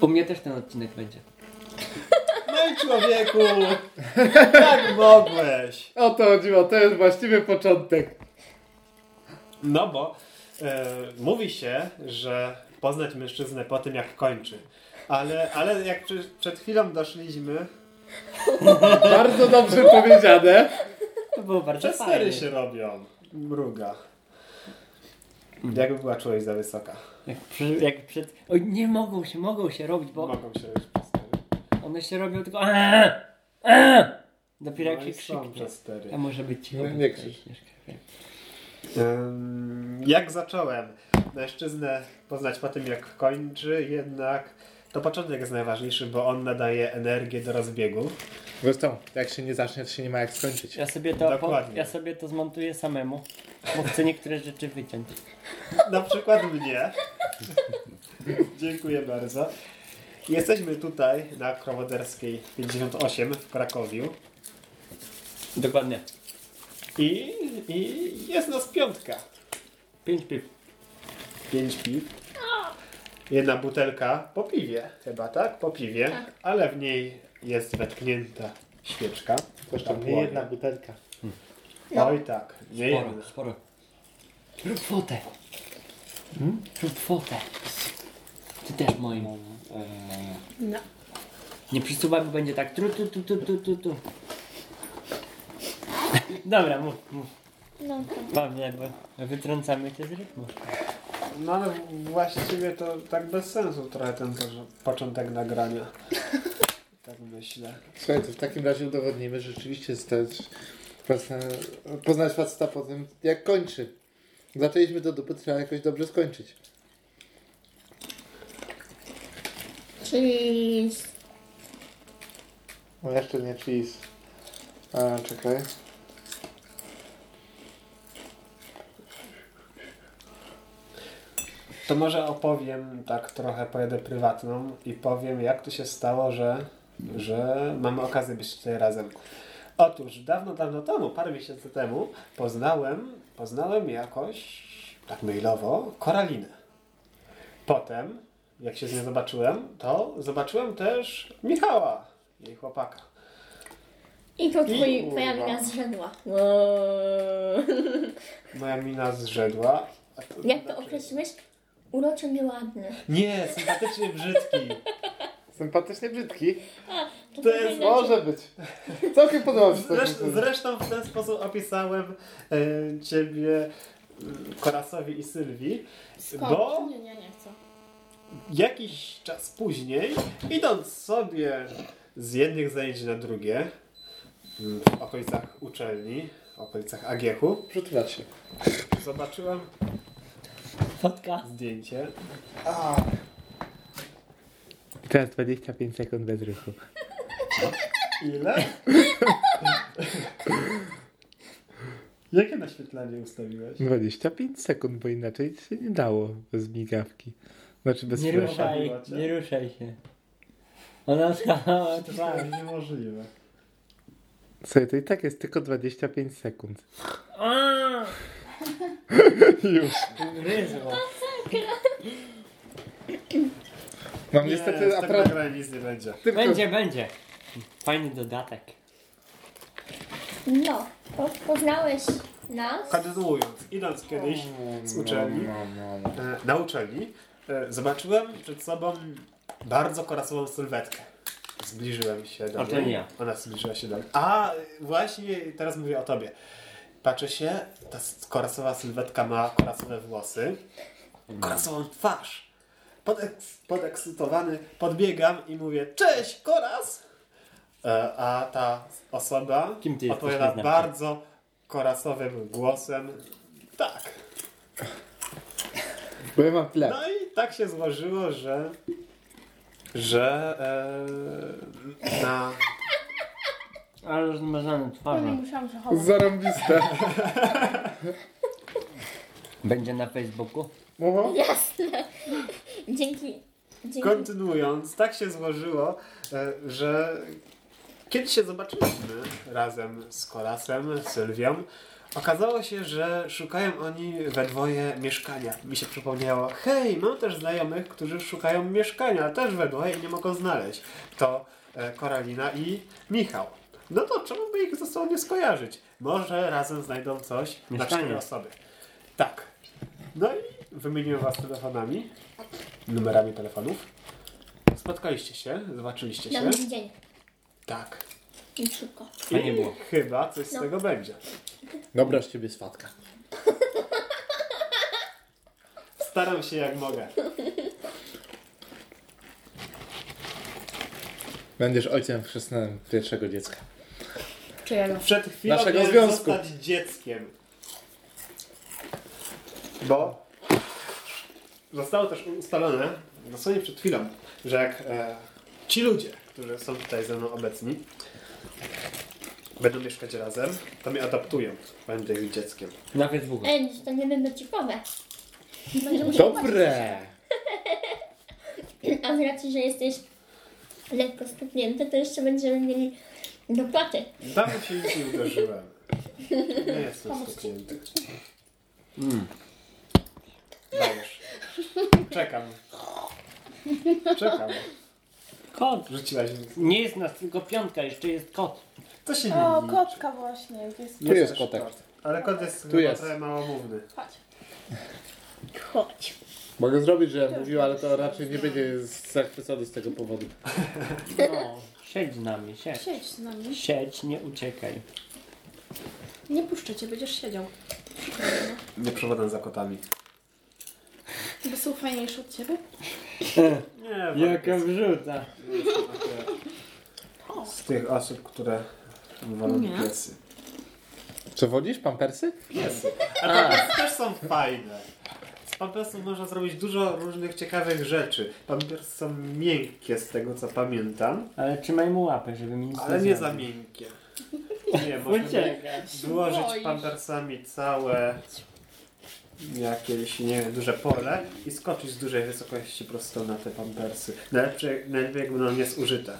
U mnie też ten odcinek będzie. No i człowieku, jak mogłeś? O to chodziło, to jest właściwy początek. No bo e, mówi się, że poznać mężczyznę po tym, jak kończy. Ale, ale jak przy, przed chwilą doszliśmy, Bardzo dobrze powiedziane. To było bardzo przestery fajne. się robią. Mruga. Jakby była człowiek za wysoka. Jak, przy, jak przed... Oj, nie mogą się, mogą się robić, bo Mogą się one się robią tylko aaa, aaa. Dopiero jak No się i są krzyknie. przestery. A może być cicho. No, nie krzycz. Jak zacząłem mężczyznę poznać po tym, jak kończy, jednak to początek jest najważniejszy, bo on nadaje energię do rozbiegu. Zresztą, jak się nie zacznie, to się nie ma jak skończyć. Ja sobie to, po, Dokładnie. ja sobie to zmontuję samemu, bo chcę niektóre rzeczy wyciąć. Na przykład mnie. Dziękuję bardzo. Jesteśmy tutaj na Krowoderskiej 58 w Krakowiu Dokładnie. i, i jest nas piątka. Pięć piw. Pięć piw. Jedna butelka po piwie chyba, tak? Po piwie, ale w niej jest wetknięta świeczka. Zresztą nie płonie. jedna butelka. Oj tak, nie Sporo, jedna. sporo. Rób fotę. Hmm? Rób fotę. Ty też moim. No. Nie przysuwaj, bo będzie tak tru tu tu tu tu tu tu. Dobra, mów, mów. No to. Pawle, bo wytrącamy cię z rytmu. No ale właściwie to tak bez sensu trochę ten po- początek nagrania. Tak myślę. Słuchaj, to w takim razie udowodnimy, że rzeczywiście stać poznać faceta po tym, jak kończy. Zaczęliśmy do dupy, trzeba jakoś dobrze skończyć. Cheese. No jeszcze nie cheese. A, czekaj. To może opowiem tak trochę, pojadę prywatną i powiem jak to się stało, że, że mamy okazję być tutaj razem. Otóż dawno, dawno temu, parę miesięcy temu poznałem, poznałem jakoś tak mailowo Koralinę. Potem, jak się z nią zobaczyłem, to zobaczyłem też Michała, jej chłopaka. I to twój, I- twoja mina zrzedła. Moja mina zrzedła. A to Jak to znaczy- określiłeś? Uroczy nieładny. Nie, sympatycznie brzydki. Sympatycznie brzydki? To jest- Może być. Całkiem podoba się Zresztą, zresztą w ten sposób opisałem e, ciebie e, Korasowi i Sylwii, Skąd? bo Nie, nie, nie chcę. jakiś czas później, idąc sobie z jednych zajęć na drugie, w okolicach uczelni, w okolicach Agiechu, Przytulać się. zobaczyłem Fotka. zdjęcie. I teraz 25 sekund bez ruchu. Ile? Jakie naświetlenie ustawiłeś? 25 sekund, bo inaczej się nie dało bez migawki. Znaczy bez Nie flasha. ruszaj, nie ruszaj się. Ona skakała To twarz. jest niemożliwe. Słuchaj, to i tak jest tylko 25 sekund. Już. Ryzło. Mam Nie, niestety tego aparat nic nie będzie. tylko... Będzie, będzie. Fajny dodatek. No, po, poznałeś nas. Kontynuując, idąc kiedyś z uczelni, e, na uczelni, e, zobaczyłem przed sobą bardzo korasową sylwetkę. Zbliżyłem się do niej. nie. Ona zbliżyła się do mnie. A, właśnie teraz mówię o tobie. Patrzę się, ta korasowa sylwetka ma korasowe włosy, korasową twarz. Podeks, podekscytowany podbiegam i mówię, cześć, koras! E, a ta osoba Kim ty odpowiada bardzo korasowym głosem, tak. Ja mam chleb. No i tak się złożyło, że że e, na Ale rozmazane No twarze. nie musiałam przechować. Zarąbiste. Będzie na Facebooku? Oho. Jasne. Dzięki. Dzięki. kontynuując, tak się złożyło, e, że kiedy się zobaczyliśmy razem z Korasem, Sylwią, Okazało się, że szukają oni we dwoje mieszkania. Mi się przypomniało, hej, mam też znajomych, którzy szukają mieszkania, też we dwoje i nie mogą znaleźć. To e, Koralina i Michał. No to czemu by ich ze sobą nie skojarzyć? Może razem znajdą coś na Mieszkanie. cztery osoby. Tak. No i wymieniłem was telefonami, numerami telefonów. Spotkaliście się, zobaczyliście Na się. drugi dzień. Tak. I szybko. Fajnie było. Chyba coś z No. tego będzie. Dobra z ciebie swatka. Staram się jak mogę. Będziesz ojcem chrzestnym pierwszego dziecka. Czyjego? Przed chwilą Naszego miałem związku. zostać dzieckiem. Bo zostało też ustalone, dosłownie przed chwilą, że jak e, ci ludzie, którzy są tutaj ze mną obecni, będą mieszkać razem, to mnie adaptują. Będę ich dzieckiem. Na Facebooku. Ej, to nie będę ciekawe. Dobre! A z racji, że jesteś lekko stuknięty, to jeszcze będziemy mieli dopłaty. Dawno się nic nie uderzyłem. Nie jestem stuknięty. Mm. Dajesz. Czekam. Czekam. Kot. Rzuciłaś mi. Nie jest nas tylko piątka, jeszcze jest kot. To się nie O, liczy. koczka właśnie. Jest... Tu jest też kotek. kot. Ale kot jest Tu chyba jest. trochę małomówny. Chodź. Chodź. Mogę zrobić, że mówił, ale to raczej nie będzie zachwycony z tego powodu. No, siedź z nami, siedź. Siedź z nami. Siedź, nie uciekaj. Nie puszczę cię, będziesz siedział. Nie przewodem za kotami. Bo są fajniejsze od ciebie? Nie, Jaka wrzuta. Z tych osób, które wolą Nie. piesy. Co wodzisz? Pampersy? Piesy. Też są fajne. Z pampersów można zrobić dużo różnych ciekawych rzeczy. Pampersy są miękkie z tego co pamiętam, Ale trzymaj mu łapę, żeby mi nic ale nie za miękkie. Nie, można wyłożyć pampersami całe jakieś, nie wiem, duże pole i skoczyć z dużej wysokości prosto na te pampersy. Najlepiej, najlepiej jak będą niezużyte.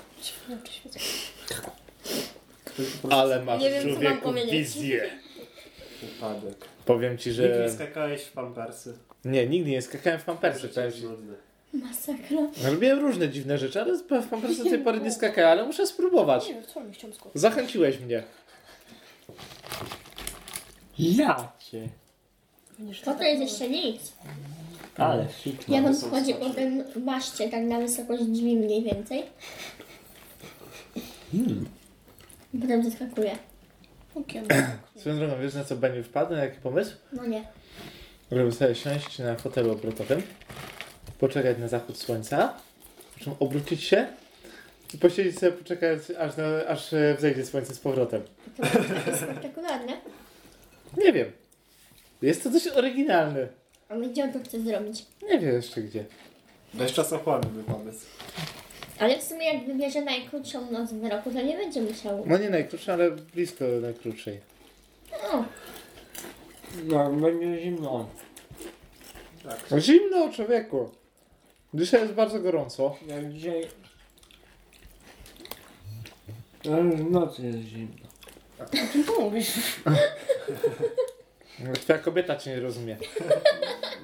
Ale masz Nie wiem, co mam człowieku powiedzieć. wizję. Upadek. Powiem ci, Nigdy nie że... skakałeś w pampersy. Nie, nigdy nie skakałem w pampersy. To jest. Masakra. Robiłem różne dziwne rzeczy, ale w pampersy do tej pory nie skakałem, ale muszę spróbować. Nie wiem, co mi chciał skoczyć. Zachęciłeś mnie. Ja cię. To to jest jeszcze nic. Ale shit. Jak on skoczne. po tym maszcie tak na wysokość drzwi mniej więcej. I potem zeskakuje. Okienko. Swoją drogą, wiesz na co będzie wpadł? Na jaki pomysł? No nie. Żeby sobie siąść na fotelu obrotowym, poczekać na zachód słońca, po czym obrócić się i posiedzieć sobie, poczekać aż, na, aż wzejdzie słońce z powrotem. To jest spektakularne. Nie wiem. Jest to dość oryginalne. A gdzie on to chce zrobić? Nie wiem jeszcze gdzie. Dość czasochłonny pomysł. Ale w sumie jak wybierze najkrótszą noc w roku, to nie będzie musiał... No nie najkrótsze, ale blisko najkrótszej. O, No, będzie zimno. Tak. No Zimno, człowieku. Dzisiaj jest bardzo gorąco. Jak dzisiaj... Ale w nocy jest zimno. O czym tu mówisz? Twoja kobieta cię nie rozumie.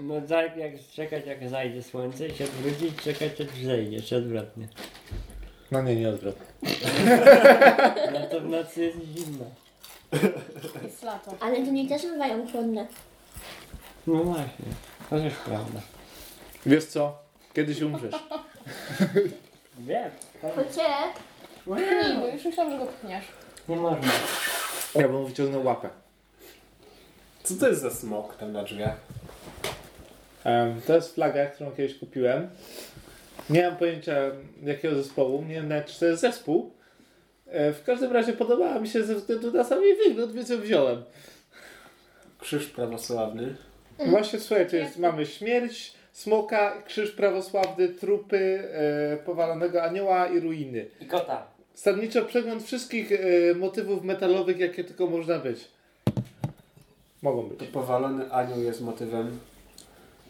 No tak jak czekać jak zajdzie słońce i się odwrócić, czekać aż wzejdzie, czy odwrotnie. No nie, nie odwrotnie. No to w nocy jest zimno. Jest lato. ale dni też bywają chłodne. No właśnie, to też prawda. Wiesz co? Kiedyś umrzesz. Wiem. Chocie, Nie, bo już myślałam, że go pchniesz. Nie można. Ja bym wyciągnął łapę. Co to jest za smok tam na drzwiach? Em, to jest flaga, którą kiedyś kupiłem. Nie mam pojęcia jakiego zespołu, nie wiem nawet czy to jest zespół. E, W każdym razie podobała mi się ze względu na sam jej wygląd, więc ją wziąłem. Krzyż prawosławny. Właśnie słuchajcie, jest, mamy śmierć, smoka, krzyż prawosławny, trupy, e, powalonego anioła i ruiny. I kota. Stadniczo przegląd wszystkich e, motywów metalowych, jakie tylko można być. Mogą To być. powalony anioł jest motywem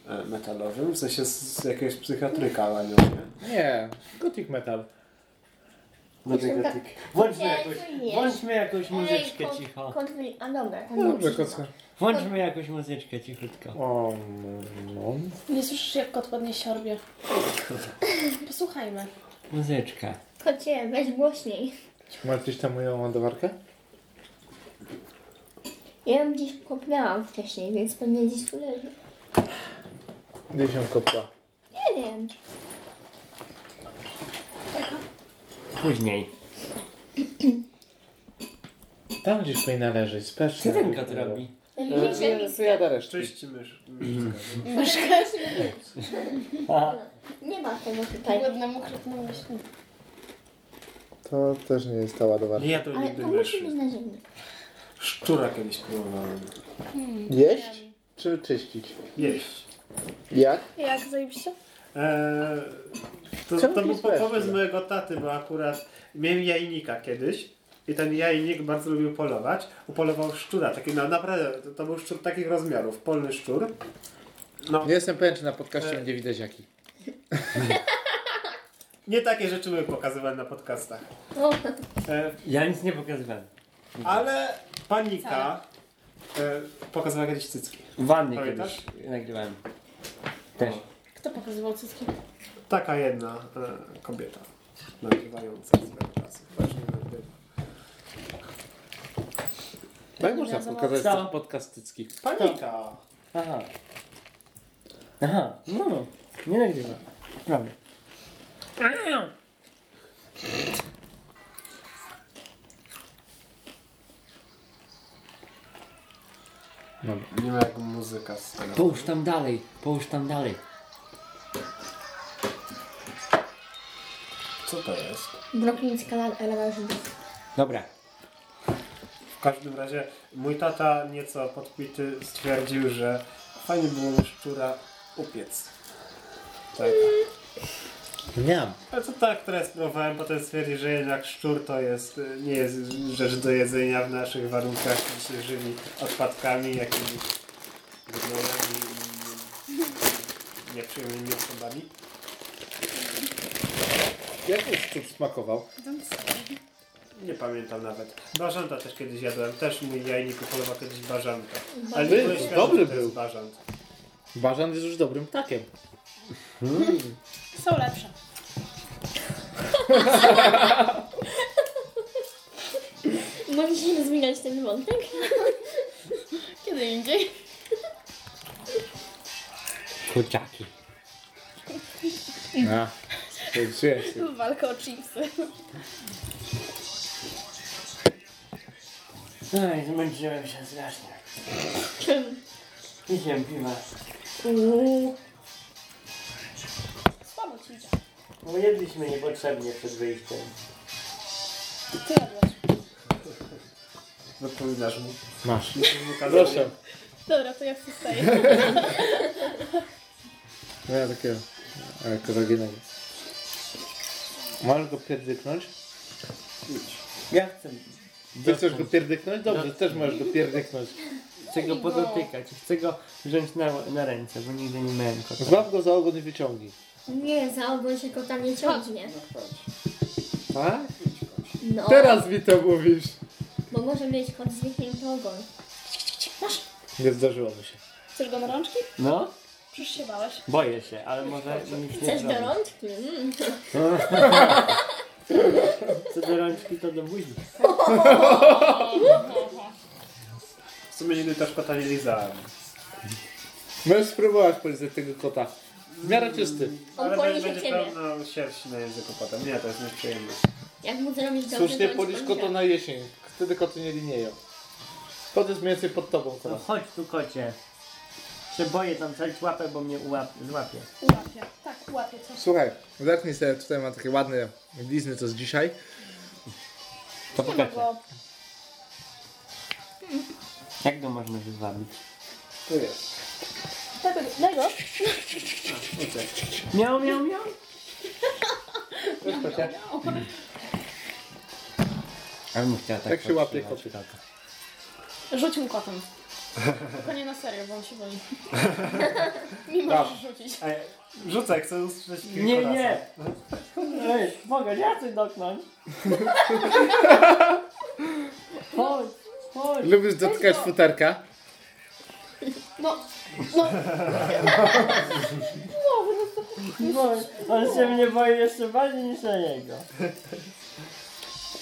e, metalowym, w sensie z, z jakiegoś psychiatryka anioł, nie? Nie, gothic metal. Tyk. Włączmy jakąś, włączmy jakąś muzyczkę cicho. A dobra, tam Dobrze, koca. Włączmy jakąś muzyczkę cichutko. O, no. Nie słyszysz jak kot ładnie siorbie. Posłuchajmy. Muzyczka. Kocie, weź głośniej. Masz gdzieś tam moją ładowarkę? Ja ją gdzieś kopnęłam wcześniej, więc pewnie gdzieś tu leży. Gdzie się kopła? Nie wiem. Później. Tam gdzieś powinna leżeć, Co spesznie. ten kot robi? Wyjada resztki. Czyści mysz. Aha. Nie ma tego tutaj. Ładnemu kretnemu myśli. To też nie jest ta ładowarka. Nie, to Ale nigdy to musi myszy. być na ziemi. Szczura kiedyś próbowałem. Jeść czy czyścić? Jeść. Jak? Jak zajebiście? Eee, to, Czemu to był pomysł mojego taty, bo akurat miałem jajnika kiedyś i ten jajnik bardzo lubił polować. Upolował szczura, taki na, naprawdę, to, to był szczur takich rozmiarów, polny szczur. No, Nie jestem pewien, czy na podcaście będzie widać jaki. nie takie rzeczy były pokazywane na podcastach. E, Ja nic nie pokazywałem. ale panika e, pokazywała kiedyś cycki. W wannie Pamiętasz? kiedyś nagrywałem. Też. Kto pokazywał cycki? Taka jedna e, kobieta nagrywająca swego czasu. Właśnie nagrywa. Jak można pokazać ten podcast? Panika! Aha. Aha, no. Nie nagrywa. Prawda. Dobra. Nie ma jak muzyka z tego. Połóż tam dalej, połóż tam dalej. Co to jest? Broklińska lawarzynka. Dobra. W każdym razie mój tata nieco podpity stwierdził, że fajnie było szczura upiec. Tak. Nie. Ale co tak teraz spróbowałem, potem stwierdził, że jednak szczur to jest, y, nie jest rzecz do jedzenia w naszych warunkach, gdzie się żywi odpadkami, jakimiś gnojami i nieprzyjemnymi osobami. Jak ten szczur smakował? Nie pamiętam nawet. Bażanta też kiedyś jadłem. Też mój jajnik upolował kiedyś bażanta. Ale Ty, nie byłem świadom, dobry że to jest był. bażant. Bażan jest już dobrym ptakiem. Są lepsze. Mogliśmy zmieniać ten wątek? Kiedy indziej. Kurczaki. A, to jest świetnie. Walka o chipsy. Oj, zmęczyłem się strasznie. Czym? Piciem piwa. Uuu. Słabo ci idzie. Bo jedliśmy niepotrzebnie przed wyjściem. Ty jadłeś. Wypominasz mu. Masz. Proszę. Dobra, to ja przestaję. No ja takiego e, kozaginego. Możesz go pierdyknąć? Ja chcę. Ty chcesz go pierdyknąć? Dobrze, też możesz go pierdyknąć. Chcę go podotykać. Chcę go wziąć na, na ręce, bo nigdy nie miałem kota. Złap go za ogon i wyciągnij. Nie, za ogon się kota nie ciągnie. Tak? No, Teraz mi to mówisz. bo może mieć kot zwichnięty ogon. Nie zdarzyło mi się. Chcesz go na rączki? No, Przecież się bałeś. boję się, ale może nic nie Chcesz do zrobię. rączki? Mm. Co do rączki, to do buzi. W sumie nigdy też kota nie lizałem. Możesz spróbować polizać tego kota. W miarę czysty. On Ale będzie ciebie. pełno sierści na języku potem. Nie, to jest nieprzyjemne. Jak mu zrobić dobrze, Słusznie to on polisz kota na jesień. Wtedy koty nie linieją. Kot jest mniej więcej pod tobą No teraz. chodź tu kocie. Się boję tam wsadzić łapę, bo mnie ułap, złapie. Łapie. Tak, łapie coś. Słuchaj, zacznij sobie, tutaj mam takie ładne blizny, co z dzisiaj. To Nie ma pokażę. go. Jak go można wywabić? Tu jest. Daj go. Daj go. Miał, miał, miał. Wiesz, Kocia? Ale bym chciała tak Jak się łapie koty? Rzuć mu kotem. Tylko nie na serio, bo on się boi. Nie Tak. możesz rzucić. Ej, rzucaj, chcę usłyszeć kilku Nie, razy. nie. Ej, mogę, ja chcę dotknąć. Chodź, chodź. Lubisz dotykać futerka? No, no, Bo on się mnie boi jeszcze bardziej niż na niego.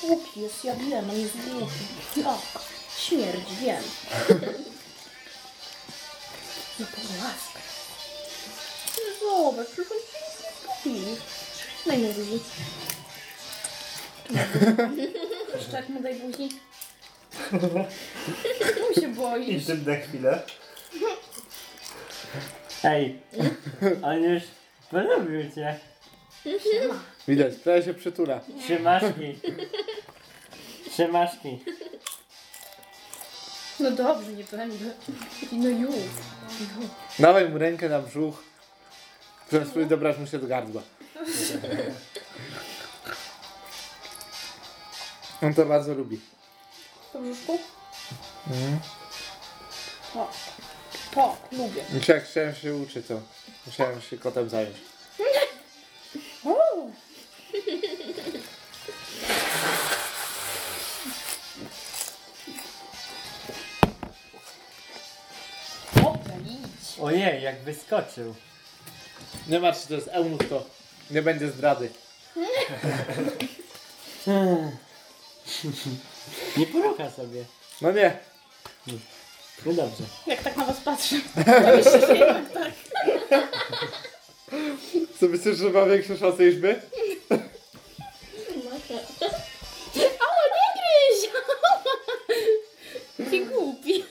głupi jest, ja wiem, on jest głupi. O, śmierdzi, wiem. No po łaska. No zobacz, przecież on się nie. Daj mi buzi. Szczek mu daj buzi. On się I boi. szybne chwilę. Ej, on już polubił cię. Widać, prawie się przytula. Trzymaszki. Trzymaszki. No dobrze, nie będę. No już. Dawaj mu rękę na brzuch. Chcę spróbuj dobrać mu się do gardła. On to bardzo lubi. Po brzuszku? Tak. Tak, lubię. Znaczy jak chciałem się uczyć, to musiałem się kotem zająć. Ojej, jak wyskoczył. Nie martw się, to jest eunuch, to nie będzie zdrady. Nie porucha sobie. No nie. No dobrze. Jak tak na was patrzę, to myślę, że jednak tak. Co myślisz, że ma większe szanse niż my? O, nie gryź! Jaki głupi.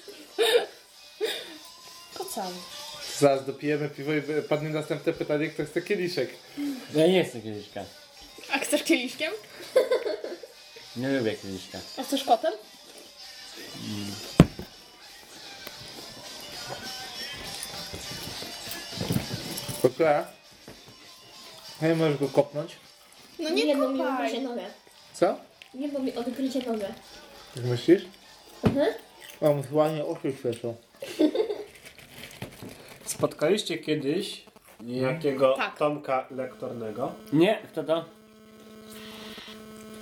Kocały. Zaraz dopijemy piwo i padnie następne pytanie, kto chce kieliszek. Ja nie chcę kieliszka. A chcesz kieliszkiem? Nie lubię kieliszka. A chcesz kotem? Okej. Nie możesz go kopnąć. No Nie, nie bo mi kopaj. odgryzie nogę. Co? Nie, bo mi odgryzie nogę. Jak myślisz? Mhm. Mam chyba nie oczy świecą. Spotkaliście kiedyś niejakiego Tak. Tomka Lektornego? Nie, kto to?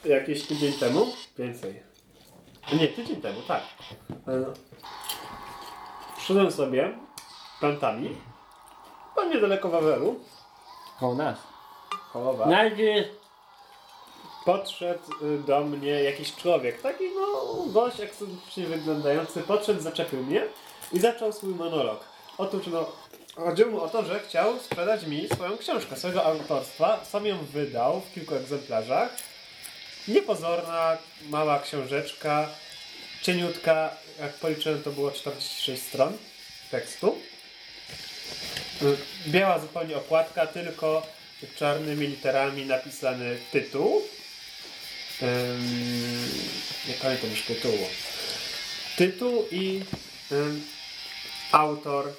Jakiś tydzień temu? Więcej. Nie, tydzień temu, tak. E, Szedłem sobie plantami, tam niedaleko Wawelu, Koło nas. Kołowa. Najpierw Podszedł y, do mnie jakiś człowiek, taki no dość ekscentrycznie wyglądający, podszedł, zaczepił mnie i zaczął swój monolog. Otóż no, chodziło mu o to, że chciał sprzedać mi swoją książkę, swojego autorstwa. Sam ją wydał w kilku egzemplarzach. Niepozorna, mała książeczka, cieniutka, jak policzyłem to było 46 stron tekstu. Biała zupełnie okładka, tylko czarnymi literami napisany tytuł. Ym, nie pamiętam już tytułu. Tytuł i ym, autor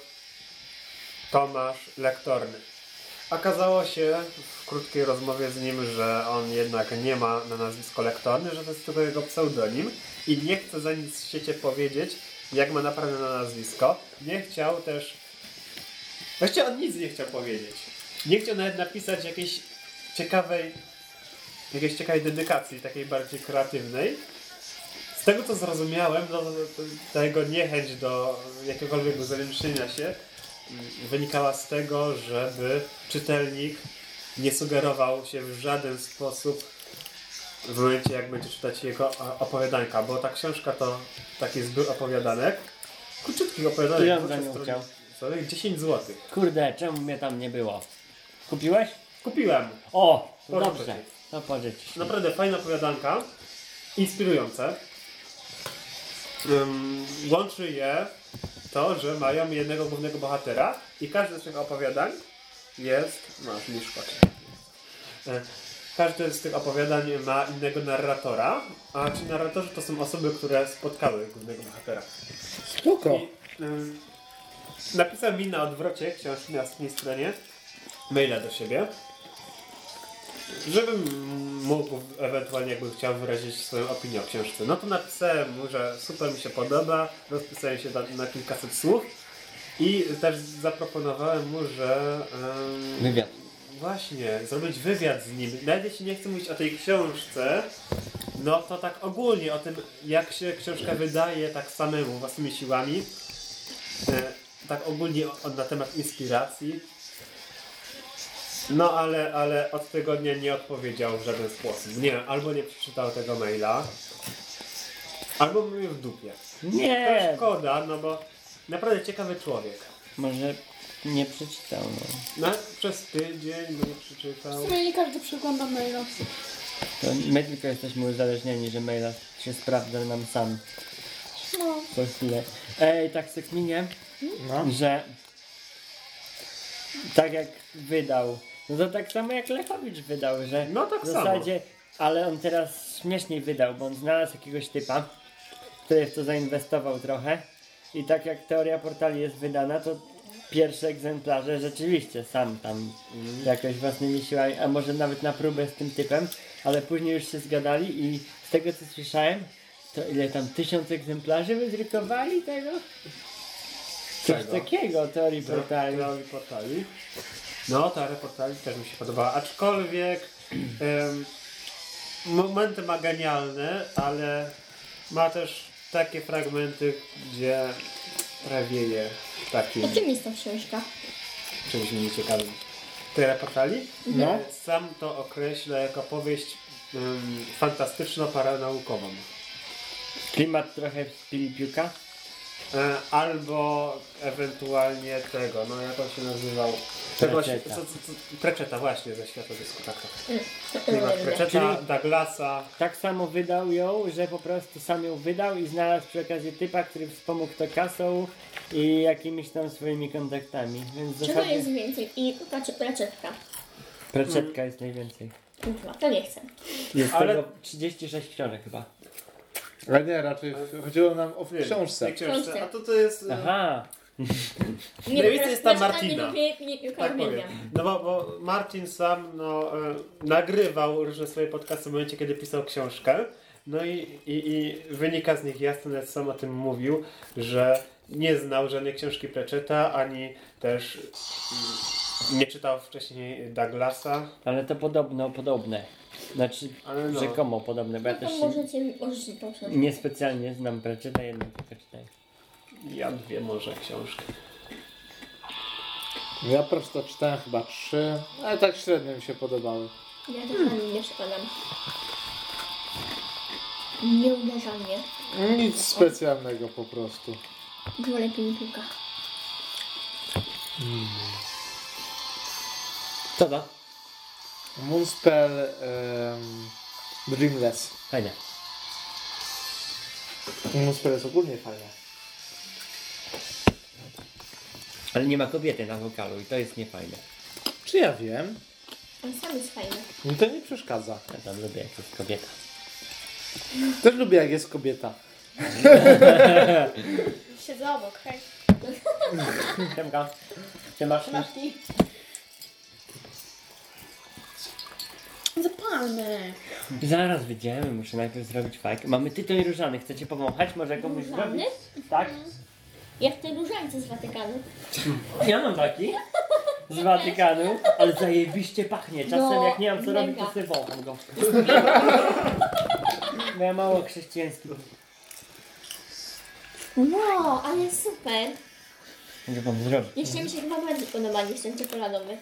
Tomasz Lektorny. Okazało się w krótkiej rozmowie z nim, że on jednak nie ma na nazwisko Lektorny, że to jest tylko jego pseudonim i nie chce za nic w świecie powiedzieć, jak ma naprawdę na nazwisko. Nie chciał też Właściwie on nic nie chciał powiedzieć. Nie chciał nawet napisać jakiejś ciekawej, jakiejś ciekawej dedykacji, takiej bardziej kreatywnej. Z tego co zrozumiałem, no, ta jego niechęć do jakiegokolwiek zaręczenia się wynikała z tego, żeby czytelnik nie sugerował się w żaden sposób w momencie, jak będzie czytać jego opowiadanka, bo ta książka to taki zbiór opowiadanek, króciutkich opowiadanek. Nią stron- chciał? stron- 10 zł. Kurde, czemu mnie tam nie było? Kupiłeś? Kupiłem. O, dobrze. To pożycz. Naprawdę fajna opowiadanka, inspirujące. Ym, łączy je to, że mają jednego głównego bohatera i każde z tych opowiadań jest... Masz liszko. E, Każde z tych opowiadań ma innego narratora, a ci narratorzy to są osoby, które spotkały głównego bohatera. Spoko. I, ym, napisał mi na odwrocie książki na stronie maila do siebie. Żebym mógł ewentualnie jakbym chciał wyrazić swoją opinię o książce. No to napisałem mu, że super mi się podoba, rozpisałem się na, na kilkaset słów i też zaproponowałem mu, że Wywiad. właśnie zrobić wywiad z nim. Nawet jeśli nie chcę mówić o tej książce, no to tak ogólnie o tym, jak się książka wydaje tak samemu, własnymi siłami. E, tak ogólnie o, na temat inspiracji. No ale, ale od tygodnia nie odpowiedział w żaden sposób. Nie wiem, albo nie przeczytał tego maila, albo mnie w dupie. To Nie! szkoda, no bo naprawdę ciekawy człowiek. Może nie przeczytał, no. No, przez tydzień by nie przeczytał. W sumie nie każdy przegląda maila. To my tylko jesteśmy uzależnieni, że maila się sprawdza nam sam No. co chwilę. Ej, tak sekminie, No. że tak jak wydał, no to tak samo jak Lechowicz wydał, że No tak w samo. zasadzie, ale on teraz śmieszniej wydał, bo on znalazł jakiegoś typa, który w to zainwestował trochę i tak jak teoria portali jest wydana, to pierwsze egzemplarze rzeczywiście sam tam jakoś własnymi siłami, a może nawet na próbę z tym typem, ale później już się zgadali i z tego co słyszałem, to ile tam tysiąc egzemplarzy wydrukowali tego? Coś takiego teorii portali. Teorii portali. No, teoria portali też mi się podobała. Aczkolwiek em, momenty ma genialne, ale ma też takie fragmenty, gdzie prawieje takim O czym jest ta książka? czymś mnie ciekawym. Teoria portali? No. Sam to określę jako powieść um, fantastyczno-paranaukową. Klimat trochę z Pilipiuka. E, albo ewentualnie tego, no jak on się nazywał? Tego, Pratchetta. co, co, co, Preczeta właśnie ze światowysku, tak, tak. Klimat wiem. Preczeta, Douglasa. Tak samo wydał ją, że po prostu sam ją wydał i znalazł przy okazji typa, który wspomógł to kasą i jakimiś tam swoimi kontaktami. Więc w Czego zasadzie jest więcej? I znaczy placzetka. Preczetka jest najwięcej. Kurwa, to nie chcę. Jest Ale- tego 36 książek chyba. Ale nie, raczej chodziło nam o Nie, książce. nie książce. A to to jest... e, Aha, Nie, Najwięcej jest tam placzetka Martina. Nie lubię, nie, nie, Tak powiem. No bo, bo Marcin sam no, e, nagrywał różne swoje podcasty w momencie, kiedy pisał książkę. No i, i, i wynika z nich jasno, nawet sam o tym mówił, że nie znał żadnej książki Preczeta, ani też mm, nie czytał wcześniej Douglasa. ale to podobno podobne. Znaczy Ale no. rzekomo podobne, bo ja No też to się możecie mi tą książkę. niespecjalnie znam Preczeta, jedną tylko czytałem. Ja dwie może książki. Ja proszę to czytałem chyba trzy, ale tak średnio mi się podobały. Ja też na nim nie przepadam. Nie uderza mnie. Nic specjalnego po prostu. Wolę piłka. Co to? Moonspell um, Dreamless. Fajne. Moonspell jest ogólnie fajne. Ale nie ma kobiety na wokalu i to jest niefajne. Czy ja wiem? On sam jest fajny. Mi to nie przeszkadza. Ja tam lubię jak jest kobieta. Też lubię jak jest kobieta. Siedzę obok, hej. Siemka. Ty masz? Masz ty? Zapalmy. Zaraz wyjdziemy, muszę najpierw zrobić fajkę. Mamy tytoń różany, chcecie powąchać? Może komuś Różany? zrobić? Tak? Jak te różańce z Watykanu. Ja mam taki. Z Watykanu, ale zajebiście pachnie. Czasem No, jak nie mam co robić, to mega. sobie wącham go. Bo ja mało chrześcijański. Wow, ale super. Mogę wam zrobić. Jeszcze mi się chyba bardziej podoba niż ten czekoladowy.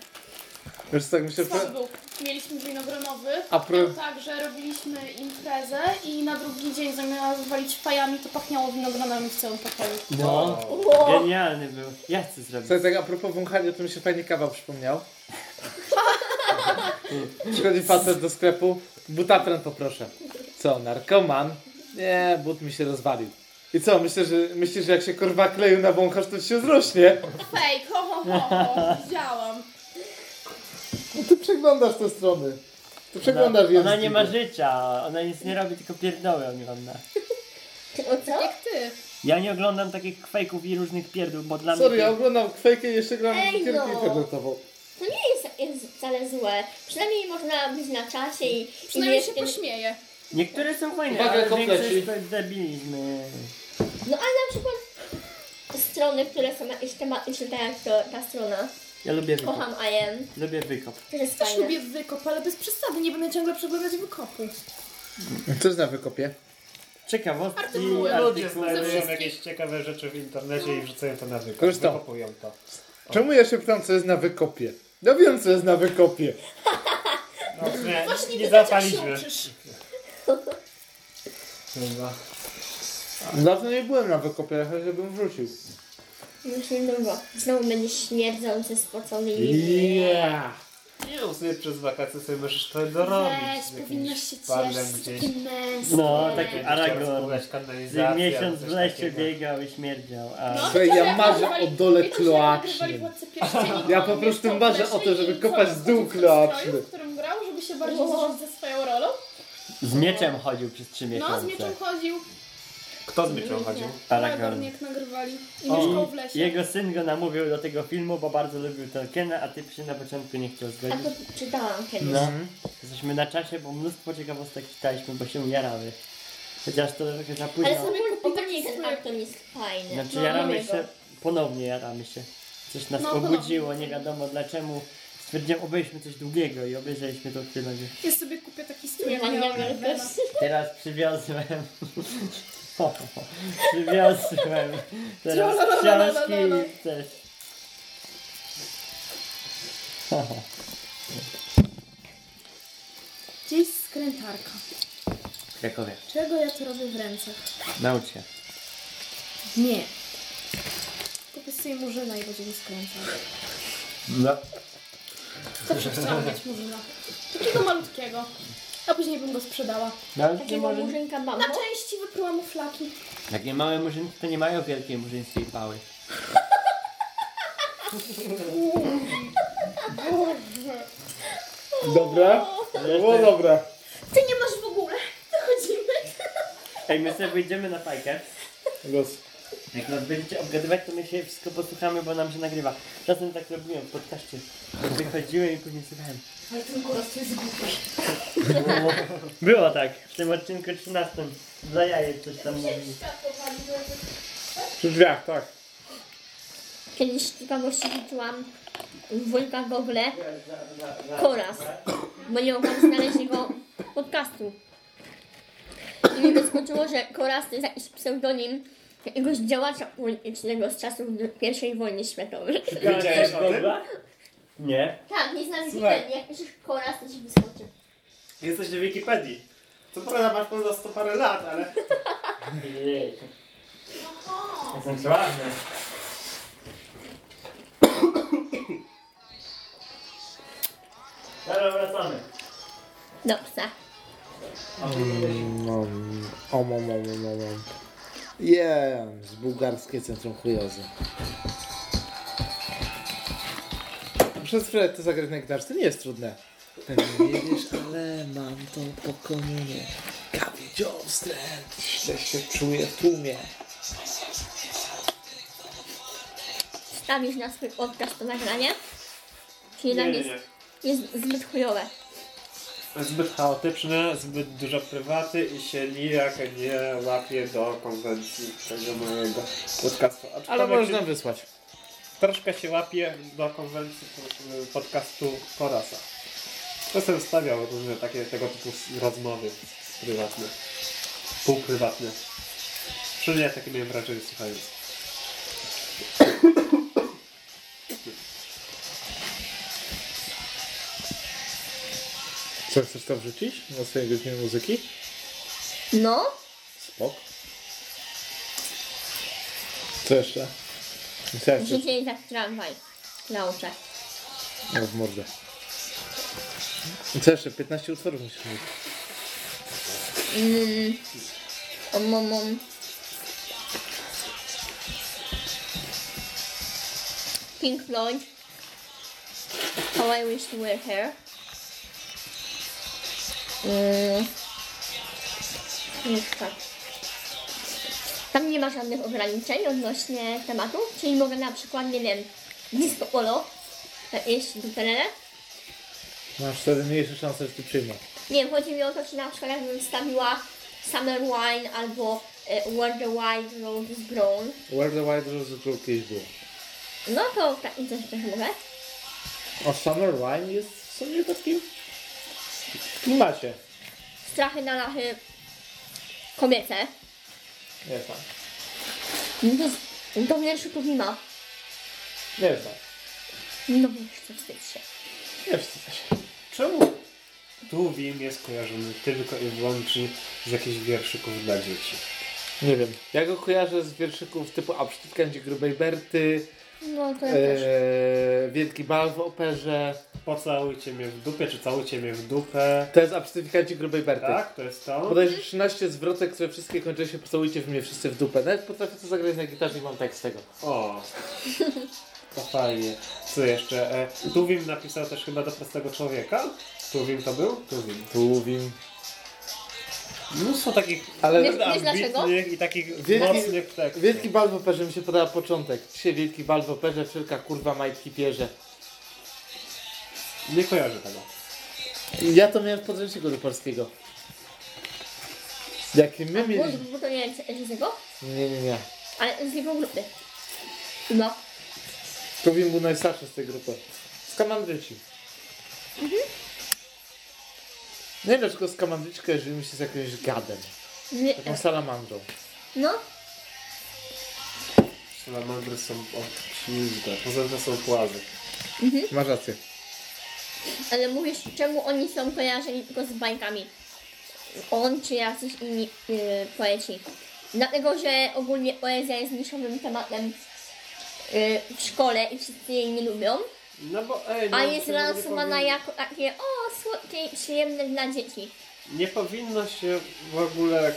Wiesz tak myślę, że... Był. Mieliśmy winogronowy. A pro... Było tak, że robiliśmy imprezę i na drugi dzień zamiast walić fajami, to pachniało winogronami w całym pokoju. No, Wow. genialny był. Ja chcę zrobić. Słuchaj, tak a propos wąchania, to mi się fajnie kawał przypomniał. Przychodzi facet do sklepu, butatren poproszę. Co, narkoman? Nie, but mi się rozwalił. I co, myślę, że myślisz, że jak się korwa kleju nawąchasz, to ci się zrośnie? Fake, ho, ho, ho, ho. widziałam. No ty przeglądasz te strony. Ty przeglądasz Ona, ona nie ma życia, ona nic nie robi, tylko pierdoły ogląda. O co? Jak ty. Ja nie oglądam takich kwejków i różnych pierdół, bo dla Sorry, mnie... ja oglądam kwejkę i jeszcze gram Ej, w gierkę no. internetową. to nie jest, jest wcale złe. Przynajmniej można być na czasie i, i Przynajmniej się pośmieje. Niektóre są fajne, Uwaga, ale większość to jest debilizmy. No ale na przykład strony, które są jakieś tematyczne, tak jak to, ta strona. Ja lubię wykop. Kocham IM. Lubię wykop. To jest Też fajne. lubię wykop, ale bez przesady. Nie będę ciągle przeglądać wykopu. Co jest na wykopie? Ciekawostki, Artykuły. Ludzie artykuły. znajdują jakieś ciekawe rzeczy w internecie i wrzucają to na wykop. Korzysta. Wykopują to. Czemu ja się pytam, co jest na wykopie? Ja wiem, co jest na wykopie. No, nie, Właśnie nie widać, jak się zapaliśmy. uczysz. Chyba. Dawno nie byłem na wykopie, chociażbym wrzucił. Już niedługo. Znowu będziesz śmierdzący, spocony i... Yeah. Nie no, sobie przez wakacje sobie możesz to dorobić. Weź, z jakimś powinnaś się panem cieszyć z gdzieś. takim męskiem. No, taki Aragorn. kanalizację miesiąc w lesie biegał i śmierdział. A... No, Słuchaj, ja marzę o dole kloacznym. Ja po prostu marzę o to, żeby kopać z dół kloaczny. w którym grał, żeby się bardziej zżyć ze swoją rolą. Z mieczem chodził przez trzy No, miesiące. z mieczem chodził. Kto z mieczem chodził? Aragorn jak nagrywali. I mieszkał w lesie. Jego syn go namówił do tego filmu, bo bardzo lubił Tolkiena, a ty się na początku nie chciał A zgodzić. to czytałam kiedyś. No, jesteśmy na czasie, bo mnóstwo ciekawostek czytaliśmy, bo się jaramy. Chociaż to trochę za późno. Ale sobie ogólnie ten aktor jest fajny. Znaczy No, jaramy lubię się, go. ponownie jaramy się. Coś nas No, obudziło, ponownie. nie wiadomo dlaczego. Stwierdziłem, obejrzmy coś długiego i obejrzeliśmy to chwilę. Ja sobie kupię taki strój, ma nie miałam ma Elvena. też. Teraz przywiozłem. przywiozłem. Teraz książki i też. Gdzie jest skrętarka? Krakowie. Czego ja to robię w ręce? Naucz się. Nie. Kupię sobie murzyna i będziemy skręcać. No. Zawsze chciałam mieć murzyna. Takiego malutkiego. A później bym go sprzedała. No ale nie Takiego może... murzynka mam. Na części wyprułam mu flaki. Takie małe murzynki to nie mają wielkiej murzyńskiej pały. Dobra? Było dobra. Ty nie masz w ogóle. Dochodzimy. Ej, my sobie wyjdziemy na fajkę. Los. Jak nas będziecie obgadywać, to my się wszystko posłuchamy, bo nam się nagrywa. Czasem tak robiłem w podcaście. Wychodziłem i później słuchałem. Ale ten głos to jest głupi. Było, było tak. W tym odcinku 13. Dla jajek coś tam mówi. Przy drzwiach, tak. Kiedyś z ciekawości widziałam w wujka Google Koras, bo nie mogłam znaleźć jego podcastu. I mi wyskoczyło, że Koras to jest jakiś pseudonim jakiegoś działacza politycznego z czasów I wojny światowej. Wiedziałeś o tym? Nie. Tak, nie znam Słuchaj. Wikipedii. Jak piszesz Koras, to ci wyskoczy. Jesteś na Wikipedii. Co prawda masz ponad 100 parę lat, ale... Jej. Jestem sławny. Dobra, wracamy. Dobrze. No, om, om, om, om, om, om. Yeah, z bułgarskie centrum chujozy. Przez chwilę to zagrać na gitarze, to nie jest trudne. Pewnie nie wiesz, ale mam to po komunie. Kawie wstręt, źle się czuję w tłumie. Stawisz na swój podcast to nagranie? Czy jednak Nie, nie, jest, nie. jest zbyt chujowe? Zbyt chaotyczne, zbyt dużo prywaty i się nijak nie łapie do konwencji tego mojego podcastu. Ale można wysłać. troszkę się łapie do konwencji podcastu Korasa. Czasem stawiał różne takie tego typu rozmowy prywatne, półprywatne. Przynajmniej ja takie miałem wrażenie słuchając. Chcesz to wrzucić na swojej godzinie muzyki? No, Spok. Co jeszcze? Jeszcze? życie jest jak tramwaj. Nauczę. No w mordę. Co jeszcze? 15 utworów musisz mieć. Mm. Om, om, om. Pink Floyd. How I Wish You Were Here. Mm. Jeszcze. Tam nie ma żadnych ograniczeń odnośnie tematu, czyli mogę na przykład, nie wiem, disco polo Tak, jeść duperele? Masz wtedy mniejsze szanse, że ty przyjmą. Nie wiem, chodzi mi o to, czy na przykład jakbym wstawiła Summer Wine albo Where the Wild Rose is Grown, Where the White Rose Grow kiedyś było. no to tak, i coś też mogę. A Summer Wine jest w sumie takim w klimacie. Strachy na lachy kobiece. Nie znam. No to, to wierszyków nie ma. Nie znam. No wiesz, co wstydź się. Nie wstydzę się. Czemu Tuwim jest kojarzony tylko i wyłącznie z jakichś wierszyków dla dzieci? Nie wiem. Ja go kojarzę z wierszyków typu Absztytkanci Grubej Berty, No to ja też. e, Wielki Bal w operze. Pocałujcie mnie w dupę, czy całujcie mnie w dupę. To jest Absztytkanci Grubej Berty. Tak, to jest to. Bodajże 13 zwrotek, które wszystkie kończą się pocałujcie w mnie wszyscy w dupę. Nawet potrafię to zagrać na gitarze i mam tekst tego. O, to fajnie. Co jeszcze? E, Tuwim napisał też chyba do prostego człowieka? Tuwim to był? Tuwim. Tuwim. Mnóstwo takich Ale Wiesz- wiesz dlaczego? ambitnych i takich Wielki- mocnych tekstów. Wielki Bal w operze mi się podoba początek. Dzisiaj Wielki Bal w operze, wszelka kurwa majtki pierze. Nie kojarzę tego. Ja to miałem w podręczniku do polskiego. Jakie my mieliśmy... bo to nie jest z tego, Nie, nie, nie. ale z jego grupy. No. Tuwim był najstarszy z tej grupy. Z Kamandryci. Nie wiem dlaczego z Kamandryci kojarzy mi się z jakimś gadem. Nie, Taką salamandrą. no. Salamandry są obślizgłe. Poza tym są płazy. Masz rację. Ale mówisz, czemu oni są kojarzeni tylko z bajkami? On czy jacyś inni yy, poeci? Dlatego, że ogólnie poezja jest niszowym tematem yy, w szkole i wszyscy jej nie lubią, No bo ej, a no, jest się lansowana jako takie o, słodkie i przyjemne dla dzieci. Nie powinno się w ogóle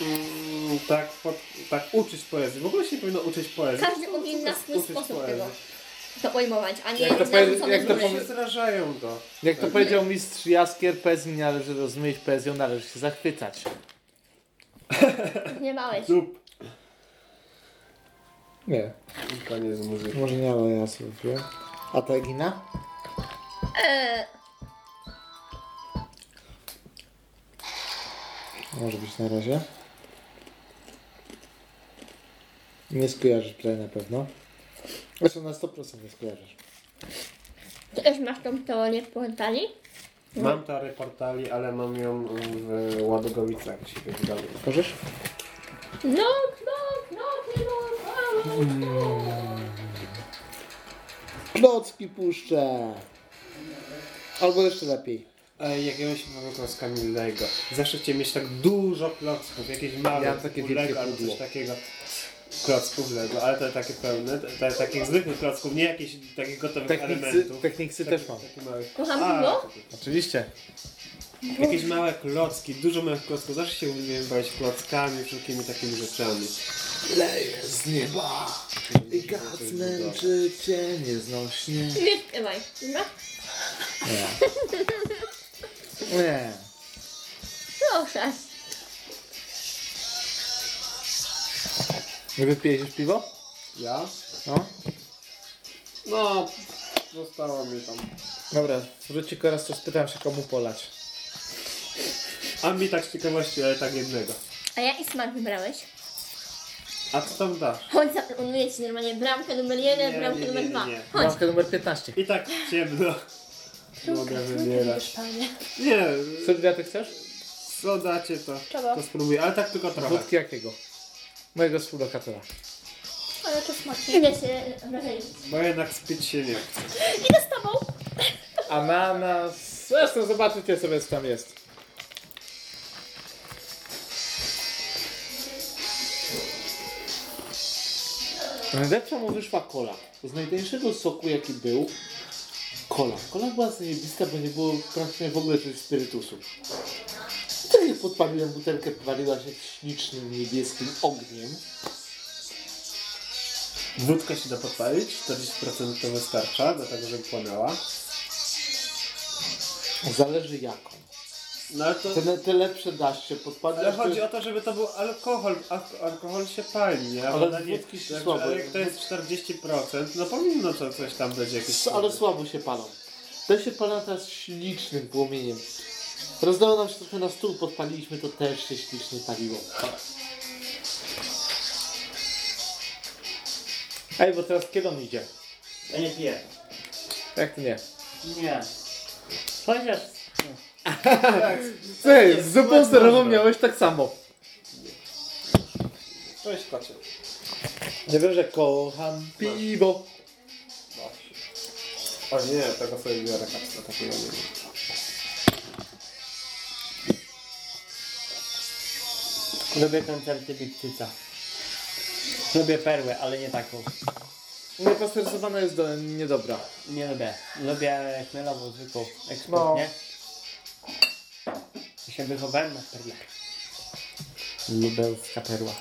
mm, tak, pod, tak uczyć poezji. W ogóle się nie powinno uczyć poezji. Każdy powinien na swój sposób poezji. tego to pojmować, a nie Jak to powie- jak to się zrażają to. Jak to powiedział mistrz Jaskier, poezji nie należy rozumieć, poezją należy się zachwycać. Nie małeś. Dup. Nie, Koniec muzyki. może nie, ale ja sobie wiem. A ta Egina? Eee, Może być na razie. Nie skojarzysz tutaj na pewno. Zresztą na 100% nie skojarzysz. ty też masz tą teorię portali? Mam tarę portali, ale mam ją w Ładogowicach, jak się wydaje. Możesz? No, no, no, no, no. Klocki puszczę! Albo jeszcze lepiej. Ej, jakiegoś małego klockami Lego. Zawsze chciałem mieć tak dużo klocków, jakieś małe Ja mam takie typu wielkie Lego albo pudło. coś takiego. Klocków Lego, ale to takie pełne, te, te, takich zwykłych klocków, nie jakichś takich gotowych Techniksy, elementów. techniksy Taki- też mam. Kocham pudło? Oczywiście. Jakieś małe klocki, dużo małych klocków. Zawsze się uwielbiałem bawić klockami, wszelkimi takimi rzeczami. Leje z nieba i gad męczy cię nieznośnie. Nie śpiewaj, dobra? Nie. Nie. Proszę. Nie wypijesz już piwo? Ja? No. No, zostało mi tam. Dobra, wróci teraz to spytam się komu polać. A mi tak z ciekawości, ale tak jednego. A jaki smak wybrałeś? A co tam dasz? Chodź, zaproponuję ci normalnie bramkę numer jeden, Nie, bramkę nie, numer nie, dwa. nie. Chodź. Bramkę numer 15. I tak ciemno. Mogę wybierać. Nie, Co ty chcesz? co dacie to, Czego? to spróbuję, ale tak tylko trochę. Wódki jakiego? Mojego współlokatora. Ale to smaknie. Idę się wrażenie. Bo jednak spić się nie chce. Idę z tobą. Ananas. Zresztą zobaczycie sobie co tam jest. Najlepsza mu wyszła kola. Z najtańszego soku jaki był, kola. Kola była zajebista, bo nie było praktycznie w ogóle czuć spirytusu. Jak podpaliłem butelkę, paliła się ślicznym niebieskim ogniem. Wódkę się da podpalić, 40% to wystarcza do tego, żeby płonęła. Zależy jaką. No ale to... Te, te lepsze dasz się podpadać. Ale chodzi o to, żeby to był alkohol. Alko alkohol się pali, nie? Ale woda nie, wódki się słabo. Ale jak to jest 40%, no powinno to coś tam być jakieś... Ale słabo się palą. Te się palą teraz ślicznym płomieniem. Rozdało nam się trochę na stół, podpaliliśmy, to też się ślicznie paliło. Ej, bo teraz kiedy on idzie? Ja nie piję. Jak to nie? Nie. Chociaż... Ej, z zupą serową miałeś tak samo. Cześć kocie. Nie wiem, że kocham piwo. O nie, tego sobie biorę kapsla, takiego nie wiem. Lubię koncerty Big Cyca. Lubię perłę, ale nie taką. Niepasteryzowana jest do, niedobra. Nie lubię. Lubię chmielową, zwykłą. Eksport, No. nie? Ja się wychowałem na perlach. Lubelska perła.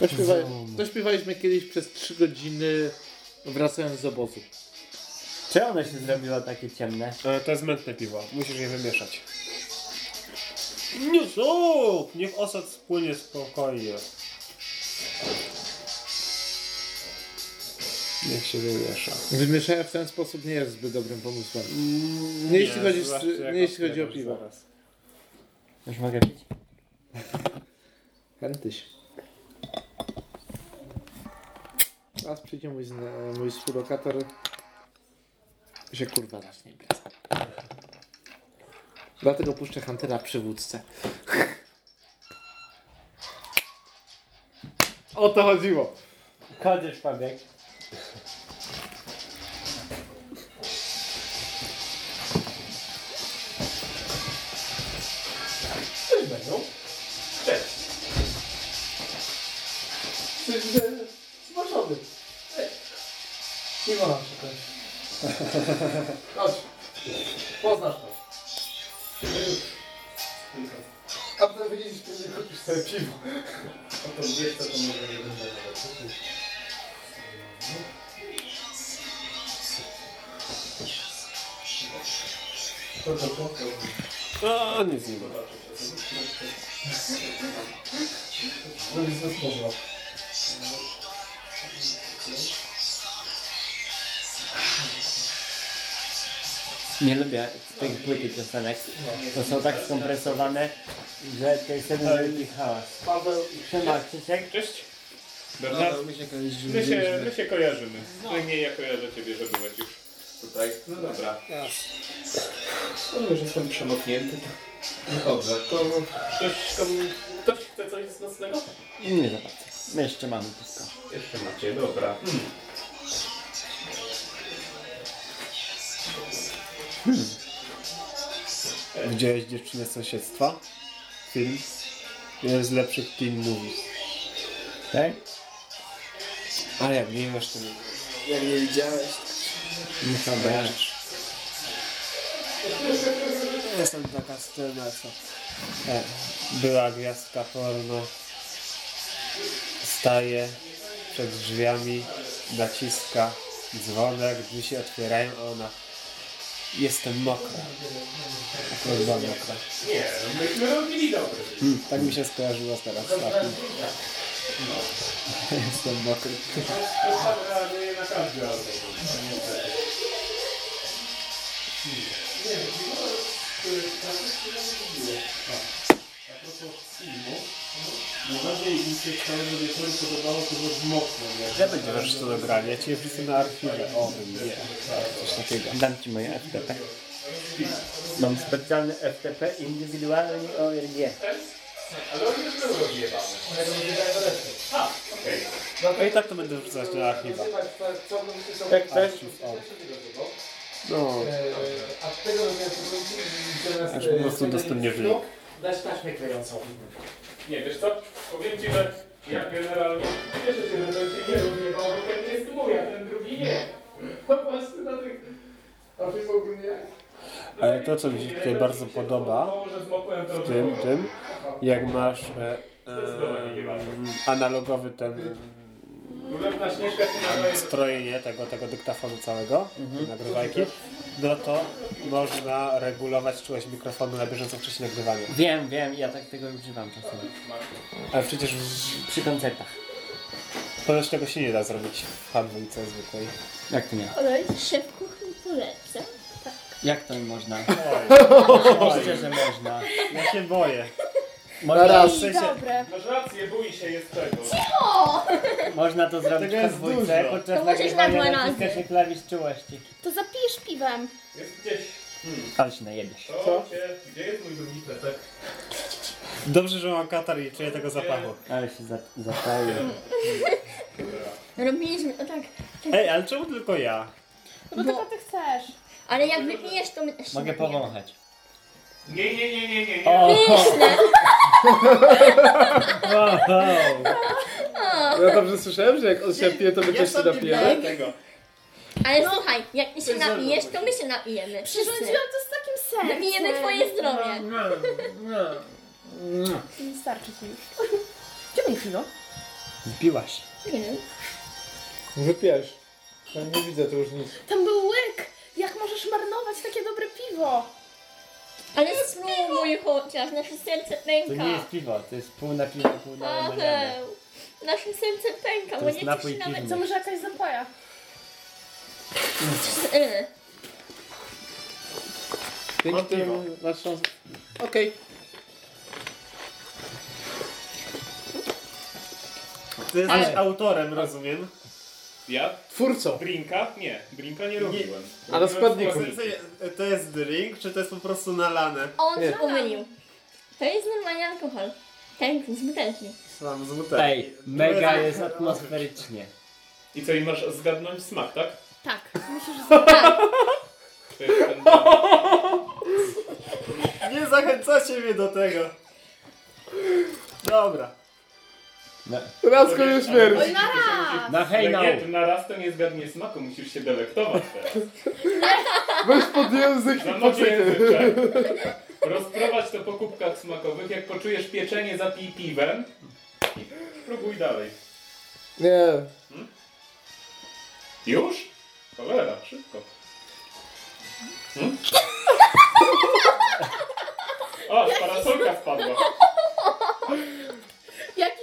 To, śpiewa, to śpiewaliśmy kiedyś przez 3 godziny wracając z obozu. Czy one się zrobiło takie ciemne? E, to jest mętne piwo, musisz je wymieszać. Nie sup! Niech osad spłynie spokojnie. Niech się wymiesza. Wymieszanie w ten sposób nie jest zbyt dobrym pomysłem. Nie, jeśli chodzi, jak nie jeśli chodzi o otwierasz piwo. zaraz. Już mogę pić? Chętyś. Teraz przyjdzie mój, zna- mój współlokator się kurwa zacznie biec. Dlatego puszczę Huntera przywódcę. O to chodziło. Chodzisz, Fabiek. Piwo. A to wiesz, to może nie będzie To to to. A, nic nie ma. To jest rozmowa. Nie lubię tych płyty piosenek. To są tak skompresowane, że to jest jeden wielki hałas. Paweł Siema, Krzysiek. Cześć. Bernard. My się, my się kojarzymy. No i nie, ja kojarzę ciebie, że byłeś już tutaj. No dobra. No już jestem przemoknięty. to- Dobrze, to ktoś, komu, ktoś chce coś z nocnego? Nie za bardzo. My jeszcze mamy wszystko. Jeszcze macie, dobra. Widziałeś dziewczynę z sąsiedztwa? Film? Jeden z lepszych teen movies. Tak? A jak nie wiesz, to nie Jak nie widziałeś, Muszę obejrzeć. Jestem taka scena, co e, była gwiazdka porno, staje przed drzwiami, naciska dzwonek, drzwi się otwierają, a ona jestem mokra. Akurat była mokra. Nie, no myśmy robili dobry. Hmm, tak mi się skojarzyło teraz ostatnio. Jestem mokry. Nie album. Najbardziej mi się z całego wieczoru podobało to, że mokro. Gdzie będzie warsztat do grania? Ja cię wrzucę na archiwę. O, nie. Coś takiego. Dam ci moje FTP. Mam specjalny FTP indywidualny ORG. No i tak to będę wrzucać na archiwa. Jak też? No, A tego dopiero aż po prostu udostępnię link. Dać taśmę klejącą. Nie, wiesz co? Powiem ci, że ja generalnie cieszę się, że ten się nie rozjebał, bo ten jest mój, a ten drugi nie. Po prostu na tych... A ty w ogóle nie? Ale to, co mi się tutaj bardzo podoba, w tym, tym, jak masz e, e, analogowy ten strojenie tego, tego dyktafonu całego, nagrywajki, no to można regulować czułość mikrofonu na bieżąco w czasie nagrywania. Wiem, wiem, ja tak tego używam czasem. Ale przecież w, Przy koncertach. ponoć tego się nie da zrobić w handlujce zwykłej. Jak to nie? Ale szef kuchni poleca. Jak to można? Oj, Oczywiście, że można. ja się boję. Można, raz. w sensie, dobre. Masz rację, bój się, jest tego. można to zrobić Tego w jest podwójce dużo. podczas To możesz na nagrywania dwa razy. naciskasz klawisz czułości. To zapijesz piwem. Jest gdzieś. Hmm. Ale się najebiesz. To Co? Cię, gdzie jest mój drugi plecak? Dobrze, że mam katar i czuję tego zapachu. Ale się za- zapalił. Robiliśmy to tak. Ej, ale czemu tylko ja? No bo tylko ty chcesz. Ale jak wypijesz, to my też Mogę napijemy. powąchać. Nie, nie, nie, nie, nie, nie. O! Pyszne. Wow! Ja dobrze słyszałem, że jak on się pije, to my też się napijemy. Tego. Ale słuchaj, jak ty się napijesz, to my się napijemy. Przyrządziłam to z takim sercem. Napijemy twoje zdrowie. Nie starczy ci już. Gdzie moje piwo? Zbiłaś. Nie wiem. Wypijesz. Ja nie widzę tu już nic. Tam był łyk. Jak możesz marnować takie dobre piwo? Ale spróbuj chociaż, nasze serce To pęka. nie jest piwo, to jest pół na piwo, pół na lemoniadę. Paweł, nasze serce pęka, To bo jest nie napój ci się nawet... piwny. Co może jakaś zapaja? Yy. Dzięki temu masz szansę. Okej. Ty jesteś autorem, rozumiem. Ja? Twórcą. Drinka? Nie, drinka nie robiłem. A na Robiłem składniku? To jest drink, czy to jest po prostu nalane? On Nie. się pomylił. To jest normalny alkohol. Ten z butelki. Mam z butelki. Ej, mega jest atmosferycznie. I co, i masz zgadnąć smak, tak? Tak. Myślę, że To jest ten... Nie zachęcacie mnie do tego. Dobra. No, Raz koniec śmierci. Oj, na raz! no hej, no. nie, na raz to nie zgadnie smaku, musisz się delektować teraz. Weź pod język i Za nowy poczekaj. języczek. Rozprowadź to po kubkach smakowych. Jak poczujesz pieczenie, zapij piwem. I Spróbuj dalej. Nie. Już? Cholera, szybko. Hmm? O, parasolka spadła. Jaki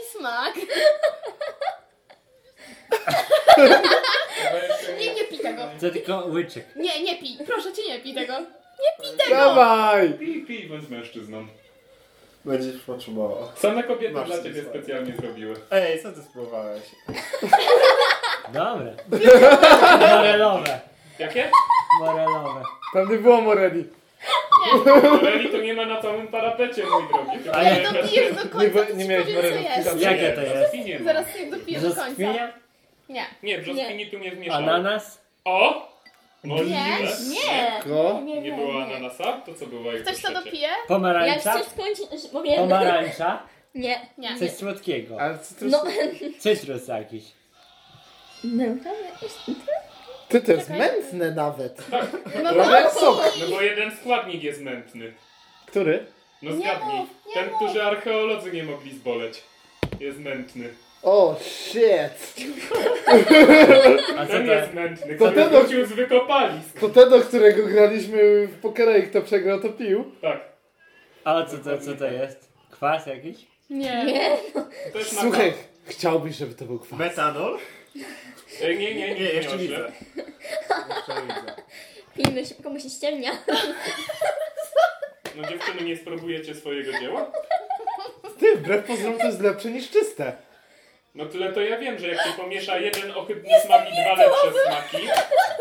jeszcze Nie, nie pij tego. To tylko łyczek. Nie, nie pij. Proszę cię, nie pij tego. Dawaj! Pij, pij, bądź mężczyzną. Będziesz potrzebował. Same kobiety Masz dla ciebie smak. specjalnie zrobiły. Ej, co ty spróbowałeś? Dobre. Morelowe. Jakie? Morelowe. Tam nie było Moreli. Moreli to nie ma na całym parapecie, mój drogi. Ale jakaś- dopijesz do Nie końca, nie ci miałeś. Jakie to jest? Nie. Zaraz jak dopijesz do końca. Nie. Nie, brzoskwini tu nie wmieszałem. Ananas? O! Nie, Możliwe. Nie. Ko? Nie, Nie było ananasa? To co było Ktoś to dopije? Pomarańcza? chcesz skończyć. Pomarańcza? Nie. Nie. Coś słodkiego. Ale cytrus... No. Cytrus jakiś. No, to jest... Ty to jest mętne nawet. No Prawie jak sok. No bo jeden składnik jest mętny. Który? No Nie zgadnij. mów, nie Ten, mów. który archeolodzy nie mogli zboleć. Jest mętny. O, shit. A co Ten to? jest mętny, To który ten, o- wrócił z wykopalisk. To ten, do którego graliśmy w pokera i kto przegrał, to pił. Tak. A co to, co to jest? Kwas jakiś? Nie. Jest Słuchaj, chciałbyś, żeby to był kwas. Metanol? E, Nie, nie, nie. Nie, jeszcze nie widzę. Jeszcze widzę. Pijmy szybko, bo się ściemnia. No dziewczyny, nie spróbujecie swojego dzieła? Ty, wbrew pozorom to jest lepsze niż czyste. No tyle to ja wiem, że jak się pomiesza jeden ohydny smak i dwa lepsze smaki,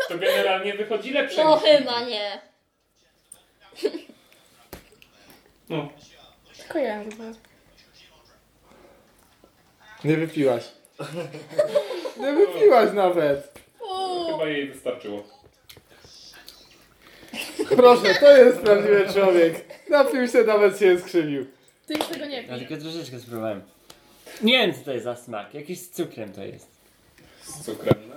to generalnie wychodzi lepsze No niż chyba nie. No. Kojarzę. Nie wypiłaś. Nie wypiłaś nawet. Chyba jej wystarczyło. Proszę, to jest prawdziwy człowiek. Napił się, nawet się skrzywił. Ty już tego nie Ja pij. tylko troszeczkę spróbowałem. Nie wiem co to jest za smak. Jakiś z cukrem to jest. Z cukrem, no.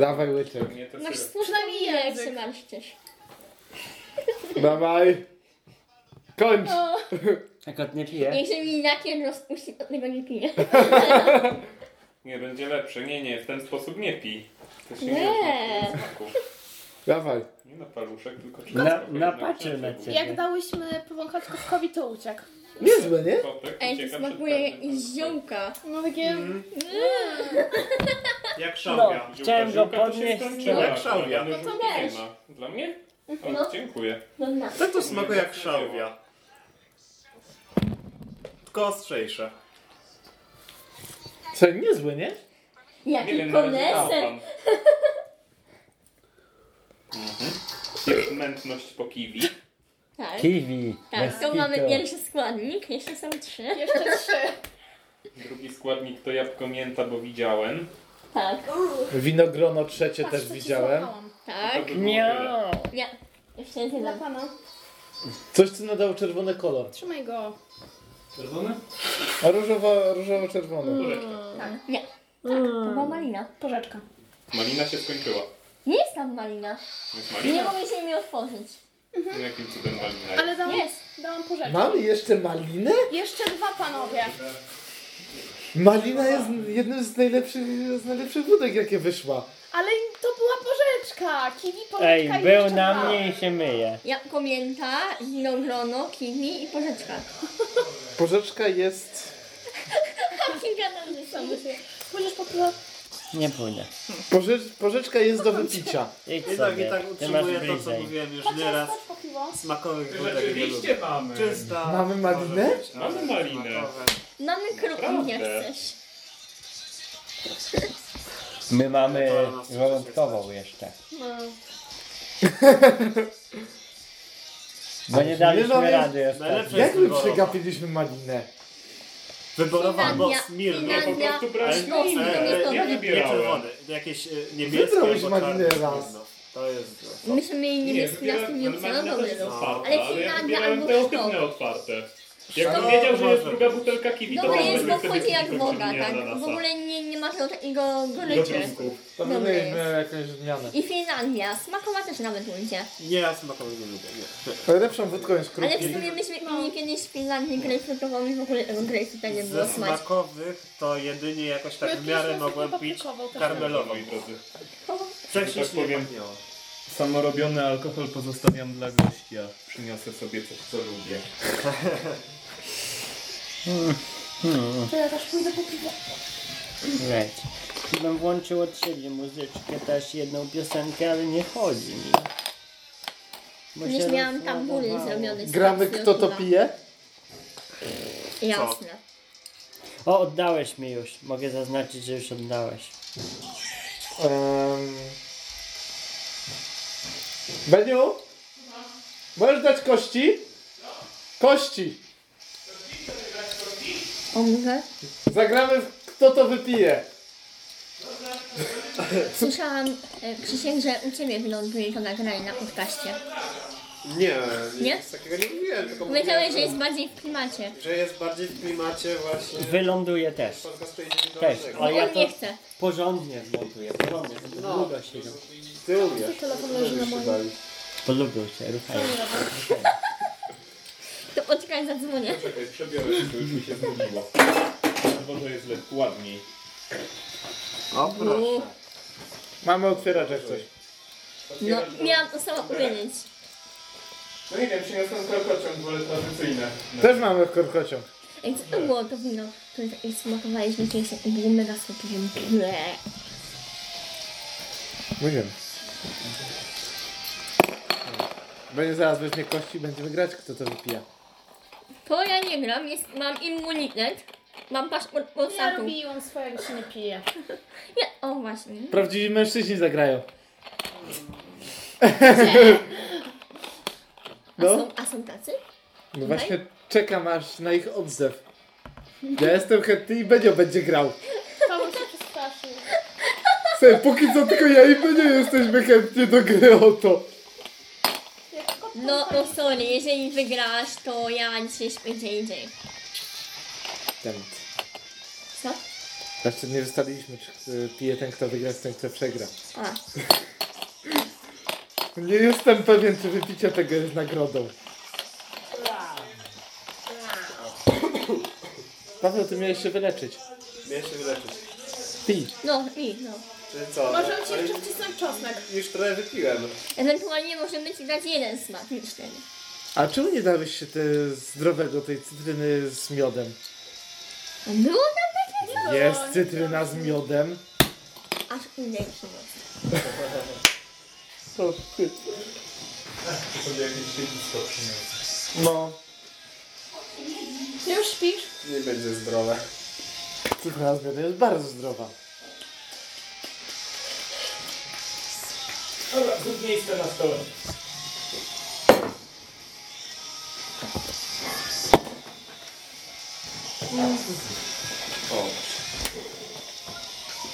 Dawaj łyczek. Nie to Masz syrop. smutne minę, jak się marszczysz. Dawaj. Kończ. O, Jak od nie piję. Niech się mi nakier rozpuści, to tego nie piję. Nie, będzie lepsze. Nie, nie, w ten sposób nie pij. To się Nie. nie rozumie smaku. Dawaj. Nie na paluszek, tylko Na, wszystko. napatrzył na ciebie. Jak dałyśmy powąchać kotkowi, to uciekł. Niezłe, nie? Kotek Ej, ucieka to przed smakuje każdym jakieś ziołka. No takie... Jak No, szałwia. Ziółka, chciałem go ziółka to się podnieść. skończyło. Jak szałwia. Ale No to żółki nie weź. ma. Dla mnie? O, No. dziękuję. Dobra. Tak to smakuje jak szałwia. Tylko ostrzejsze. Co, niezłe, nie? Nie Jaki wiem, na razie koneser. zaufam. Mhm. Jest mętność po kiwi. Tak. Kiwi. Tak, to mamy pierwszy składnik, jeszcze są trzy. Jeszcze trzy. Drugi składnik to jabłko mięta, bo widziałem. Tak, Winogrono trzecie Patrz, też co ci widziałem. złapałam. tak. To by było. Nie, jeszcze jest Dla pana. Coś, co nadało czerwony kolor. Trzymaj go. Czerwone? A różowo, różowo-czerwony. Porzeczka. Nie, to była malina. Porzeczka. Malina się skończyła. Nie jest tam malina. Jest Nie malina? mogę się mi otworzyć. No Jakim cudem malina jest? Ale dałam, Jest. dałam porzeczkę. Mamy jeszcze malinę? Jeszcze dwa panowie. Malina jest jednym z najlepszych, z najlepszych wódek, jakie wyszła. Ale to była porzeczka. Kiwi, porzeczka Ej, i był na mnie i się myje. Jabłko mięta, winogrono, kiwi i porzeczka. Porzeczka jest... Nam się Pójdziesz po piwo? Nie pójdę. Porzecz, porzeczka jest do wypicia. Idź I tak, i sobie. tak Ty masz utrzymuję to, co bliżej. mówiłem już nieraz. chodź po piwo. Smakowych wódek nie lubię. Rzeczywiście mamy. Czysta. Mamy może być, Mamy smakowe. Mamy nie chcesz. My mamy żołądkową jeszcze. No. Bo nie daliśmy rady. Najlepsze Jak jest my wyborowa. przegapiliśmy malinę? Wyborowa Finlandia- po Finlandia- prostu No, inne. to jest to Ja Nie wybierałem. czerwony, jakieś e, niebieskie Wybrałeś albo czarne raz. Smirnoff. To jest. Myśmy mieli Nie, niebieski na wybierałem, ale no też jest otwarta, Ale ale ja Finlandia wybierałem albo te ohydne otwarte. Jakbym No, wiedział, że jest druga butelka kiwi, to Dobry bym jest, bo wchodzi jak woda, tak? W ogóle nie, nie ma takiego goryczy. To mieliśmy jest. jakąś zmianę. I Finlandia, smakowa też nawet ujdzie. Nie, ja smakowych nie lubię. Nie. Najlepszą wódką jest Ale w sumie myśmy mieli kiedyś w Finlandii grejpfrutową i w ogóle tego grejpfruta nie było Ze smać. smakowych to jedynie jakoś tak w miarę mogłem pić karmelową. Wcześniej tak nie powiem. Samorobiony alkohol pozostawiam dla gości, a przyniosę sobie coś, co lubię. To ja też pójdę po piwo. Leć. Bym włączył od siebie muzyczkę, też jedną piosenkę, ale nie chodzi mi. Bo się miałam tambury rozładowało. zrobione z Gramy kapsli kto to piwa. pije? Jasne. O, oddałeś mi już. Mogę zaznaczyć, że już oddałeś. Um... Beniu? Możesz dać kości? Kości! Mogę? Zagramy w kto to wypije. Słyszałam, e, Krzysiek, że u Ciebie wyląduje to nagranie na podcaście. Nie, Nie? nic takiego nie mówiłem, tylko Powiedziałeś, mówiłem, że jest bardziej w klimacie. że jest bardziej w klimacie właśnie Wyląduje też. podcastu Też. indywidualnego. Ale ja on to nie chce. porządnie zmontuję. Porządnie, No. długo siedział. Ty umiesz. Telefon leży na moim. Polubił się, ruchają. To poczekaj, zadzwonię. Czekaj, przebiorę się, to już mi się znudziło. Bo to jest lep- ładniej. O proszę. Mamy otwierać jak coś. No, miałam to samo powiedzieć. No nie wiem, przyniosłem korkociąg, wolę tradycyjne. Też mamy korkociąg. Ej, co to było to wino? To jest takie smakowaliśmy kiedyś, to było mega słodkie. Ble. Nie wiem. Będzie zaraz weźmie kości i będziemy grać kto to wypija. To ja nie gram, jest, mam immunitet. Mam paszport Ja Polsatu. robiłam swojego, się nie pije. Nie, o właśnie. Prawdziwi mężczyźni zagrają. A, No. są, a są tacy? No właśnie czekam aż na ich odzew. Ja jestem chętny i Benio będzie grał. Paweł się przestraszył. Słuchaj, póki co tylko ja i Benio jesteśmy chętni do gry o to. No, no sorry, jeżeli wygrasz, to ja dzisiaj śpię gdzie indziej. Ten. Co? Jeszcze nie ustaliliśmy, czy y, pije ten, kto wygra, z ten, kto przegra. A, Nie jestem pewien, czy wypicie tego jest nagrodą. Paweł, ty miałeś się wyleczyć. Miałem się wyleczyć. Pij. No i no. Czyli co? Możemy ci jeszcze wcisnąć czosnek. Już trochę wypiłem. Ewentualnie może być dać jeden smak niż ten. A czemu nie dałeś się te zdrowego, tej cytryny z miodem? Było tam takie? Jest cytryna z miodem. Aż innej przyniosę. To. Sobie jakieś siedzisko przyniosę. No. Ty już śpisz? Nie będzie zdrowe. Cytryna z miodem jest bardzo zdrowa. Dobra, zrób miejsce na stole. O,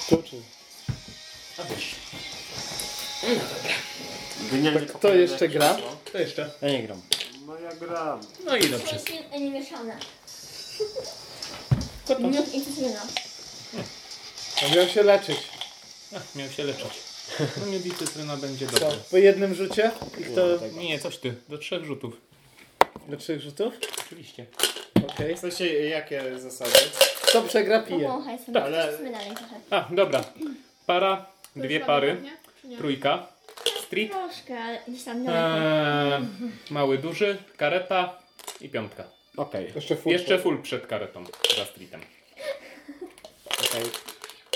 Tu czy? Genialnie Tak, kto jeszcze gra? to jeszcze. Ja nie gram. No ja gram. No i dobrze. Nie mieszane. Co to? Miód i cytryna. No miał się leczyć. Ach, miał się leczyć. No miód i cytryna będzie Co? dobrze. Po jednym rzucie? I kto Nie, coś ty. Do trzech rzutów. do trzech rzutów? Oczywiście. Okej. W sensie, jakie zasady? Kto przegra pije. Pomachaj sobie. Ale- Ale... dalej trochę. A, dobra. Para, dwie pary, nie? trójka, street, Troszkę, ale gdzieś tam daleko. eee, mały, duży, kareta i piątka. Okej. Jeszcze full. Jeszcze full przed karetą, za streetem. okej.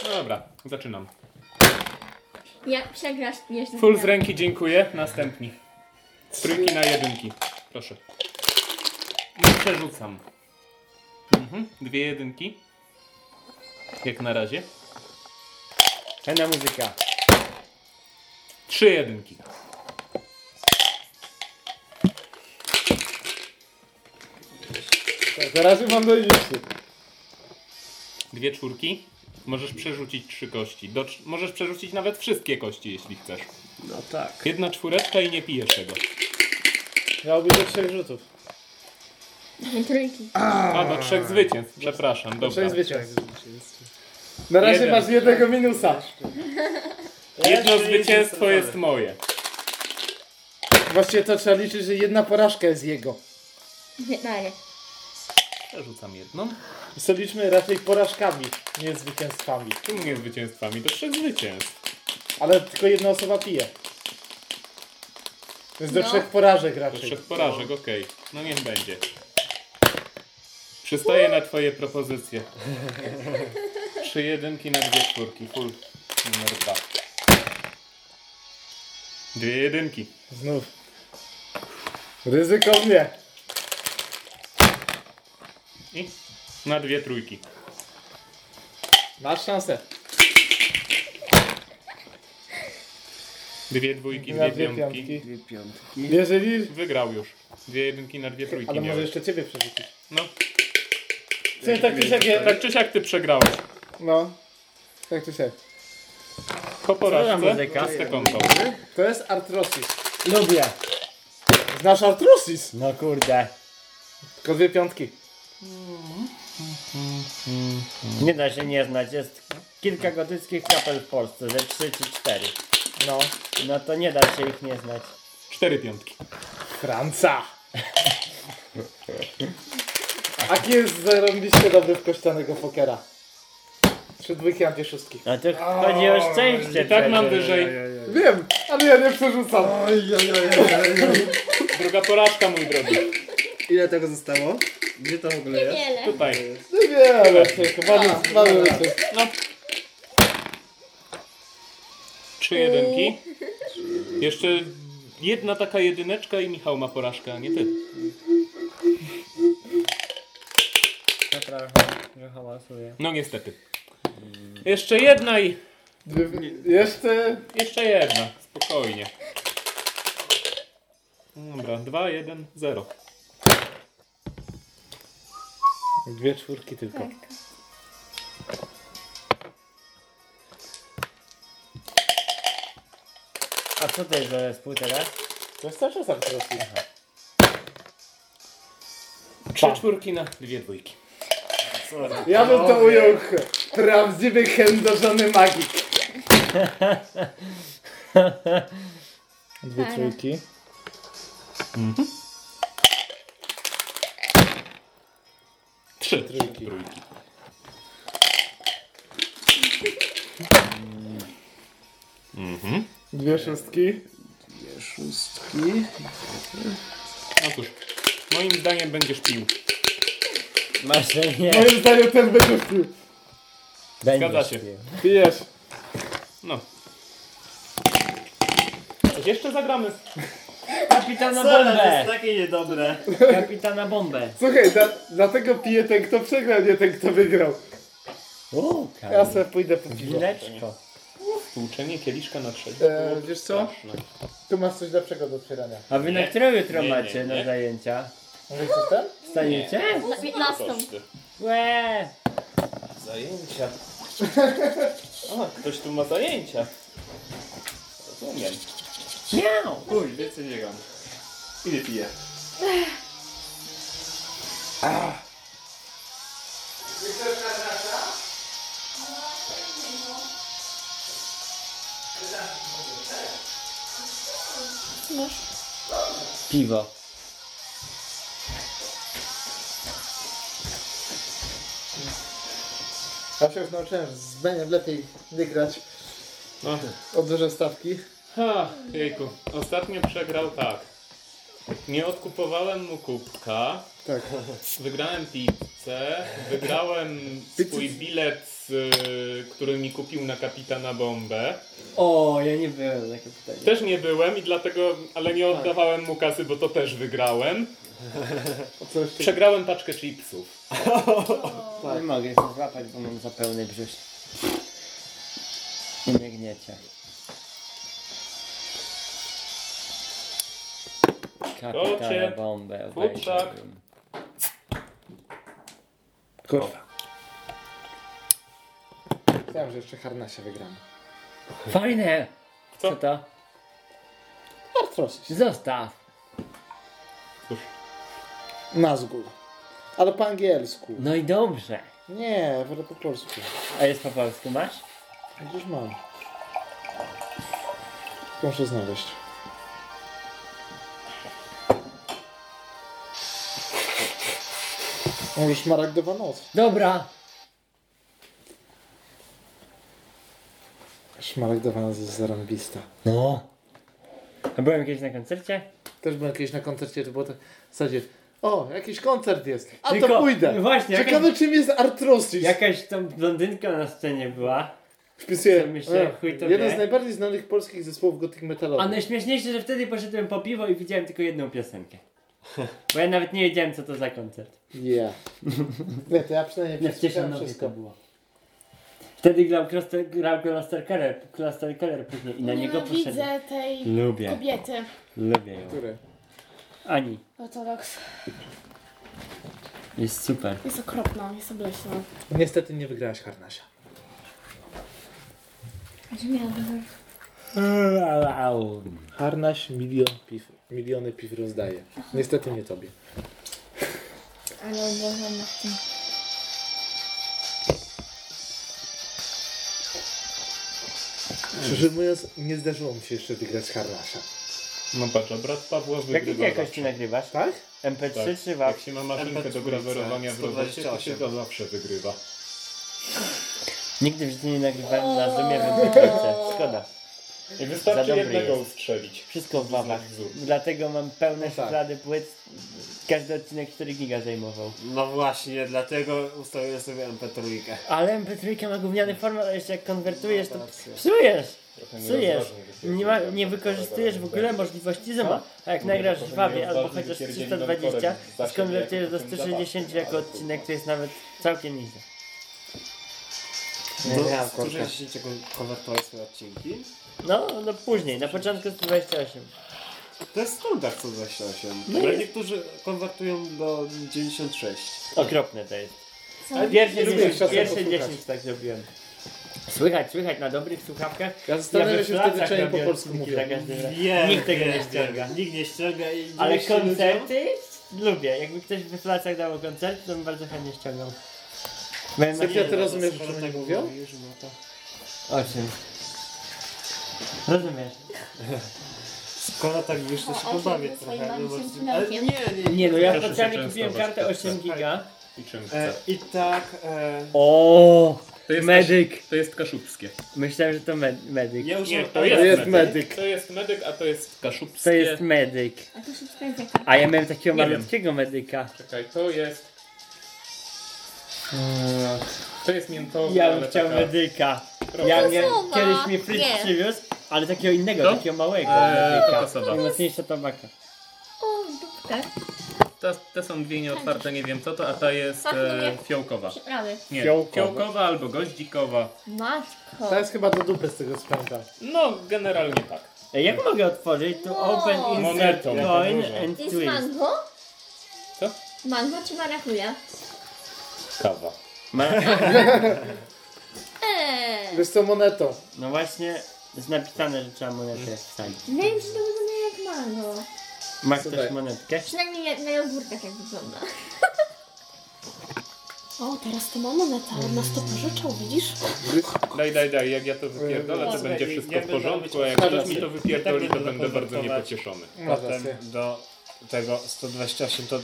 No dobra, zaczynam. Jak przegrasz, pijesz Full z ręki, dziękuję. Następni. Trójki na jedynki. Proszę. I przerzucam. Mhm. Dwie jedynki. Jak na razie. Fajna muzyka. Trzy jedynki. Razie mam do listy. Dwie czwórki. Możesz przerzucić trzy kości. Do, możesz przerzucić nawet wszystkie kości, jeśli chcesz. No tak. Jedna czwóreczka i nie pijesz tego. Być do trzech rzutów. Trójki. A, do trzech zwycięstw. Przepraszam, Do dobra. trzech zwycięstw. Na razie Jeden. masz jednego minusa. Jedno zwycięstwo jest moje. Właściwie to trzeba liczyć, że jedna porażka jest jego. Dalej. Przerzucam jedną. Liczmy raczej porażkami, nie zwycięstwami. Czemu nie zwycięstwami? Do trzech zwycięstw. Ale tylko jedna osoba pije. Więc do No. trzech porażek Do raczej. trzech porażek, okej. No niech będzie. Przystaję na twoje propozycje. Trzy jedynki na dwie czwórki. Full numer dwa. Dwie jedynki. Znów. Ryzykownie. I na dwie trójki. Masz szansę. Dwie dwójki, Na dwie dwie piątki. piątki. Dwie piątki. Jeżeli... Wygrał już. Dwie jedynki na dwie trójki. Ale może miałeś. jeszcze ciebie przerzucić. No, tak czy siak... je- tak czy siak ty przegrałeś. No. Tak czy siak. Po porażce muzyka? czyste konto. To jest artrosis. Lubię. Znasz artrosis? No kurde. Tylko dwie piątki. Nie da się nie znać. Jest kilka gotyckich kapel w Polsce, ze trzy czy cztery. No. No to nie da się ich nie znać. Cztery piątki. Franca. Aki jest zarąbiście dobry w kościanego pokera. Trzy dwójki, a dwie szóstki. No to chodzi o szczęście. I tak mam przecież. wyżej. Wiem, ale ja nie przerzucam. Druga porażka, mój drogi. Ile tego zostało? Gdzie to w ogóle jest? Niewiele. Tutaj. Nie wiem, tylko mamy. No. Trzy jedynki. Jeszcze jedna taka jedyneczka i Michał ma porażkę, a nie ty. Że hałasuję. No niestety. Jeszcze jedna i... Dwie- Jeszcze... Jeszcze jedna. Spokojnie. Dobra, dwa, jeden, zero. Dwie czwórki tylko. Tak. A co to jest za zespół teraz? To jest cały czas artrosis. Trzy czwórki na dwie dwójki. Ja bym to ujął prawdziwy chędożony magik. Dwie Fajne. trójki. Trzy Trójki. trójki. Mhm. Dwie szóstki. Szóstki. Otóż, moim zdaniem będziesz pił. Masz, nie. Moim zdaniem ten będziesz pił. Będziesz Zgadza się. pił. Pijesz. No. Jeszcze zagramy. Kapitana to jest bombę! takie niedobre. Kapitana bombę. Słuchaj, da, dlatego pije ten, kto przegrał, nie ten, kto wygrał. O, Ja sobie pójdę po piwo. Chwileczko. Tłuczenie kieliszka na trzeźwo. E, było wiesz co? straszne. Tu masz coś lepszego do otwierania. A wy na którą jutro Nie, nie, macie nie. na zajęcia? Może chcesz ten? Wstaniecie? Na 15. Coś ty. Łe! Zajęcia. A, ktoś tu ma zajęcia. Rozumiem. Miau! Uj, więcej nie gram. Ile piję? Piwo. Ja się już nauczyłem, że z Beniem lepiej nie grać No. o duże stawki. Ha, jejku. Ostatnio przegrał tak. Nie odkupowałem mu kubka, Tak. wygrałem pizzę, wygrałem swój bilet, y, który mi kupił na kapitana bombę. O, ja nie byłem na kapitanie. Też nie byłem i dlatego, ale nie oddawałem mu kasy, bo to też wygrałem. O? Przegrałem paczkę chipsów. Nie mogę się złapać, bo mam za pełny brzuch. Nie gniecie. Kapitana bombę Futrzak. obejrzałbym. Kurwa. Chciałem, że jeszcze Harnasia wygramy. Fajne! Co? Co to? Artrosis. Zostaw! Cóż, Nazgul. Ale po angielsku. No i dobrze. Nie, wolę po polsku. A jest po polsku masz? Już mam. Muszę znaleźć. Może szmaragdowa noc. Dobra! Szmaragdowa noc jest zarąbista. No. A byłem kiedyś na koncercie? Też byłem kiedyś na koncercie, to było tak w zasadzie o, jakiś koncert jest, a Tylko- to pójdę. właśnie, Ciekawe jakaś- czym jest artrosis. Jakaś tam blondynka na scenie była. Wpisuję, myślę, a, chuj to jeden wie. z najbardziej znanych polskich zespołów gothic A metalowych. najśmieszniejsze, że wtedy poszedłem po piwo i widziałem tylko jedną piosenkę. Bo ja nawet nie wiedziałem co to za koncert. Yeah. Nie, to ja przynajmniej Nie Cieszanowie wszystko. to było. Wtedy grał, Cluster, grał Cluster Keller, Cluster Keller później i na niego poszedłem. Nienawidzę tej Lubię, kobiety. lubię ją. Który? Ani, Ortodoks. jest super. Jest okropna, jest obleśna. Niestety nie wygrałaś Harnasia. Harnaś milion piw, miliony piw rozdaje. Niestety nie tobie. Ale uważam nad tym. Szczerze mówiąc, nie zdarzyło mi się jeszcze wygrać Harnasza. no patrz, a brat Pawła wygrywa. ty jakości nagrywasz? Tak? MP3 Tak. czy WAV? Jak się ma maszynkę MP3, do grawerowania w robocie, to się 128. to zawsze wygrywa. Nigdy w życiu nie nagrywałem na Zoomie w MP3. Szkoda. I wystarczy jednego jest. ustrzelić. Wszystko w wawach. Dlatego mam pełne No tak. szuflady płyt. Każdy odcinek 4 giga zajmował. No właśnie, dlatego ustawiłem sobie MP3. Ale MP3 ma gówniany format, a jeszcze jak konwertujesz to psujesz. Psujesz. Nie, ma, nie wykorzystujesz w ogóle możliwości zooma. A jak nagrasz w wawie albo chociaż 320, to skonwertujesz do 160 jako odcinek, to jest nawet całkiem nieźle. Do miałem 160 konwertować swoje odcinki. No, no później, na początku 128. To jest standard 128. No Ale jest. niektórzy konwertują do 96. Okropne to jest. Pierwsze Lubię 10, czasem pierwsze posłuchać. 10 tak zrobiłem. Słychać, słychać na dobrych słuchawkach. Ja zastanawiam we się wtedy, czy nie po robię polsku odcinki mówię. za każdym razem. Wiem, Nikt tego nie ściąga. wiem. Nikt nie ściąga i Ale się ludziom. koncerty lubię. Jakby ktoś we flacach dał koncert, to bym bardzo chętnie ściągał. Byłem na Sylwia, ty rozumiesz, o czym oni tak mówią? no. O czym? Rozumiesz. Skoro tak wiesz, to się pobawię trochę. swoim No, Ale pudełkiem. nie, nie. Nie no, ja Proszę się specjalnie częstować kupiłem kartę tak. 8 giga. I czym E, chce. I tak... E, O, To jest, Medyk. to jest kaszubskie. Myślałem, że to med medyk. Nie Nie, użył to jest, jest medyk. To jest medyk, a to jest kaszubskie. To jest medyk. A to się spędza A ja miałem takiego Nie wiem. malutkiego medyka. Czekaj, to jest... Eee, To jest miętowe, Ja bym ale chciał taka... medyka. Proszę. Ja miałem, Kosowa. kiedyś mi Fritz Nie. przywiózł, ale takiego innego, To? takiego małego Eee, to medyka. kosowa. Najmocniejsza tabaka. O, dupkę. Te, te są dwie nieotwarte, nie wiem co to, a ta jest Tak, e, fiołkowa. Nie, Fiołkowa. fiołkowa albo goździkowa. Matko. To jest chyba do dupy z tego co pamiętam. No, generalnie tak. Ej, jak mogę otworzyć? To Wow. open insert Monetą. coin Dużo. and To jest twist. mango? Co? Mango czy marakuja? Kawa. Ma Eee. Wiesz co, monetą. no właśnie, jest napisane, że trzeba monetę wsadzić. Się, że to wygląda jak mango. Ma ktoś Słuchaj. monetkę? Przynajmniej jak na jogurtach jak wygląda. O, teraz to ma monetę, ale nas to pożyczał, widzisz? Daj, daj, daj, jak ja to wypierdolę, to będzie wszystko w porządku, a jak ktoś mi to wypierdoli, to Tak będę będę bardzo niepocieszony. Masz Potem rację. do tego 128 to,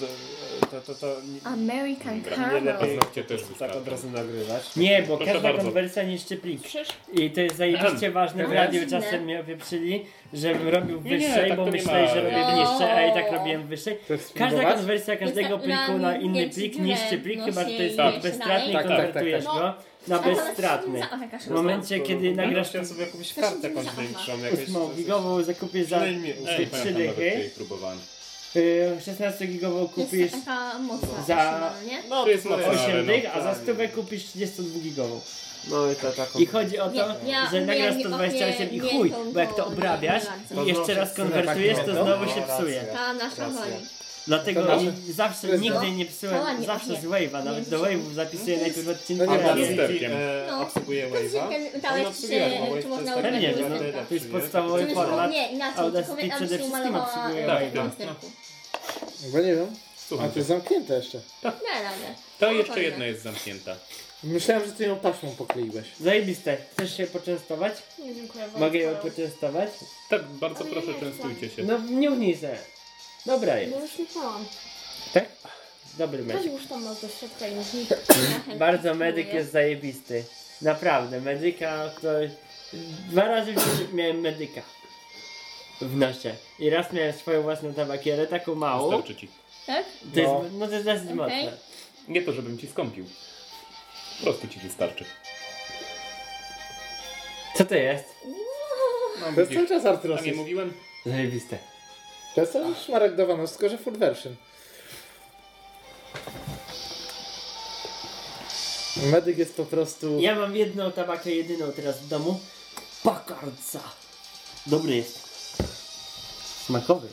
to, to, to nie, American nie Caramel. lepiej też tak od razu nagrywać. Nie, bo Proszę każda bardzo. konwersja niszczy plik. I to jest zajebiście ważne. W No, radiu czasem mnie opieprzyli, żebym robił Nie, nie, wyższej, tak bo to nie myśleli, ma. że robię No. niższe, a i tak robiłem wyższej. To jest Każda spróbować? konwersja każdego Jest na- pliku na na inny plik niszczy plik, chyba że to jest nosi bezstratny i tak, tak, tak, konwertujesz tak. go na bezstratny. W momencie, kiedy No, nagrasz chciałem sobie jakąś kartę większą, jakąś... 8 gigową zakupisz za Przynajmniej Ej, trzy pamiętam nawet dychy, tej próbowałem. Y, 16 gigową kupisz Jest taka mocna za- nie? No, To jest mocne, ale 8 no, dych, a za tak. stówę kupisz 32 gigową. No i to taką... I chodzi o to, Nie, ja- że ja nagrasz nie 128 i chuj, bo jak to obrabiasz nie i jeszcze raz konwertujesz, to znowu no, się psuje. Ta nasza woli. Dlatego To nasze- i zawsze to nigdy no. nie psułem, nie zawsze pachnie. z Wave'a, nawet do Wave'ów zapisuję najpierw odcinki No nie razy. bardzo. lusterkiem. E, No. obsługuje To Wave'a. obsługuje czy- czy to jest można Pewnie, no, to jest nie? podstawowy Przecież- format. Nie, inaczej, Audacity przede wszystkim obsługuje Wave'a. Bo nie wiem. A Słuchaj, to jest zamknięte jeszcze. Da radę. to jeszcze Spokojnie. jedna jest zamknięta. Myślałem, że ty ją taśmą pokleiłeś. Zajebiste. Chcesz się poczęstować? Nie, dziękuję bardzo. Mogę ją poczęstować? Tak, bardzo Ale proszę, nie częstujcie się. No nie se. Dobra jest. No już nie chciałam. Tak? Dobry mecz. już tam masz do środka i już Bardzo medyk jest zajebisty. Naprawdę, medyka to... Dwa razy w życiu miałem medyka. W nosie. I raz miałem swoją własną tabakierę, taką małą. Wystarczy ci. Tak? To jest, No. no to jest dosyć Okej. mocne. Nie to, żebym ci skąpił. Po prostu ci wystarczy. Co to jest? No, To jest widzisz, cały czas a nie mówiłem? Zajebiste. To jest ten szmarek Dawanos, tylko że full version. Medyk jest po prostu... Ja mam jedną tabakę, jedyną teraz w domu. Pakardsa. Dobry jest. Smakowy.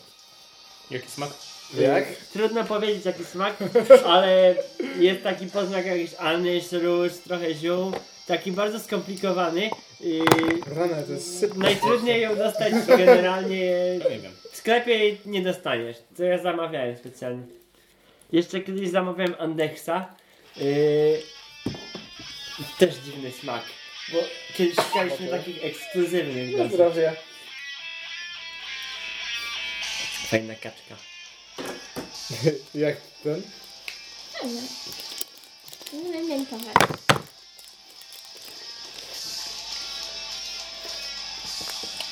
Jaki smak? Jak? Trudno powiedzieć jaki smak, ale jest taki poznak jakiś anyż, róż, trochę ziół. Taki bardzo skomplikowany. I Rana, to jest syp. najtrudniej ją dostać generalnie. To nie wiem. W sklepie jej nie dostaniesz. To ja zamawiałem specjalnie. Jeszcze kiedyś zamawiałem Andexa. Yy, też dziwny smak. Bo kiedyś szukaliśmy takich ekskluzywnych. Na zdrowie. Fajna kaczka. Jak ten? Fajne. Nie wiem, miętowe.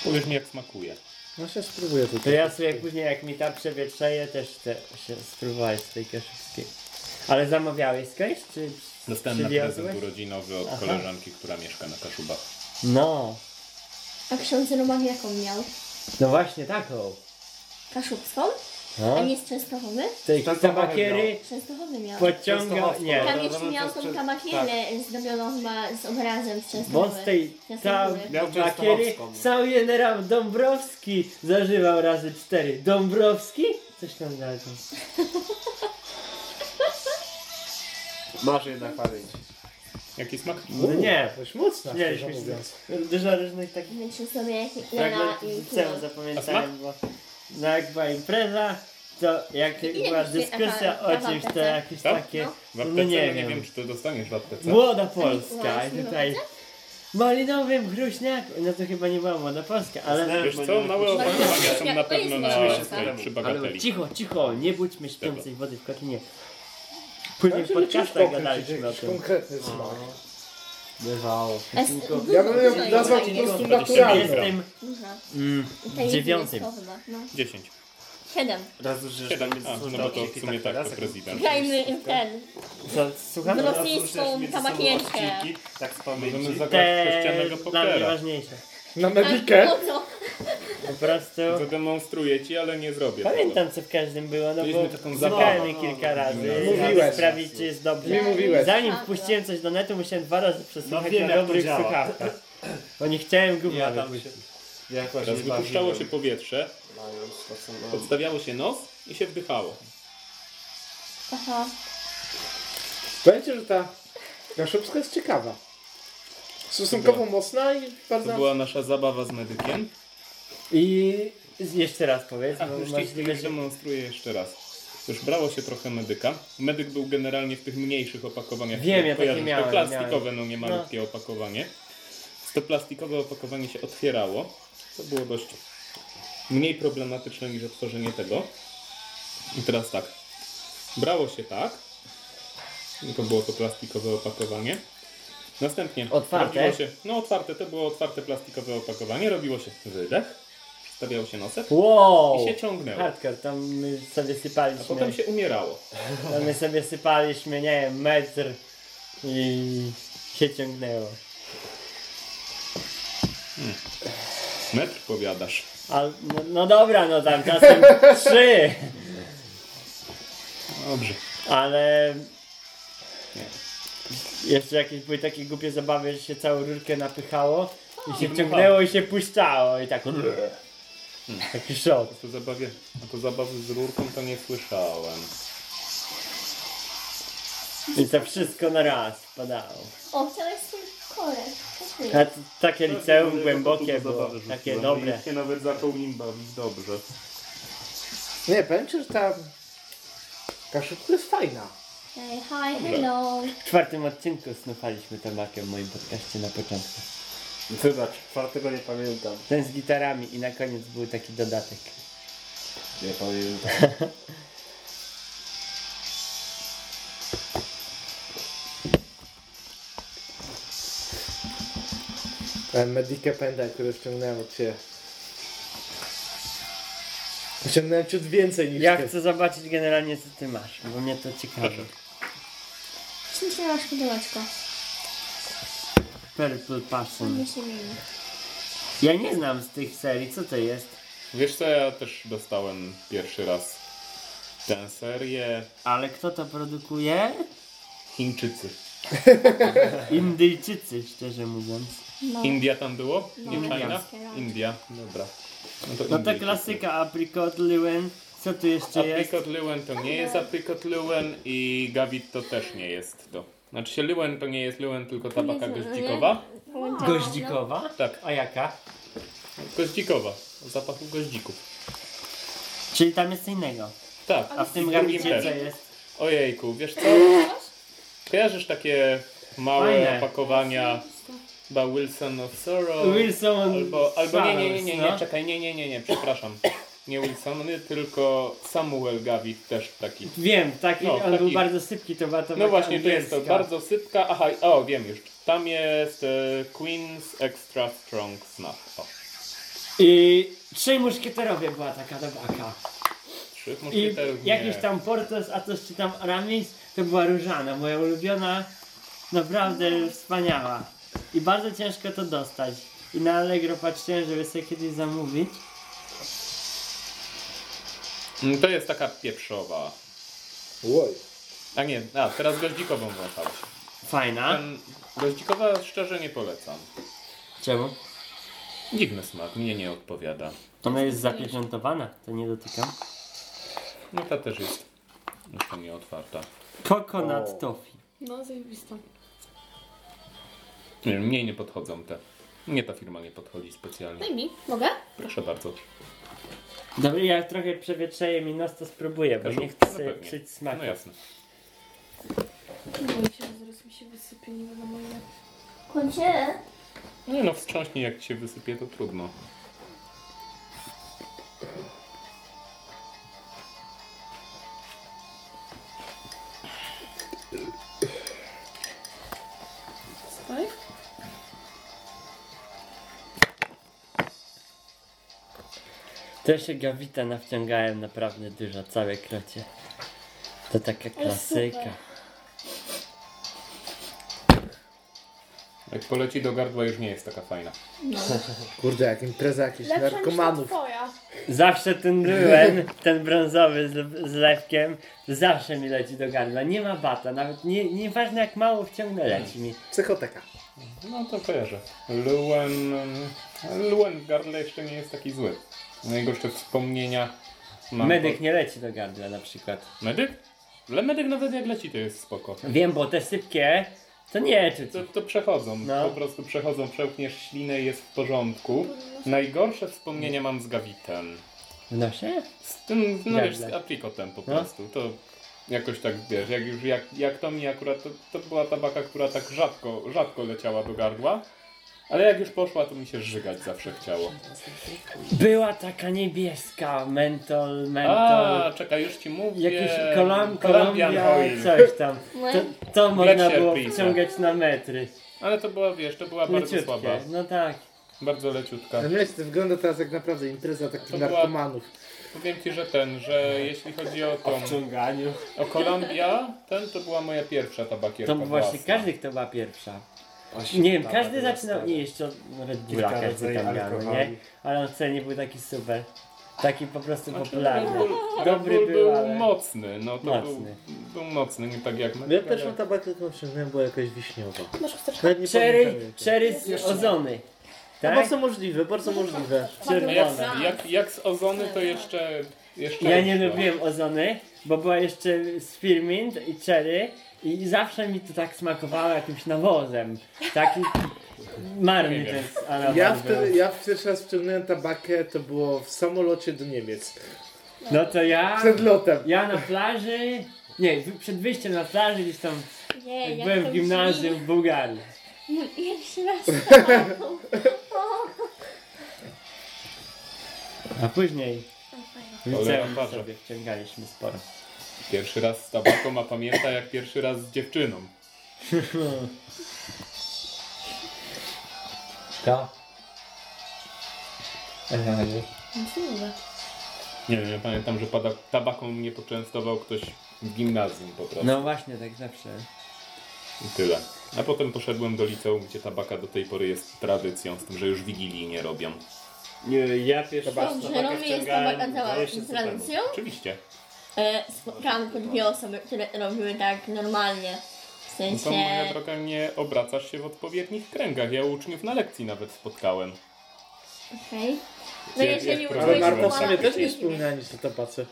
Powiesz mi jak smakuje. No się spróbuję To tutaj. ja sobie później jak mi ta przewietrzeje też chcę się spróbować z tej kaszubskiej. Ale zamawiałeś skądś? Czy Dostałem na przywiozłeś? prezent urodzinowy od Aha. koleżanki, która mieszka na Kaszubach. No. A ksiądz Roman jaką miał? No właśnie taką. Kaszubską? No. A nie z Częstochowy? Tej Częstochowy tabakiery Częstochowy miał. pociąga... Częstochowską. Nie. Tam No, jeszcze no, miał tą jest- tabakierę zdobioną chyba z obrazem z Bo Częstochowy. z tej Częstochowy. Miał tabakiery Częstochowską. cały generał Dąbrowski zażywał razy cztery. Dąbrowski? Coś tam dalej. Masz jednak pamięć. Jaki smak? No nie. Dość mocna, Nie, szczerze już mówiąc. Dużo różnych takich Myślę sobie Lena fragmentów i Kuba. zapamiętałem, bo no jak była impreza, to jak Ile była byście dyskusja taka o czymś, to kawałka, jakieś Tak? takie... No. W No aptece nie nie, wiem. czy to dostaniesz w aptece. Młoda Polska i tutaj... Malinowym gruśniaku. No to chyba nie była młoda Polska, ale... Wiesz co, małe opakowania są na pewno na tej, przy bagateli. Cicho, cicho, nie budźmy śpiącej wody w kotlinie. Później w Znaczy, podcastach gadaliśmy o tym. konkretny smak. Bywało. Es- Ja bym ją nazwał po prostu naturalną. Dużo. mm, chyba, No. 10. Siedem. Raz już Siedem. A, no bo to w sumie tak, to prezydent. Grajmy ten. Co, słucham? No. rosyjską tabakienkę. Tak Możemy zagrać Te kościanego dla mnie pokera. ważniejsze. Na Tak, medikę. po co? Po prostu Zademonstruję ci, ale nie zrobię tego. pamiętam co w każdym było, no bo taką zabawę. kilka razy, Mówiłeś. aby sprawdzić czy jest dobrze. Mi mówiłeś. Zanim wpuściłem coś do netu, musiałem dwa razy przesłuchać No wiem, na jak to dobrych działa. słuchawkach. Bo nie chciałem gówna Ja tam wypuścić. się jakoś Teraz nie wypuszczało się powietrze, mając to, podstawiało się nos i się wdychało. Aha. Będzie, że ta kaszubska jest ciekawa. Stosunkowo mocna i To bardzo... była nasza zabawa z medykiem. I jeszcze raz powiedz, A bo już że... demonstruję jeszcze raz. Już brało się trochę medyka. Medyk był generalnie w tych mniejszych opakowaniach. Wiem, ja takie miałem, To plastikowe, no nie malutkie opakowanie. To plastikowe opakowanie się otwierało. To było dość mniej problematyczne niż otworzenie tego. I teraz tak. Brało się tak. To było to plastikowe opakowanie. Następnie Otwarte? robiło się, no otwarte, to było otwarte plastikowe opakowanie, robiło się wydech, stawiał się nosek Wow! i się ciągnęło. Hardcore, tam my sobie A sypaliśmy, potem się umierało. tam my sobie sypaliśmy, nie wiem, metr i się ciągnęło. Metr powiadasz. A, no, no dobra, no tam czasem trzy, Dobrze. ale jeszcze jakieś były takie głupie zabawy, że się całą rurkę napychało i się I ciągnęło i się puszczało i tak taki szok. A to zabawie, a to zabawy z rurką to nie słyszałem. I to wszystko na raz padało. O, chciałeś swój korek. A to, takie liceum głębokie było, takie dobre. się nawet zaczął nim bawić dobrze. Nie, powiem ci, że ta kaszubka jest fajna. Hey, hi, hello. W czwartym odcinku snufaliśmy temakiem w moim podcaście na początku. Wybacz, czwartego nie pamiętam. Ten z gitarami i na koniec był taki dodatek. Nie pamiętam. Pęda, który ściągnąłem od ciebie. Ściągnąłem ciut więcej niż Ja ty. chcę zobaczyć generalnie co ty masz, bo mnie to ciekawi. Ślicznie masz pudełeczko. Purple Passion. Się. Ja nie znam z tych serii, co to jest? Wiesz co, ja też dostałem pierwszy raz tę serię. Ale kto to produkuje? Chińczycy. Indyjczycy, szczerze mówiąc. No. India tam było? Nie No, China? no. India. Dobra. No to, No to Indyjczycy. klasyka Apricot, Luen. Co tu jeszcze jest? Apricot Luen to nie jest Apricot Luen i Gavit to też nie jest to. Znaczy się Luen to nie jest Luen, tylko tabaka goździkowa. Goździkowa? Tak, A jaka? goździkowa. O zapachu goździków. Czyli tam jest co innego. Tak, A w tym drugim gabicie też. co jest? Ojejku, wiesz co? Kojarzysz takie małe Fajne. opakowania chyba Wilson of Sorrow? Wilson Albo, albo nie, nie, nie, nie, nie, no. czekaj, nie, nie, nie, nie, przepraszam. Nie Wilsony, tylko Samuel Gavit też taki. Wiem, taki, No, on taki- był bardzo sypki, to była to No właśnie, to jest to bardzo sypka. Aha, o wiem już. Tam jest e, Queen's Extra Strong Snuff. O, I trzej muszkieterowie była taka dobaka. trzy I muszkieterów. jakiś nie. tam Portos, a coś czy tam Aramis, to była Różana, moja ulubiona, naprawdę wspaniała. I bardzo ciężko to dostać. I na Allegro patrzyłem, żeby sobie kiedyś zamówić. Mm, To jest taka pieprzowa. Oj. A nie, a teraz goździkową wąchałeś. Fajna. Ten goździkowa szczerze nie polecam. Czemu? Dziwny smak, mnie nie odpowiada. Ona jest zapieczętowana, to nie dotykam. No ta też jest jeszcze nie otwarta. Coconut toffee. No, zajebista. Nie, mnie nie podchodzą te. Nie ta firma nie podchodzi specjalnie. Daj mi. Mogę? Proszę bardzo. Dobra, ja trochę przewietrzeję mi nos, to spróbuję, bo nie chcę No sobie pewnie. psuć smaku. No jasne. Boję się, że zaraz mi się wysypie, nie wiadomo ile. Kończę. Nie no, wstrząśnie jak ci się wysypie, to trudno. To jeszcze gawita nawciągałem naprawdę dużo, całe krocie. To taka klasyka. Jak poleci do gardła już nie jest taka fajna. Kurde, jak impreza jakichś Lepsza niż ta narkomanów. twoja. Zawsze ten byłem, ten brązowy z, z lewkiem, zawsze mi leci do gardła. Nie ma bata, nawet nie, nieważne jak mało wciągnę, leci mi. Psychoteka. No to kojarzę. Luen... Luen w gardle jeszcze nie jest taki zły. Najgorsze wspomnienia mam... Medyk nie leci do gardła na przykład. Medyk? Ale medyk nawet jak leci to jest spoko. Wiem, bo te sypkie, to nie czuć. To, to przechodzą, No. po prostu przechodzą, przełkniesz ślinę i jest w porządku. Najgorsze wspomnienia mam z gawitem. W nosie? Z tym, no wiesz, z aprikotem po No. prostu. To jakoś tak, wiesz, jak już, jak, jak to mi akurat, to, to była tabaka, która tak rzadko, rzadko leciała do gardła. Ale jak już poszła, to mi się żygać zawsze chciało. Była taka niebieska, mentol, mentol. A, czekaj, już ci mówię. Jakiś kolam, Colombian Kolumbia, Oil. coś tam. To, to można było wciągać na metry. Ale to była, wiesz, to była bardzo słaba. Leciutkie, no tak. Bardzo leciutka. Ale wiesz, to wygląda teraz jak naprawdę impreza takich To była- narkomanów. Powiem ci, że ten, że jeśli chodzi o tą, wciąganiu. o Columbia, ten to była moja pierwsza tabakierka To właśnie własna. każdy kto była pierwsza. Nie wiem, każdy zaczynał, nie jeszcze tam miał, no nie? Ale on wcale nie był taki super. Taki po prostu Znaczy, popularny. Red Bull, Dobry Red Bull był, był ale- mocny, no to Mocny. Był, był mocny, nie tak jak Ja pierwszą tabakę, którą wciągnąłem była jakaś wiśniowa. Nawet nie Cherry, cherry z ozony. No Tak? bardzo możliwe, bardzo możliwe. Czerwone. jak, jak, z ozony to jeszcze... jeszcze Ja nie lubiłem ozony, bo była jeszcze spearmint i cherry i zawsze mi to tak smakowało jakimś nawozem. Taki marny ten anawaz Ja wtedy, ja pierwszy raz wciągnąłem tabakę, to było w samolocie do Niemiec. No to ja... Przed lotem. Ja na plaży... Nie, przed wyjściem na plaży gdzieś tam Nie, jak byłem w gimnazjum w Bułgarii. Mój pierwszy raz. A później w liceum sobie wciągaliśmy sporo. Pierwszy raz z tabaką, a pamięta jak pierwszy raz z dziewczyną. Ja. Nic nie mówię. Nie wiem, ja pamiętam, że pada, tabaką mnie poczęstował ktoś w gimnazjum po prostu. No właśnie, tak zawsze. I tyle. A potem poszedłem do liceum, gdzie tabaka do tej pory jest tradycją, z tym, że już wigilii nie robią. Nie, ja pierwszy raz Dobrze, robię jest wciągałem tabaka cała 20 z lat temu. tradycją. Oczywiście. E, spotkałam tylko dwie osoby, które robiły tak normalnie. W No sensie... to moja droga, nie obracasz się w odpowiednich kręgach. Ja uczniów na lekcji nawet spotkałem. Okej. No Jak- jeżeli jak Ale mnie tabakę. też nie nic o tabace.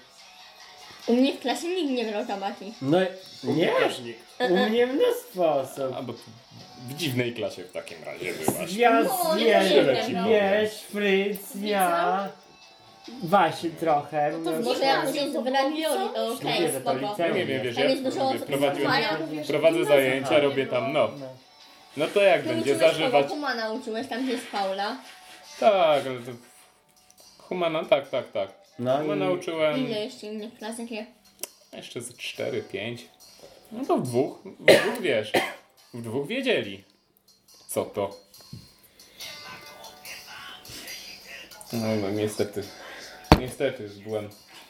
U mnie w klasie nikt nie brał tabaki. No nie, Też nikt. u mnie mnóstwo osób. A bo w dziwnej klasie w takim razie byłaś. Ja No, Wiesz, nie wiem. wiesz, Fritz, ja, Wasi trochę. to no, Może jak ktoś z radioli, to okej, to spoko. liceum. Nie wiem, wiesz, Tam ja prowadziłem, prowadzę zajęcia, robię tam, no. No. No to jak będzie zażywać... kogo Humana uczyłeś, tam gdzie jest Paula. Tak, ale to... Humana, tak, tak, tak. No Humana i uczyłem Ile jeszcze innych klas, jakie? jeszcze z 4, 5. No to w dwóch, w dwóch wiesz. W dwóch wiedzieli. Co to? No, no niestety. Niestety byłem,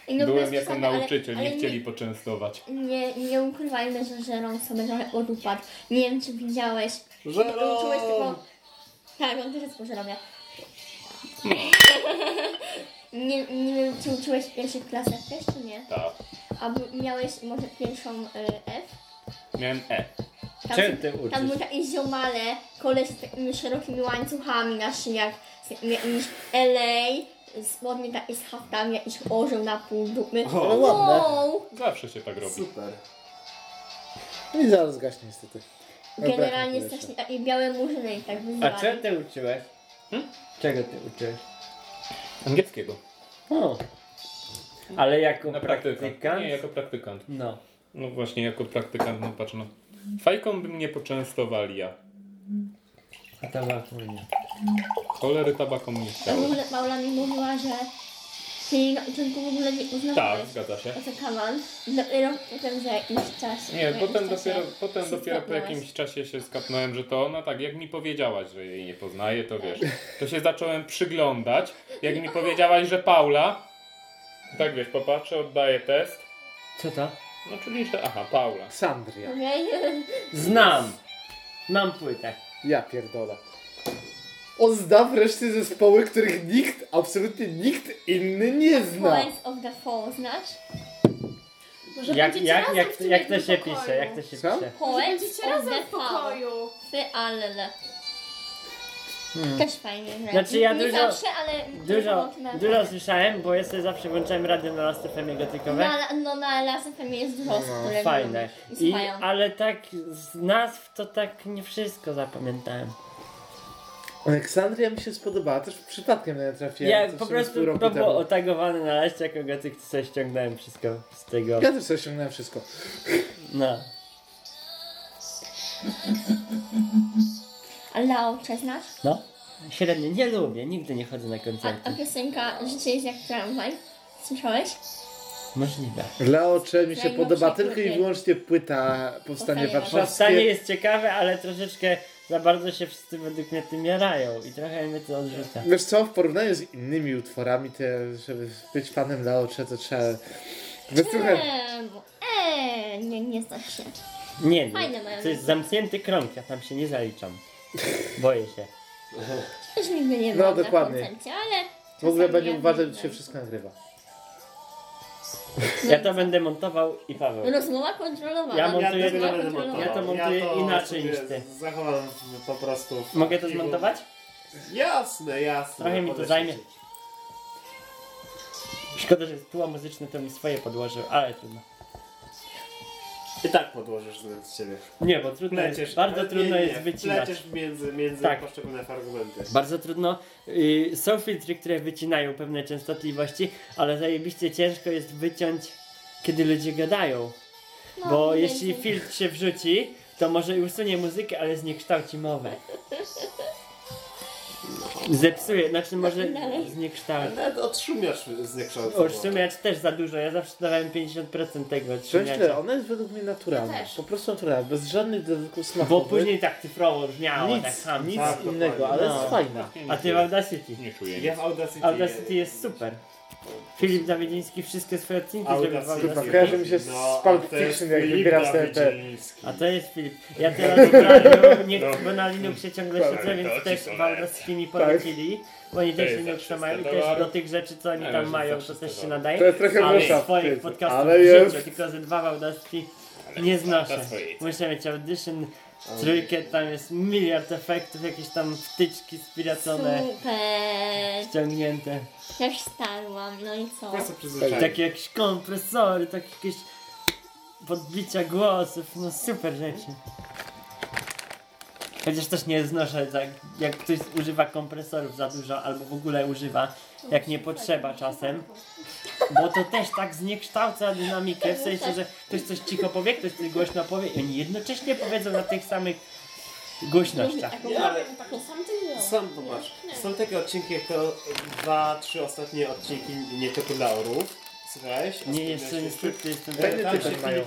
I no byłem jako ale- nauczyciel, ale nie chcieli poczęstować. Nie, nie ukrywajmy, że żerą sobie trochę odupad. Nie wiem, czy widziałeś. Żero! Uczyłeś tylko... Tak, on też jest po żeromie. nie, nie wiem, czy uczyłeś w pierwszych klasach też, czy nie? Tak. A miałeś może pierwszą y, F? Miałem E. Tam, Czym ty tam uczysz? były takie ziomale, koleś z takimi szerokimi łańcuchami na szyjach, z LA, spodnie takie z haftami, jakiś orzeł na pół dupy. Ale ładne. Wow! Zawsze się tak robi. Super. No i zaraz gaśnie niestety. Generalnie strasznie takie białe murzyny i tak A wyzywali. czego ty uczyłeś? Hmm? Czego ty uczyłeś? Angielskiego. O. Ale jako Na praktykant. praktykant? Nie, jako praktykant. No. No właśnie, jako praktykant, no patrz no. Fajką by mnie poczęstowali ja. A to ma fajnie. Cholery tabaką nie A w ogóle Paula mi mówiła, że Czyli na początku w ogóle nie Tak, uznawałeś zgadza się. co kawał. Dopiero potem za jakiś czas. Nie, po potem jakimś dopiero, czasie potem się dopiero po skapnąłeś. jakimś czasie się skapnąłem, że to ona tak, jak mi powiedziałaś, że jej nie poznaje, to wiesz, to się zacząłem przyglądać. Jak mi powiedziałaś, że Paula, tak wiesz, popatrzę, oddaję test, Co to? no czyli, że aha, Paula. Ksandria. Okej. Znam. Mam płytę. Ja pierdolę. On zna wreszcie zespoły, których nikt, absolutnie nikt inny nie zna. Poets of the Fall znasz? Może Jak, będziecie jak, razem jak, w tym jak to jednym się pokoju. pisze? Jak to się Co? pisze? Może będziecie of razem the w Fall. pokoju. Fy ale. Hmm. Też fajnie. gra. Znaczy ja nie dużo- zawsze, ale Dużo, na- dużo słyszałem, bo ja sobie zawsze włączałem radio na Last FM gotykowe. Na, no na Last FM jest dużo osób, No, które fajne. lubią i I, słuchają. ale tak z nazw to tak nie wszystko zapamiętałem. Aleksandria mi się spodobała, też przypadkiem na nią trafiłem. Ja po prostu to było otagowane na liście jako gotyk, sobie ściągnąłem wszystko z tego. Ja też sobie ściągnąłem wszystko. No. A Laocze znasz? No. Średnio nie lubię, nigdy nie chodzę na A, a koncerty. piosenka Życie jest jak tramwaj? Słyszałeś? Możliwe. Leocze mi się podoba tylko i wyłącznie płyta Powstanie Powstanie Warszawskie. Powstanie jest ciekawe, ale troszeczkę za bardzo się wszyscy według mnie tym jarają i trochę mnie to odrzuca. Wiesz co, w porównaniu z innymi utworami, to żeby być fanem Leocze, to trzeba... Czemu? Eee, nie, nie znasz się. Nie, nie. Fajne mają To jest zamknięty krąg, ja tam się nie zaliczam. Boję się. Też nigdy nie No, dokładnie. na koncercie, ale... W ogóle będzie uważać, że się wszystko nagrywa. Ja to będę montował i Paweł. Rozmowa kontrolowana. Ja montuję- Ja, nie będę kontrolowana. montował. Ja to montuję to inaczej sobie niż ty. Zachowam po prostu. w Mogę to archiwum. zmontować? Jasne, jasne. Trochę mi to Podeślę zajmie. ci. Szkoda, że tło muzyczne, to mi swoje podłożył, ale trudno. I tak podłożysz z ciebie. Nie, bo trudno jest, bardzo trudno nie, jest nie, wycinać. Pleciesz między, między Tak. poszczególne fragmenty. Bardzo trudno. Y, są filtry, które wycinają pewne częstotliwości, ale zajebiście ciężko jest wyciąć, kiedy ludzie gadają. No, Bo jeśli filtr się wrzuci, to może i usunie muzykę, ale zniekształci mowę. Zepsuje, znaczy może zniekształci. Nawet odszumiasz zniekształconą. Odszumiacz też za dużo, ja zawsze dawałem 50% tego odszumiacza. ona jest według mnie naturalna. Ja. Po prostu naturalna, bez żadnych dodatków Bo smakowych. później tak cyfrowo brzmiało, nic, tak ham. nic Tak, innego, ale No. jest fajna. A ty w Audacity. Nie czuję Ja nic. w Audacity. Audacity jest super. Filip Zawiedziński wszystkie swoje odcinki zrobił w. Kurwa, Audacity. kojarzy mi się z No, Pulp a to jest Fiction, jak Filip wybiera sobie te... Dawidziński. A to jest Filip. Ja teraz radiu, nie No. bo na Linuxie ciągle Tak, siedzę, więc to ci też w polecę. Audacity mi polecili. Bo oni też jest Linuxa za mają i 300 też do tych rzeczy, co oni Ale tam mają, to 300 też się dolarów. nadaje. To jest trochę Ale wysza, swoich podcastów Ale w jest. życiu, tylko ze dwa w Audacity nie znoszę. Muszę mieć audition, trójkę, tam jest miliard efektów, jakieś tam wtyczki spiracone, Super. ściągnięte. Też starłam, no i co? Prostu przyzwyczajenie. Takie jakieś kompresory, takie jakieś podbicia głosów, no super rzeczy. Chociaż też nie znoszę, jak, jak ktoś używa kompresorów za dużo, albo w ogóle używa, jak nie potrzeba czasem. Bo to też tak zniekształca dynamikę, w sensie, że ktoś coś cicho powie, ktoś coś głośno powie i oni jednocześnie powiedzą na tych samych głośnościach. Nie, ale To sam ty nie sam zobacz. Są takie odcinki jak to dwa, trzy ostatnie odcinki nie tylko Laurów. Słuchałeś? Nie, jeszcze niestety jestem Fajny Tam typ się mają.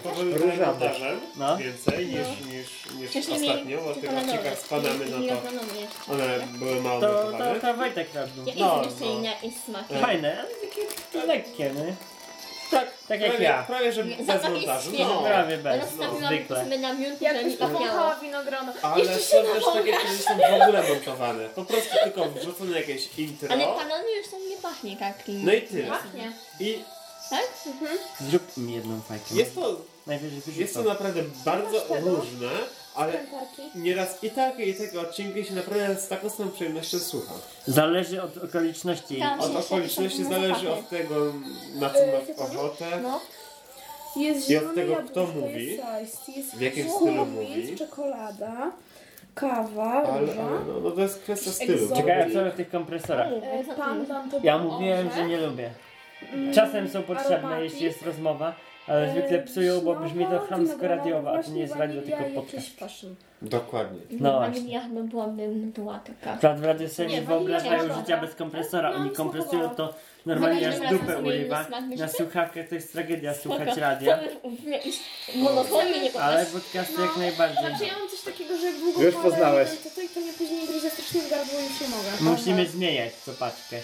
Montażem No. więcej niż, niż, niż Wcześniej ostatnio, bo tych odcinkach z panami no to one były mało To, to, to Wojtek. Jakie No, jeszcze no. inne jakieś smaki? Fajne, ale takie lekkie, no. Tak, Tak jak prawie, ja. prawie że Nie, bez montażu. No. Prawie bez, Rozstawiłam zwykle. sobie na żeby mi winogrono. Ale są też takie, które są w ogóle montowane. Po prostu tylko wrzucone jakieś intro. Ale panonu już tam nie pachnie jak No i tyle. Pachnie. I Tak? Zrób mi jedną fajkę. jest to, Najwyżej jest to naprawdę bardzo tego? różne, ale nieraz i takie i takie odcinki się naprawdę z taką samą przyjemnością słucha. Zależy od okoliczności. Tam Od okoliczności zależy zapachy. od tego, na co masz co? ochotę. No. Jest I od zielone tego, jabłuszko, kto mówi, jest jest w jakim stylu mówi. czekolada, kawa, Ale, ale no, no to jest kwestia stylu. Czekaj, a co o tych kompresorach? e, pandan to Ja mówiłem, że nie lubię. Czasem są potrzebne, jeśli jest rozmowa, ale zwykle psują, bo brzmi to chamsko radiowo, a to nie jest radio, tylko podcast. Dokładnie. No No, właśnie. Wanilia chyba byłabym była taka. Akurat w nie wanilia wyobrażają dobra. życia bez kompresora. No, Oni no, kompresują to normalnie aż dupę urywa. Na słuchawkach to jest tragedia słuchać radia, Monotonnie nie ale podcastu jak najbardziej. Znaczy ja mam coś takiego, że długo Już poznałeś. To, to i to mnie później gryzie strasznie w gardło i zmieniać co paczkę.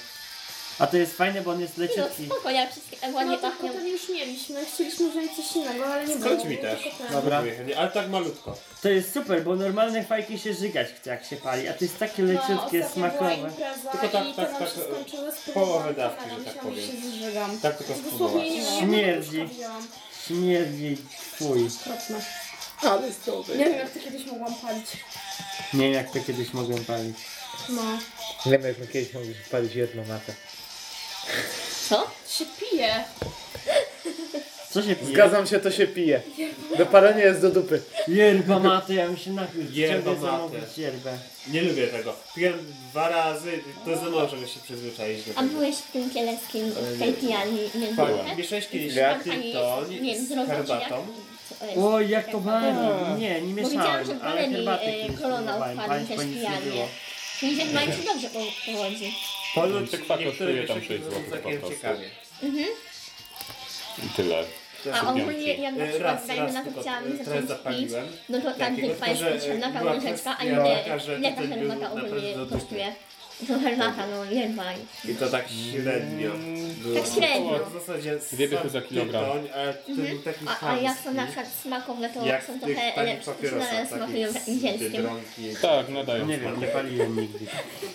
A to jest fajne, bo on jest No leciutki. spoko, ja wszystkie tak No ładnie to pachnią. potem już mieliśmy. Chcieliśmy wziąć coś innego, ale nie było. Skądź mi też. Tylko ten. Dobra. Ale tak malutko. To jest super, bo normalne fajki się żygać chce jak się pali, a to jest takie No, leciutkie, ostatnio była smakowe. impreza Tylko tak, i tak, nam tak, się połowę dawki, że tak powiem. się zżygam. Tak tylko Dosłownie nie spróbować. wiem, Śmierdzi. Śmierdzi twój. Okropne. Ale to Nie wiem jak to kiedyś mogłam palić. Nie wiem jak to kiedyś mogłem palić. No. Nie wiem, jak my kiedyś mogliśmy palić jedną matę. Co? Się pije. Co się pije? Zgadzam się, to się pije. Do palenia jest do dupy. Yerba mate, ja bym się napił. Yerba mate. zamówić yerbę. Nie lubię tego. Piłem dwa razy, to za mało, żeby się przyzwyczaić do A tego. byłeś w tym kieleckim Ale w tej nie. pijani nie Tak, było? mieszałeś kiedyś Jak? tytoń Nie wiem, z z jak? herbatą. Co jest? O, jak to wali. Nie, nie Bo widziałam, mieszałem, że w ale herbaty e, kiedyś korona próbowałem. odpalił Palić, też bo nic nie pijanie. było. Czyli że chyba ci dobrze po- powodzi. Ponoć Tykwa niektóre kosztuje tam mieszanki 6 są złotych całkiem po prostu. ciekawie. I tyle. A ogólnie jak na E, przykład Raz, dajmy raz na to chciałam trochę zacząć pić, no to tam tykwa jest e, potrzebna, była ta łyżeczka, a kwestia ile, taka, że ile ta tytoń był herbata ogólnie kosztuje? To herbata, no. I to tak średnio. było. Tak średnio. W zasadzie Dwie dychy za kilogram. Tytoń, ale to był taki A, a jak są chamski, na przykład smakowe, to jak są w tych trochę lepsze, papierosach, takich z zielskiem. Biedronki. Tak, nadają Nie smaku. wiem, nie paliłem nigdy.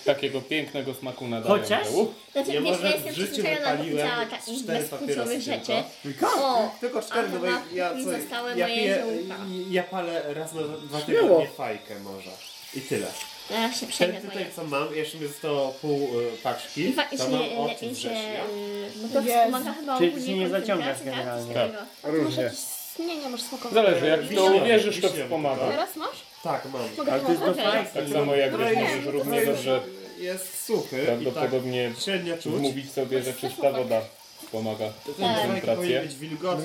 Takiego pięknego smaku nadają. Chociaż? Znaczy, Ja wiesz, może ja w jestem życiu przyzwyczajona do wypaliłem picia takich cztery bezpłciowych papierosy rzeczy. tylko. O! Tylko cztery, no bo A ja, chyba co, zostały ja moje piję, ziółka. ja palę raz na dwa tygodnie fajkę może. I tyle. Zaraz się Ten przejdę tutaj co mam, jeszcze mi zostało pół y, paczki, I to mam od września. Jezu. wspomaga chyba Czyli ogólnie nie zaciągasz koncentrację, tak? generalnie. Masz Różnie. Nie, nie masz smakowe. Zależy, jak w to Wiśniowy, uwierzysz, to wspomaga. Teraz masz? Tak, mam. Mogę Ale to jest do Okej. fajki. Tak samo jak Trochę wiesz, jest- równie jest- dobrze Jest suchy i prawdopodobnie tak średnio czuć. mówić sobie, że czysta woda Tak. powinien koncentrację.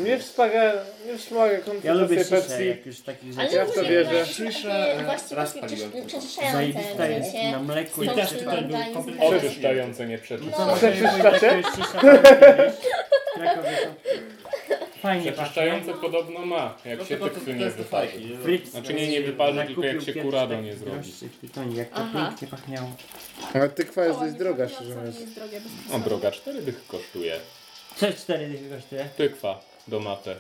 Nie wspomaga, nie wspomaga Ja lubię koncentracji ciszę, Pepsi. jak już takich Ale rzeczy. Ja w to wierzę. Ciszę, takie właściwie raz paliłem przeczyszczające, Zajebista w jest sensie na mleku I i też tutaj był organizm. kompletnie Przeczyszczające, nie przeczyszczające. może Przeczyszczacie? Krakowie to fajnie pachnie. Przeczyszczające podobno ma, jak No się tykwy nie wyparzy. Fritz Znaczy nie, nie wyparzy, tylko jak się taki nie zrobi. tytoń, jak to Aha. pięknie pachniało. Ale tykwa jest dość droga, szczerze mówiąc. O, droga, 4 dych kosztuje. Co cztery dychy kosztuje? Tykwa do matę.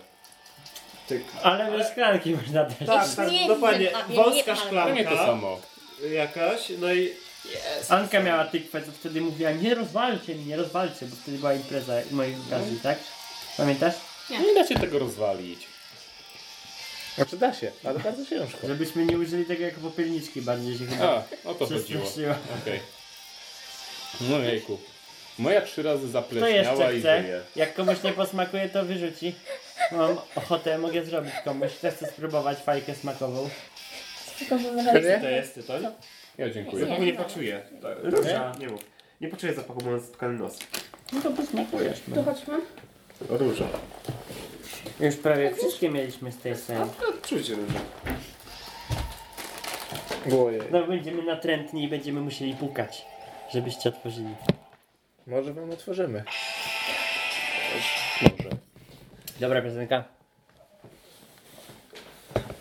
Tyk. Ale bez szklanki można dać. Tak, tak, Nie dokładnie. wiem, a ja nie Wąska palę. To nie to szklanka samo. jakaś, no i Anka miała tykwę, co wtedy mówiła, nie rozwalcie mi, nie rozwalcie, bo wtedy była impreza moich okazji, tak? Pamiętasz? Nie da się tego rozwalić. Znaczy da się, ale bardzo ciężko. Żebyśmy nie użyli tego jako popielniczki bardziej się chyba A, o to chodziło. przestraszyła. Okej. No jejku. Moja trzy razy Kto zapleśniała jeszcze i chce? żyje. Jak komuś nie posmakuje, to wyrzuci. Mam ochotę, mogę zrobić komuś. Chce spróbować fajkę smakową? Tylko nie? to jest tytoń. Ja dziękuję. Zapachu nie poczuję. Róża. Nie mów. Nie poczuję zapachu, bo mam spotkany nos. No to posmakujesz. Tu chodźmy. Róża. Już prawie wszystkie mieliśmy z tej serii. No, czuć róża. Ojej. No będziemy natrętni i będziemy musieli pukać, żebyście otworzyli. Może wam otworzymy. Może. Dobra piosenka.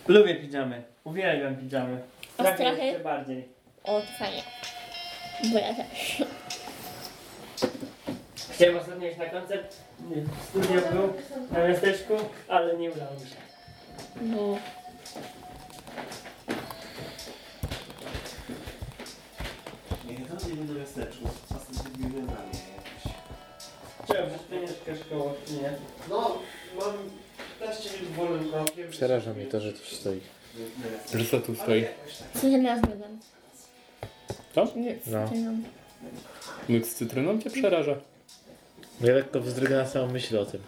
Lubię pijamy. Uwielbiam pijamy. A Strachy strachy? jeszcze bardziej. O, to fajnie. Bo ja też. Chciałem ostatnio iść na koncert. Nie, Studio był na miasteczku, ale nie udało mi się. No. Nie, to nie będę miasteczku. Czasem się milionami. Trzeba wziąć pieniążkę szkołą, czy nie? No, mam 15 minut wolnym krokiem. Przeraża mnie to, że tu stoi. Że co tu stoi? Co się raz biegam. To? No. Myk z cytryną cię przeraża. Mnie lekko wzdryga na samą myśl o tym.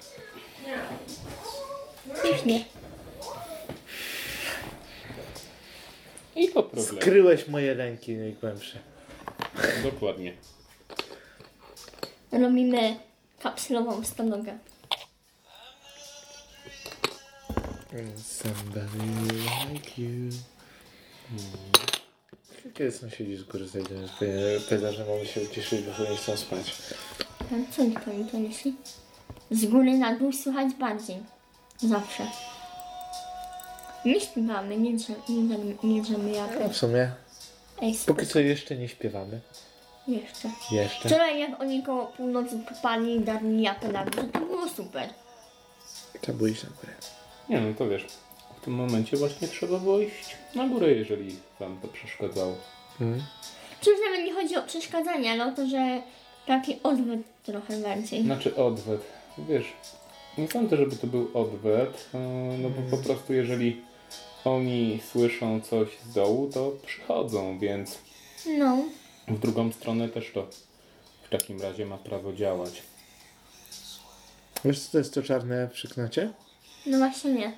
Już nie. I po problem. Skryłeś moje ręki najgłębsze. Dokładnie. Robimy kapsulową stonogę. Somebody like you. Kiedy sąsiedzi z góry zejdziemy, powiedział, że mamy się ucieszyć, bo nie chcą spać. A co mi to jeśli? Z góry na dół słychać bardziej. Zawsze. Nie śpiewamy, nie, drze, nie, drzemy jak. No w sumie, Ej, póki co jeszcze nie śpiewamy. Jeszcze. Jeszcze. Wczoraj jak oni koło północy popali i dali japę na górze, to było super. Trzeba było iść na górę. Nie no to wiesz, w tym momencie właśnie trzeba było iść na górę, jeżeli wam to przeszkadzało. Mhm. Przecież nawet nie chodzi o przeszkadzanie, ale o to, że taki odwet trochę bardziej. Znaczy odwet. Wiesz, nie sądzę, żeby to był odwet, e, no bo po prostu jeżeli oni słyszą coś z dołu, to przychodzą, więc No. W drugą stronę też to w takim razie ma prawo działać. Wiesz co to jest to czarne przy knocie? No właśnie nie.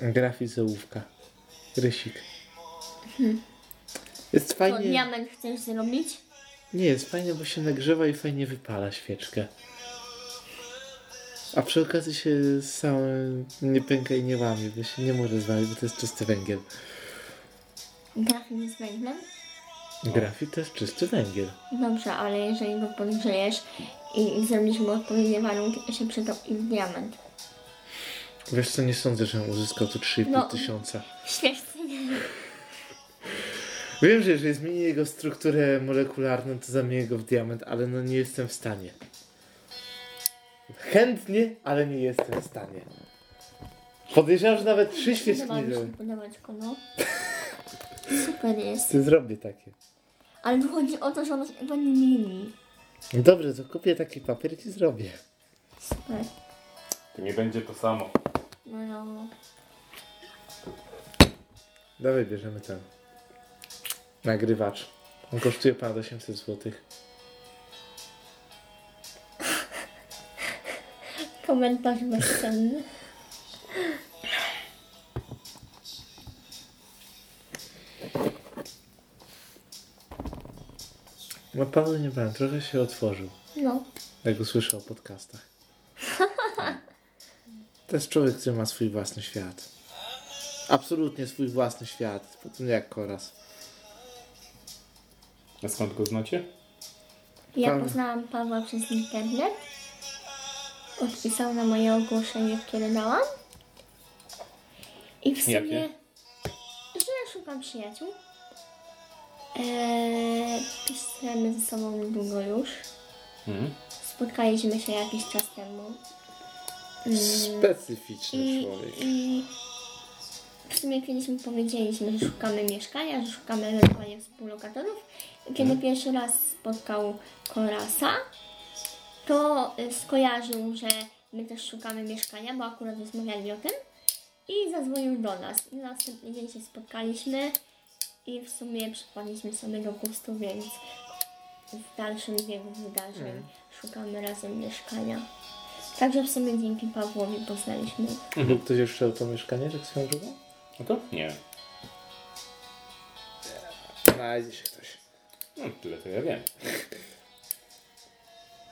Grafik ołówka. Rysik. Jest To fajnie. diament chcesz zrobić? Nie, jest fajnie, bo się nagrzewa i fajnie wypala świeczkę. A przy okazji się sam nie pęka i nie łamie, bo się nie może zwalić, bo to jest czysty węgiel. Grafik z węglem? Grafit to jest czysty węgiel. Dobrze, ale jeżeli go podgrzejesz i, i zrobisz mu odpowiednie warunki, to się przetopi w diament. Wiesz co, nie sądzę, że on uzyskał tu 3,5 No. tysiąca. Świetnie. Wiem, że jeżeli zmienię jego strukturę molekularną, to zamienię go w diament, ale no nie jestem w stanie. Chętnie, ale nie jestem w stanie. Podejrzewam, że nawet trzy świeczki Podoba mi się no. Super jest. Ty zrobię takie. Ale tu chodzi o to, że się chyba nie mieni. No Dobrze, to kupię taki papier i ci zrobię. Super. To nie będzie to samo. No, no. Dawaj, bierzemy ten. Nagrywacz. On kosztuje ponad 800 zł. Komentarz bezcenny. No Paweł nie powiem, trochę się otworzył, No. jak usłyszał o podcastach. To jest człowiek, który ma swój własny świat. Absolutnie swój własny świat. Potem jak Koraz. A skąd go znacie? Ja Pan- poznałam Pawła przez internet. Odpisał na moje ogłoszenie, które dałam. I w sumie, Jakie? że ja szukam przyjaciół. Eee, piszemy ze sobą długo już. Mhm. Spotkaliśmy się jakiś czas temu. Mm, Specyficzny I, człowiek. I w sumie kiedyś mi powiedzieliśmy, że szukamy mieszkania, że szukamy ewentualnie współlokatorów. Kiedy Mhm. pierwszy raz spotkał Korasa, to y, skojarzył, że my też szukamy mieszkania, bo akurat rozmawiali o tym. I zadzwonił do nas. I następny dzień się spotkaliśmy i w sumie przypadliśmy sobie do gustu, więc w dalszym biegu wydarzeń Mhm. szukamy razem mieszkania. Także w sumie dzięki Pawłowi poznaliśmy. Był ktoś jeszcze to mieszkanie, tak swoją drogą? No to? Nie. Znajdzie się ktoś. No, tyle to ja wiem.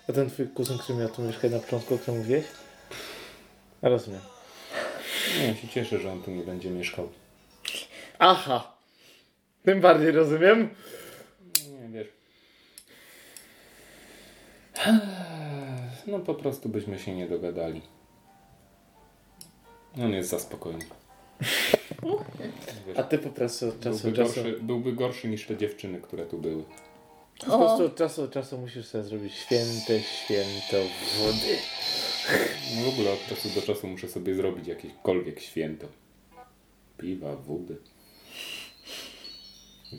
A ten twój kuzyn, który miał to mieszkanie na początku, o którym mówiłeś? Rozumiem. Nie, ja się cieszę, że on tu nie będzie mieszkał. Aha. Tym bardziej rozumiem. Nie, wiesz. No po prostu byśmy się nie dogadali. On jest za spokojny. Wiesz, A ty po prostu od czasu byłby, do czasu... gorszy, byłby gorszy niż te dziewczyny, które tu były. Po prostu od czasu do czasu musisz sobie zrobić święte, święto wody. No w ogóle od czasu do czasu muszę sobie zrobić jakiekolwiek święto. Piwa, wody.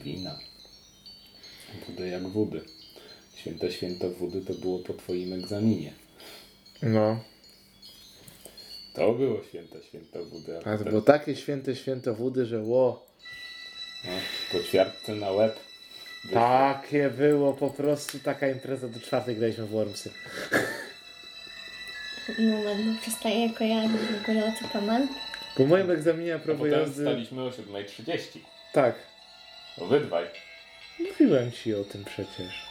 Wina. Wody jak wody. Święte święto wody to było po twoim egzaminie. No. To było święte święto wody. A to potem, było takie święte, święto wody, że ło. no, po ćwiartce na łeb. wyszło. Takie było po prostu taka impreza do czwartej graliśmy w Wormsy. Numer, bo przestaję kojarzyć w ogóle o co kaman. Po moim egzaminie A prawo potem jazdy... staliśmy o 7.30. Tak. Obydwaj. Mówiłem ci o tym przecież.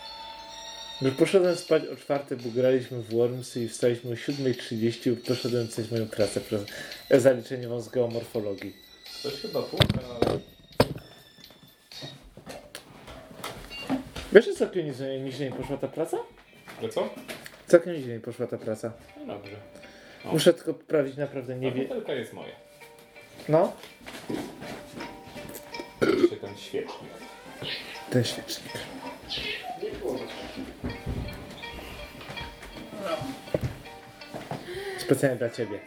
Już poszedłem spać o czwartej, bo graliśmy w Wormsy i wstaliśmy o 7.30 i poszedłem pisać moją pracę przez zaliczenie wam z geomorfologii. To chyba półka, ale... Wiesz, że całkiem nieźle mi poszła ta praca? Że co? Całkiem nieźle mi poszła ta praca. No dobrze. Muszę tylko poprawić naprawdę nie Ta wie... butelka jest moja. No, ten świecznik. ten świecznik. Specjalnie dla ciebie.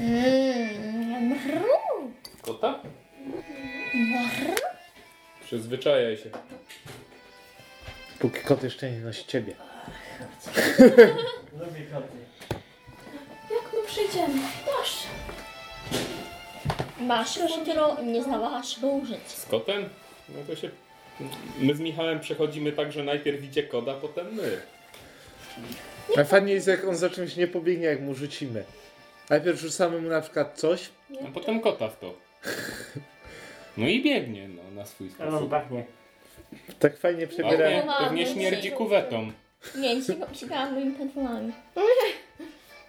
Mmm, mru. Kota? Przyzwyczajaj się. Póki kot jeszcze nie nosi ciebie. Lubię koty. Jak my przyjdziemy? Masz futro i nie go użyć. Z kotem? No to się... My z Michałem przechodzimy tak, że najpierw idzie koda, potem my. A fajnie jest jak on za czymś nie pobiegnie, jak mu rzucimy. Najpierw rzucamy mu na przykład coś, A potem kota w to. No i biegnie no, na swój A on sposób. pachnie. tak fajnie przebiera. Pewnie, pewnie śmierdzi kuwetą. Nie, moimi perfumami.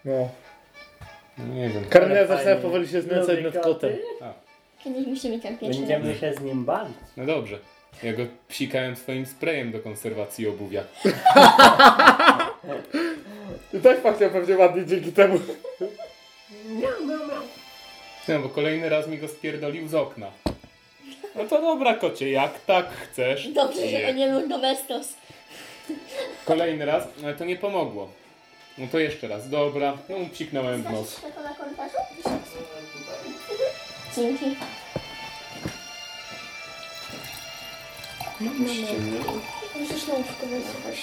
No. No nie wiem. Ale zaczyna powoli się znęcać nad kotem. Kiedyś musimy raz. Będziemy się z nim bawić. No dobrze. Ja go psikałem swoim sprayem do konserwacji obuwia. I tak faktycznie pewnie ładnie dzięki temu. No bo kolejny raz mi go spierdolił z okna. No to dobra kocie, jak tak chcesz. Dobrze, że to nie był domestos. Kolejny raz, ale to nie pomogło. No to jeszcze raz, dobra. Ja mu psiknąłem w nos. to na korytarzu? Dzięki. Musisz na łóżko wysypać.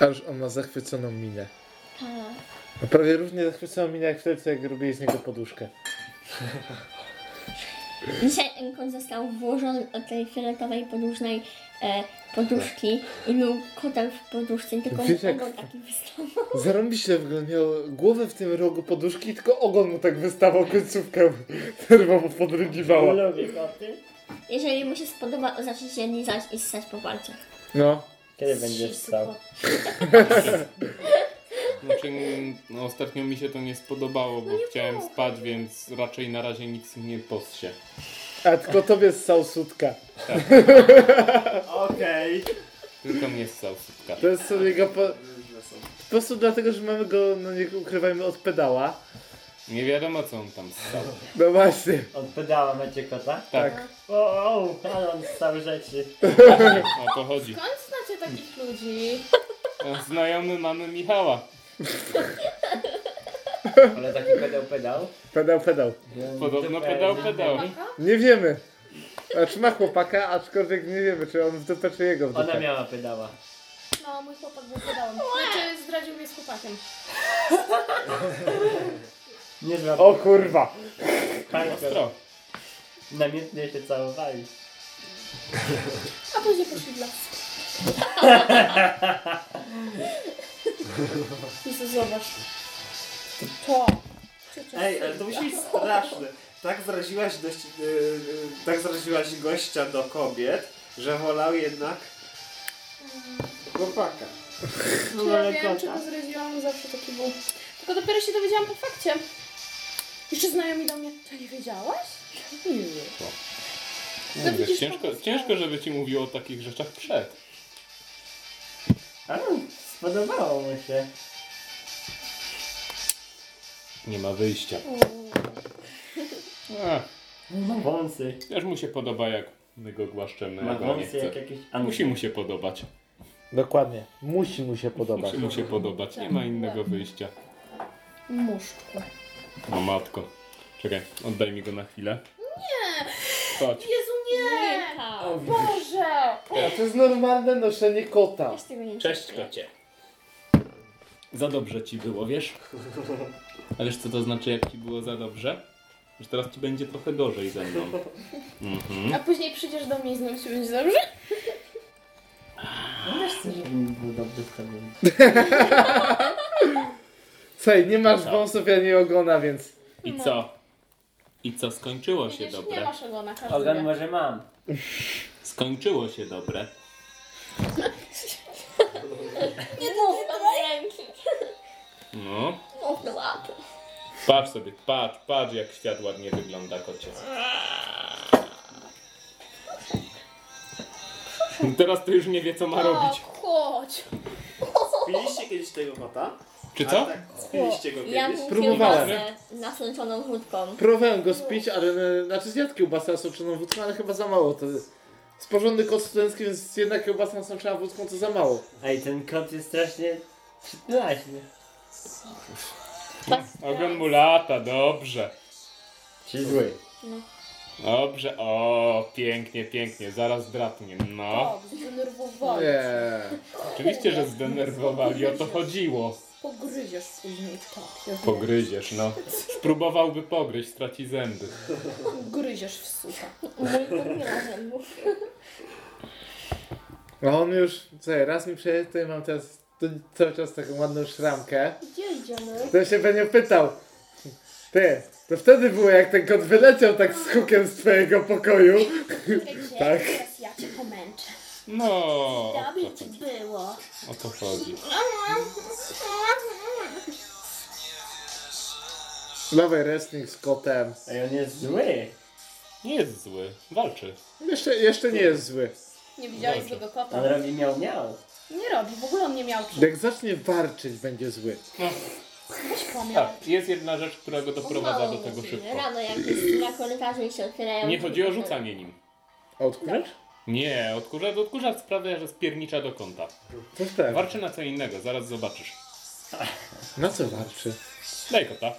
Aż on ma zachwyconą minę. Tak. No prawie równie zachwyconą minę jak wtedy, co jak robię z niego poduszkę. Dzisiaj Enkon został włożony do tej fioletowej podłużnej e, poduszki i był kotem w poduszce, tylko Wiesz, jak- ogon taki wystawał. Zarąbiście wyglądał. Miał głowę w tym rogu poduszki, tylko ogon mu tak wystawał, końcówkę nerwowo podrygiwała. Lubię koty. Jeżeli mu się spodoba, to zacznie się lizać i ssać po palcach. No. Kiedy będziesz stał? Znaczy, no, ostatnio mi się to nie spodobało, bo chciałem spać, więc raczej na razie nic nie possie. A tylko tobie ssał sutka. Okej. Tylko mnie ssał sutka. To jest sobie go po... Po prostu dlatego, że mamy go, no nie ukrywajmy, od pedała. Nie wiadomo co on tam ssał. No właśnie. Od pedała macie kota? Tak, O, o, ale on stał rzeczy. o to chodzi. Skąd znacie takich ludzi? Znajomy mamy Michała. Ale taki pedał pedał. Pedał, pedał. Podobno pedał, pedał. Nie wiemy. Znaczy ma chłopaka, aczkolwiek nie wiemy, czy on w dupę, czy jego w Ona dupę. miała pedała. No, mój chłopak był pedałem. Znaczy, zdradził mnie z chłopakiem. Nie zła O kurwa. Ostro. Namiętnie się całowali. A później poszli w las. Jezu, zobacz. To. Ej, ale to musi być straszne. Tak zraziłaś, dość, yy, yy, tak zraziłaś gościa do kobiet, że wolał jednak chłopaka. Czy ja wiem, czy go zraziłam, zawsze taki był. Tylko dopiero się dowiedziałam po fakcie. Jeszcze znajomi do mnie, to nie wiedziałaś? Nie. No, wiesz, widzisz, ciężko, ciężko, żeby ci mówił o takich rzeczach przed. Ale spodobało mu się. Nie ma wyjścia. A, Ma wąsy. też mu się podoba jak my go głaszczemy, Ma ja go nie wąsy jak jakieś... Musi mu się podobać. Dokładnie. Musi mu się podobać. Musi mu się podobać. Nie ma innego wyjścia. Muszczku. O matko. Czekaj, oddaj mi go na chwilę. Nie! Chodź. Jezu, nie! tak. Boże! A to jest normalne noszenie kota. Też tego nie Cześć kocie. Za dobrze ci było, wiesz? A wiesz co to znaczy jak ci było za dobrze? Że teraz ci będzie trochę gorzej ze mną. Mhm. A później przyjdziesz do mnie i znowu ci będzie dobrze? No wiesz co, żeby mi był dobry z tobą. Słuchaj, nie masz Co? wąsów ani ogona, więc... I co? I co? Skończyło się Widzisz, nie dobre. masz ogona, każdy Ogon wie. może mam. Skończyło się dobre. Nie mów. No. Do łapy. Patrz sobie, patrz, patrz jak świat ładnie wygląda, kocie. Teraz to już nie wie co ma robić. Chodź. Piliście kiedyś tego kota? Czy co? Tak, spiliście go Ja kiedyś? mu Próbowałem. kiełbasę nasączoną wódką. Próbowałem go spić, ale e, znaczy zjadł kiełbasę nasączoną wódką, ale chyba za mało. To jest porządny kot studencki, więc jednak kiełbasa nasączona wódką to za mało. Ej, ten kot jest strasznie przytulaśny. Ogon mu lata, dobrze. Czy zły? Dobrze, o, pięknie, pięknie, zaraz drapnie. No, O, zdenerwowali. Nie. oczywiście, że zdenerwowali, o to chodziło. Pogryziesz później tak. ja. Pogryziesz, no. Spróbowałby pogryźć, straci zęby. Gryziesz w sucha. Mój kot nie ma zębów. A on już, słuchaj, raz mi przejdzie, tutaj mam teraz tu cały czas taką ładną szramkę. Gdzie idziemy? To się będzie pytał. Ty, to wtedy było jak ten kot wyleciał tak z hukiem z twojego pokoju. Tak. teraz ja cię pomęczę. No, o to Dobrze ci chodzi. było. O to chodzi. Dawaj wrestling z kotem. Ej, on jest zły. Nie jest zły, walczy. Jeszcze, jeszcze nie jest zły. Nie widziałeś Dobrze. złego kota? On robi miał miał. Nie robi, w ogóle on nie miał. Jak zacznie warczyć, będzie zły. Weź kłamiał. Tak, jest jedna rzecz, która go doprowadza do tego szybko. Rano jak jest na korytarzu i się otwierają. Nie chodzi o rzucanie nim. A odkurzacz? Nie, odkurzacz, odkurzacz sprawia, że spiernicza do kąta. To prawda. Warczy na co innego, zaraz zobaczysz. Na co warczy? Daj kota,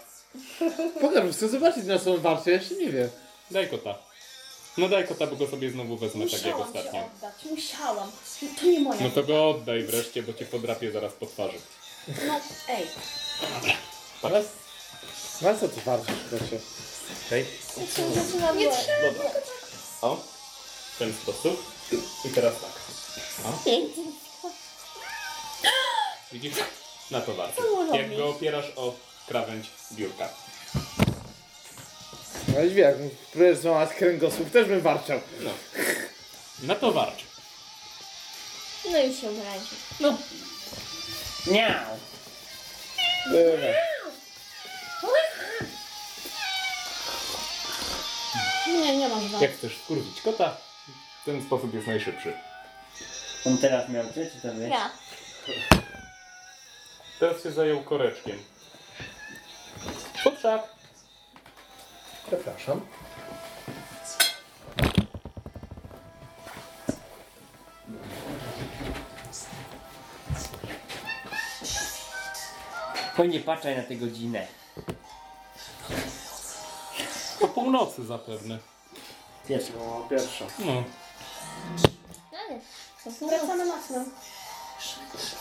Pokaż, chcę zobaczyć na co on warczy, ja jeszcze nie wiem. daj kota. No daj kota, bo go sobie znowu wezmę tak jak Musiałam się ostatnio. oddać, musiałam. To nie moja No to go oddaj wreszcie, bo cię podrapię zaraz po twarzy. No, ej. Na, na co ty warczysz, kocie? Okej? Nie Dobra. O, w ten sposób. I teraz tak. Widzisz? Na to warto. Jak go opierasz o krawędź biurka. No i jak próbujesz złamać kręgosłup, też bym warczał. No. Na to warcz. No i się obrazi. Miał. Dobra. Nie, nie masz. Jak chcesz wkurwić kota, ten sposób jest najszybszy. On teraz miał czy, czy to wiesz? Ja. Teraz się zajął koreczkiem. Futrzak. Przepraszam. Chuj, nie patrzaj na tę godzinę. Po północy zapewne. Pierwszy. No, pierwsza. No. Ale. To są Wracamy nocną.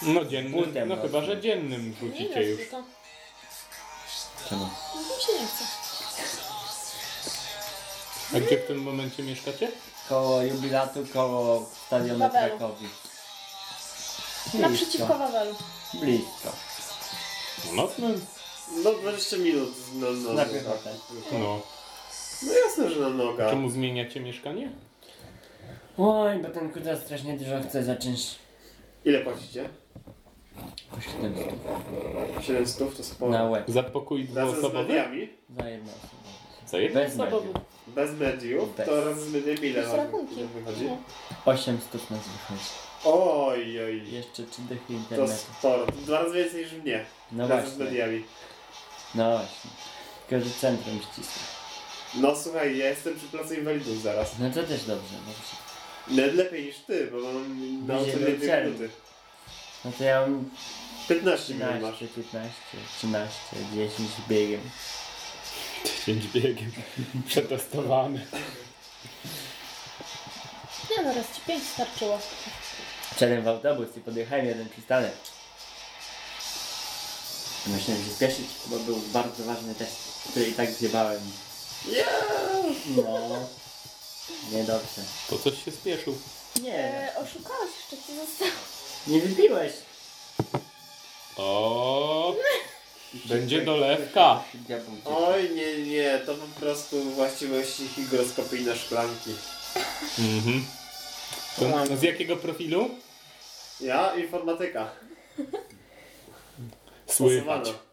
No dziennym, Butem no chyba, że dziennym Nie wrzucicie wiesz, już. to. Czemu? No, mi się nie chce. A gdzie w tym momencie mieszkacie? Koło jubilatu, koło stadionu Wawelu. Krakowi. Naprzeciwko Wawelu. Blisko. Nocnym? No 20 minut na Na nogę. piechotę. No. No jasne, że na nogę. Czemu zmieniacie mieszkanie? Oj, bo ten kuta strasznie dużo chce za czynsz. Ile płacicie? Po 700 700 to sporo. na łeb. Za pokój Razem z dwuosobowy? mediami? Za jedną osobę. Za jedną Bez mediów. Bez mediów? Bez. To razem z mediami ile Bez wam rachunki. wychodzi? 800 nas wychodzi. Oj, oj. Jeszcze 3 dychy To internetu. sporo. Dwa razy więcej niż mnie. No razem z właśnie. mediami. No właśnie. Tylko, że centrum ścisłe. No słuchaj, ja jestem przy placu inwalidów zaraz. No to też dobrze. dobrze. Nawet lepiej niż ty, bo mam na Bliżej do celu. minuty. No to ja mam 15 minut masz. 13, 15, 13, 10 biegiem. 10 biegiem. Przetestowany. Nie, no raz ci pięć starczyło. Wszedłem w autobus i podjechałem jeden przystanek. Musiałem się spieszyć, bo był bardzo ważny test, który i tak zjebałem. No. Niedobrze. To coś się spieszył. Nie, E, oszukałeś jeszcze ci zostało. nie wypiłeś. O, Będzie dolewka. Oj, nie, nie, to po prostu właściwości hygroskopijne szklanki. Mhm. To z jakiego profilu? Ja, informatyka. Słychać. Stosowana.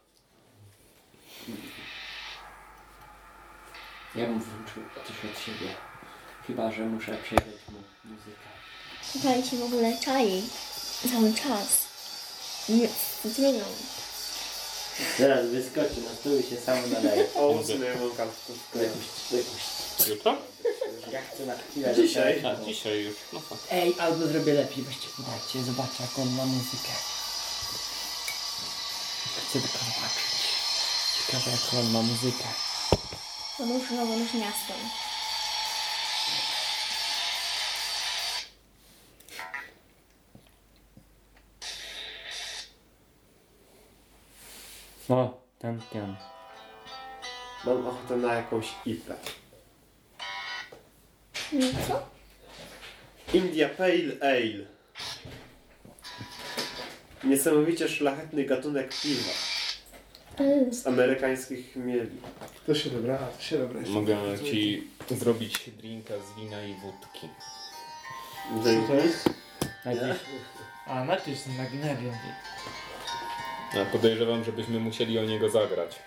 Ja bym włączył coś od siebie. Chyba, że muszę przejrzeć mu muzykę. Tutaj się w ogóle czai cały czas. Nie, zmienią. Zaraz wyskoczy na stół i się samo nadaje. O, ósmy ja mam wypuść. Jutro? Ja chcę na chwilę. Dzisiaj. A, dzisiaj już. No to. Ej, albo zrobię lepiej, weźcie podajcie, zobaczę jak on ma muzykę. Chcę tylko zobaczyć. Ciekawe jak on ma muzykę. Podróż z miastem. O, ten, ten. Mam ochotę na jakąś IPę. No co? India Pale Ale. Niesamowicie szlachetny gatunek piwa. Yy, Z amerykańskich chmieli. To się dobra, to się dobra. Mogę ci zrobić drinka z wina i wódki. Dzięki. Nacisz. A, nacisz na gnębię. A podejrzewam, żebyśmy musieli o niego zagrać.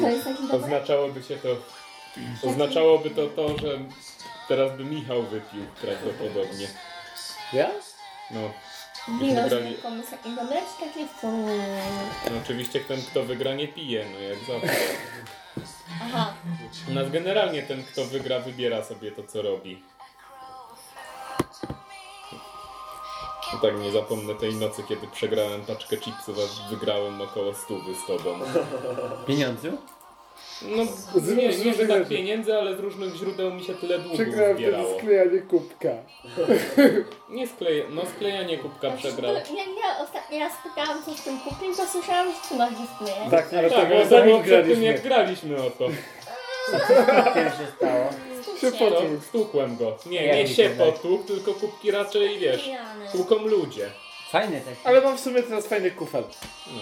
to jest taki dobry. Oznaczałoby się to. Oznaczałoby to to, że teraz by Michał wypił prawdopodobnie. Ja? No, takie fu. no oczywiście ten kto wygra nie pije, no jak zawsze. Aha. U nas generalnie ten kto wygra wybiera sobie to co robi. No tak, nie zapomnę tej nocy, kiedy przegrałem paczkę chipsów, a wygrałem około stówy z tobą. Pieniądzu? No, Z nie, nie tak pieniędzy, ale z różnych źródeł mi się tyle długów Przegrałem wtedy sklejanie kubka. Nie skleja, no sklejanie kubka przegrał. Jak ja ostatni raz pytałam coś w tym kupił, to słyszałam, że tu masz dysplay. Tak, ale Tak, to było zanim było przed tym graliśmy. jak graliśmy o to. Co się stało? Się To potłuc. stukłem go. Nie, Jak nie się dać? potłukł, tylko kubki raczej, wiesz, Pijany. tłuką ludzie. Fajny taki. Ale mam w sumie teraz fajny kufel. No.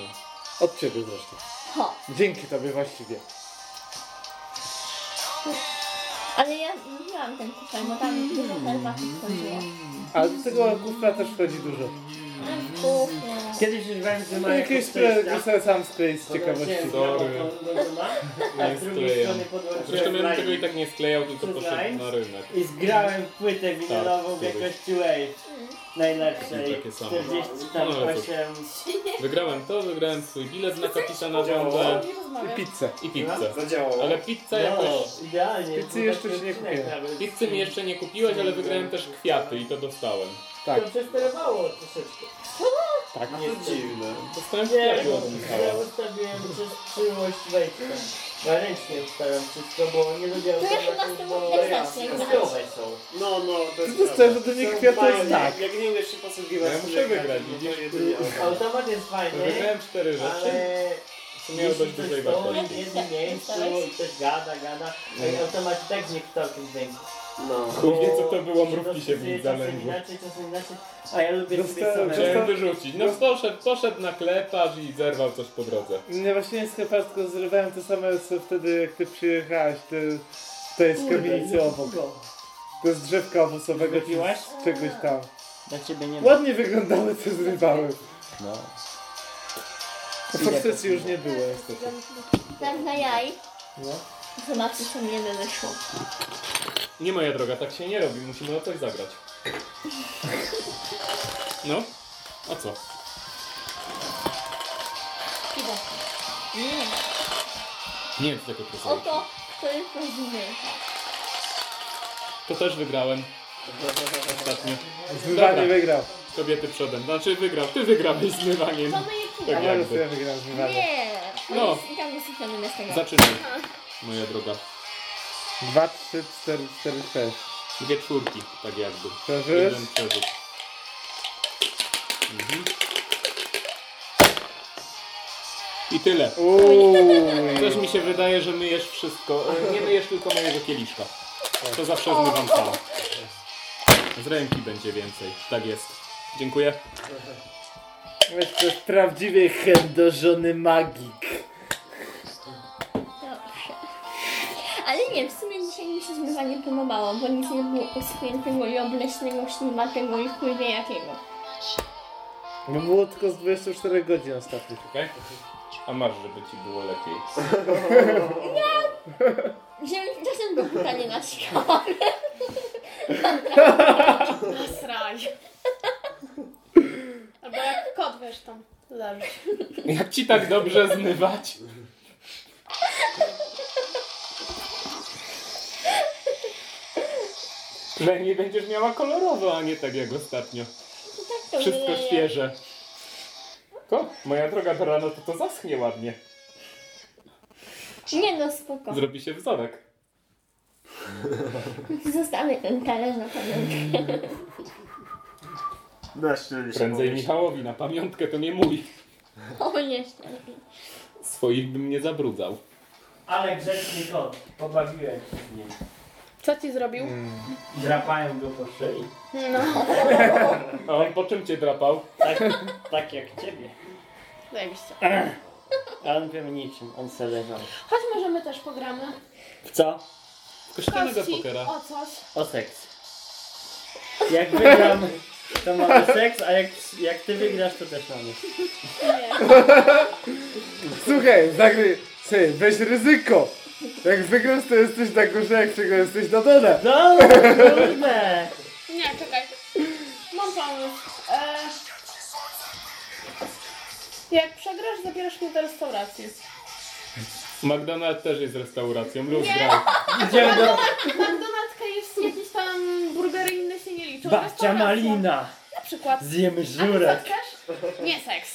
Od ciebie zresztą. Ho. Dzięki tobie właściwie. Ale ja lubiłam ten kufel, bo tam dużo herbaty wchodziło. Ale do tego kufla też wchodzi dużo. Kiedyś Jakieś jakieś sprawę sobie sam skleić z ciekawości. Sorry. Nie strony Zresztą ja bym tego i tak nie sklejał, tylko poszedł na rynek. i zgrałem płytę winylową w jakości Wave. Najlepszej. Takie same. 40 tam No, ale cóż. 8. Wygrałem to, wygrałem swój bilet na kapitana Nie rozmawiam. I pizzę. i pizzę. Zadziałało. Ale pizza jakoś... No, idealnie. Pizzy jeszcze się nie odcinek kupiłem. nawet. Pizzy mi jeszcze nie kupiłeś, ale wygrałem też kwiaty i to dostałem. Tak. To przesterowało troszeczkę. Tak. No to dziwne. Dostałem Nie, kwiaty od ja Michała. ustawiłem przez przyłość wejścia. Ja ręcznie ustawiam wszystko, bo nie lubię To ja chyba z tym nie ja zdrowe są. No, no, to jest Ty dostajesz prawda. ode mnie Są kwiaty, fajne. tak. Jak nie umiesz się posługiwać Ja tym muszę wygrać, no to widzisz? jedynie automat. Automat jest fajny, Wygrałem cztery rzeczy, ale co miały jeśli dość ktoś dużej stoi wartości. w jednym miejscu i ktoś gada, gada, to i automat i tak nie kształci dźwięku. No. Wie co to było, mrówki się w nim czasem zalęgły. inaczej, czasem inaczej, a ja lubię sobie Dostałem- samemu. Chciałem wyrzucić. No poszedł, poszedł na klepacz i zerwał coś po drodze. Nie, właśnie nie sklepać, tylko zrywałem to samo co wtedy jak ty przyjechałeś. To, to jest kamienicy obok. To jest drzewka owocowego czy Wypiłaś? z czegoś tam. Dla ciebie nie ma. Ładnie wyglądały te zrywałem. No. To faktycznie już nie było niestety. Tak na jaj. No. Zobaczcie, co mnie wyszło. Nie moja droga, tak się nie robi, musimy o coś zagrać. No, a co? Piwo. Nie. Nie wiem, co tego piosenki. Oto, to jest rozumienie. To też wygrałem. Ostatnio. Zmywanie Dobra. wygrał. Kobiety przodem. Znaczy wygrał. Ty wygrałeś zmywaniem. To my je Tak A piwo. może jakby. sobie wygram zmywanie. Nie. No. No. I tam jest z. Zaczynaj, moja droga. 2, 3, 4, 4, 6. Dwie czwórki, tak jakby. Przeżyć? Jeden przerzut. Mhm. I tyle. Uuuu. Też mi się wydaje, że myjesz wszystko. E, Nie myjesz tylko mojego kieliszka. To zawsze zmywam sam. Z ręki będzie więcej. Tak jest. Dziękuję. To jest prawdziwy chędożony magik. Nie, w sumie dzisiaj mi się zmywanie podobało, bo nic nie było uschniętego i obleśnego, ślimatego i chuj jakiego. No było tylko z 24 godzin ostatnich. Okej? A masz, żeby ci było lepiej. Wziąłem czasem do pytania na szkołę. Sraj. Albo jak kot wiesz tam. Zarzuć. Jak ci tak dobrze zmywać? Przynajmniej będziesz miała kolorowo, a nie tak jak ostatnio. To Wszystko wydaje. świeże. To, moja droga, do rano to to zaschnie ładnie. Nie no, spoko. Zrobi się wzorek. Zostawię ten talerz na pamiątkę. Na szczęście. Prędzej Michałowi na pamiątkę, to nie mój. O nieszczęście. Swoich bym nie zabrudzał. Ale grzeczny kot, pobawiłem się z nim. Co ci zrobił? Drapałem go po szyi. No. A on po czym cię drapał? Tak, tak jak ciebie. Zajebiście. A on wiem niczym, on se leżał. Chodź może my też pogramy. W co? Kościelnego Kości. pokera. O coś. O seks. Jak wygram, to mamy seks, a jak, jak ty wygrasz, to też mamy. Nie. Słuchaj, zagraj, słuchaj, weź ryzyko. Jak wygrasz, to jesteś na górze, jak przegrasz, jesteś na dole. No, kurde! Nie, czekaj. Mam pomysł. E... Jak przegrasz, zabierasz mnie do restauracji. McDonald's też jest restauracją, lub Nie. drive. Idziemy do McDonald's jest jakieś tam burgery inne się nie liczą. babcia Restauracja. Malina. Na przykład. Zjemy A ty żurek. chcesz? Nie seks.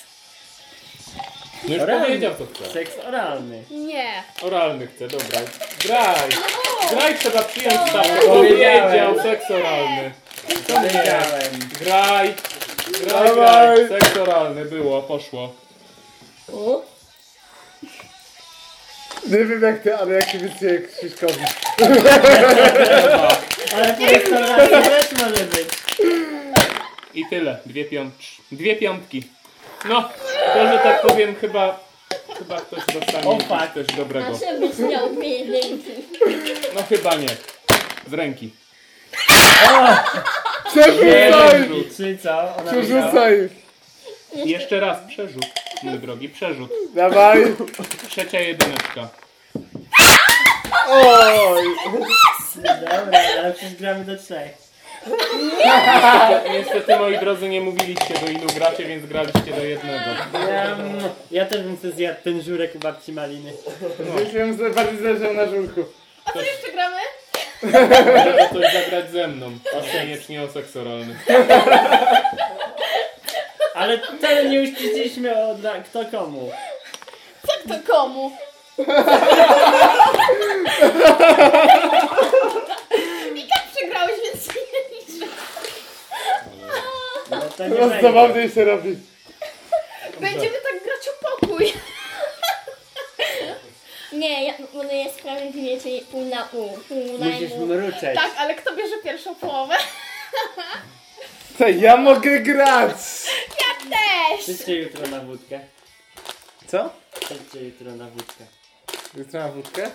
No już Oralny. powiedział co chce. Seks oralny. Nie. Oralny chce, dobra. Graj! No. Graj trzeba przyjąć Powiedziałem. powiedział seks oralny. To wiedziałem. Graj! Graj, Dawaj. graj! Seks oralny było, poszło. U. Nie wiem jak ty, ale jak kibicuję Krzyśkowi. Ale po restauracji też może być. I tyle. Dwie, piąt... Dwie piątki. No, to że tak powiem chyba... Chyba ktoś dostanie O, fuck. coś dobrego. Nasze byś miał pojedynki. No chyba nie. Z ręki. Przerzucaj! Co? Ona? Przerzucaj! Jeszcze raz przerzut, mój drogi, przerzut. Dawaj! Trzecia jedyneczka. Oj! Dobra, ale przecież gramy do trzech. Niestety, moi drodzy, nie mówiliście do ilu gracie, więc graliście do jednego. Ja, ja też bym sobie zjadł ten żurek u babci Maliny. Już bym sobie bardziej zależał na żurku. A co jeszcze gramy? Może ktoś zagrać ze mną. Koniecznie o seks oralny. Ale wcale nie uściśliśmy o dla, kto komu. To komu? I tak przegrałeś, więc nie liczę. No to nie Teraz będzie. zabawniej się robi. Będziemy tak grać o pokój. Nie, ja buduję sprawiedliwie, czyli pół na pół. Pół na Musisz pół. mruczeć. Tak, ale kto bierze pierwszą połowę? Co, ja mogę grać! Też! Chodźcie jutro na wódkę. Co? Chodźcie jutro na wódkę. Jutro na wódkę?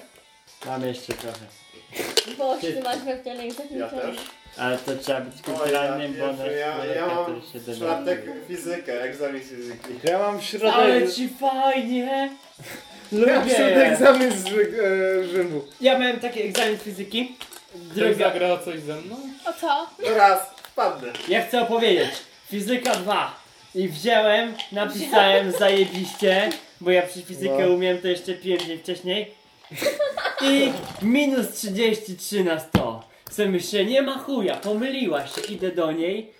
Mam jeszcze trochę. Bo ty masz we wtorek Ja też. Ale to trzeba być kulturalnym, bo nasz ja, ja lokator mam się w czwartek fizykę, egzamin z fizyki. Ja mam w środę... Ale ci fajnie! Ja mam w środę Lubię! egzamin z e, Rzymu. Ja miałem taki egzamin z fizyki. Ktoś Druga. zagra coś ze mną? O co? Raz, wpadnę. Ja chcę opowiedzieć. Fizyka 2. I wziąłem, napisałem zajebiście, bo ja przy fizykę No. umiem to jeszcze 5 dzień wcześniej. I minus 33 na 100. Co myślę, nie ma chuja, pomyliłaś się, idę do niej.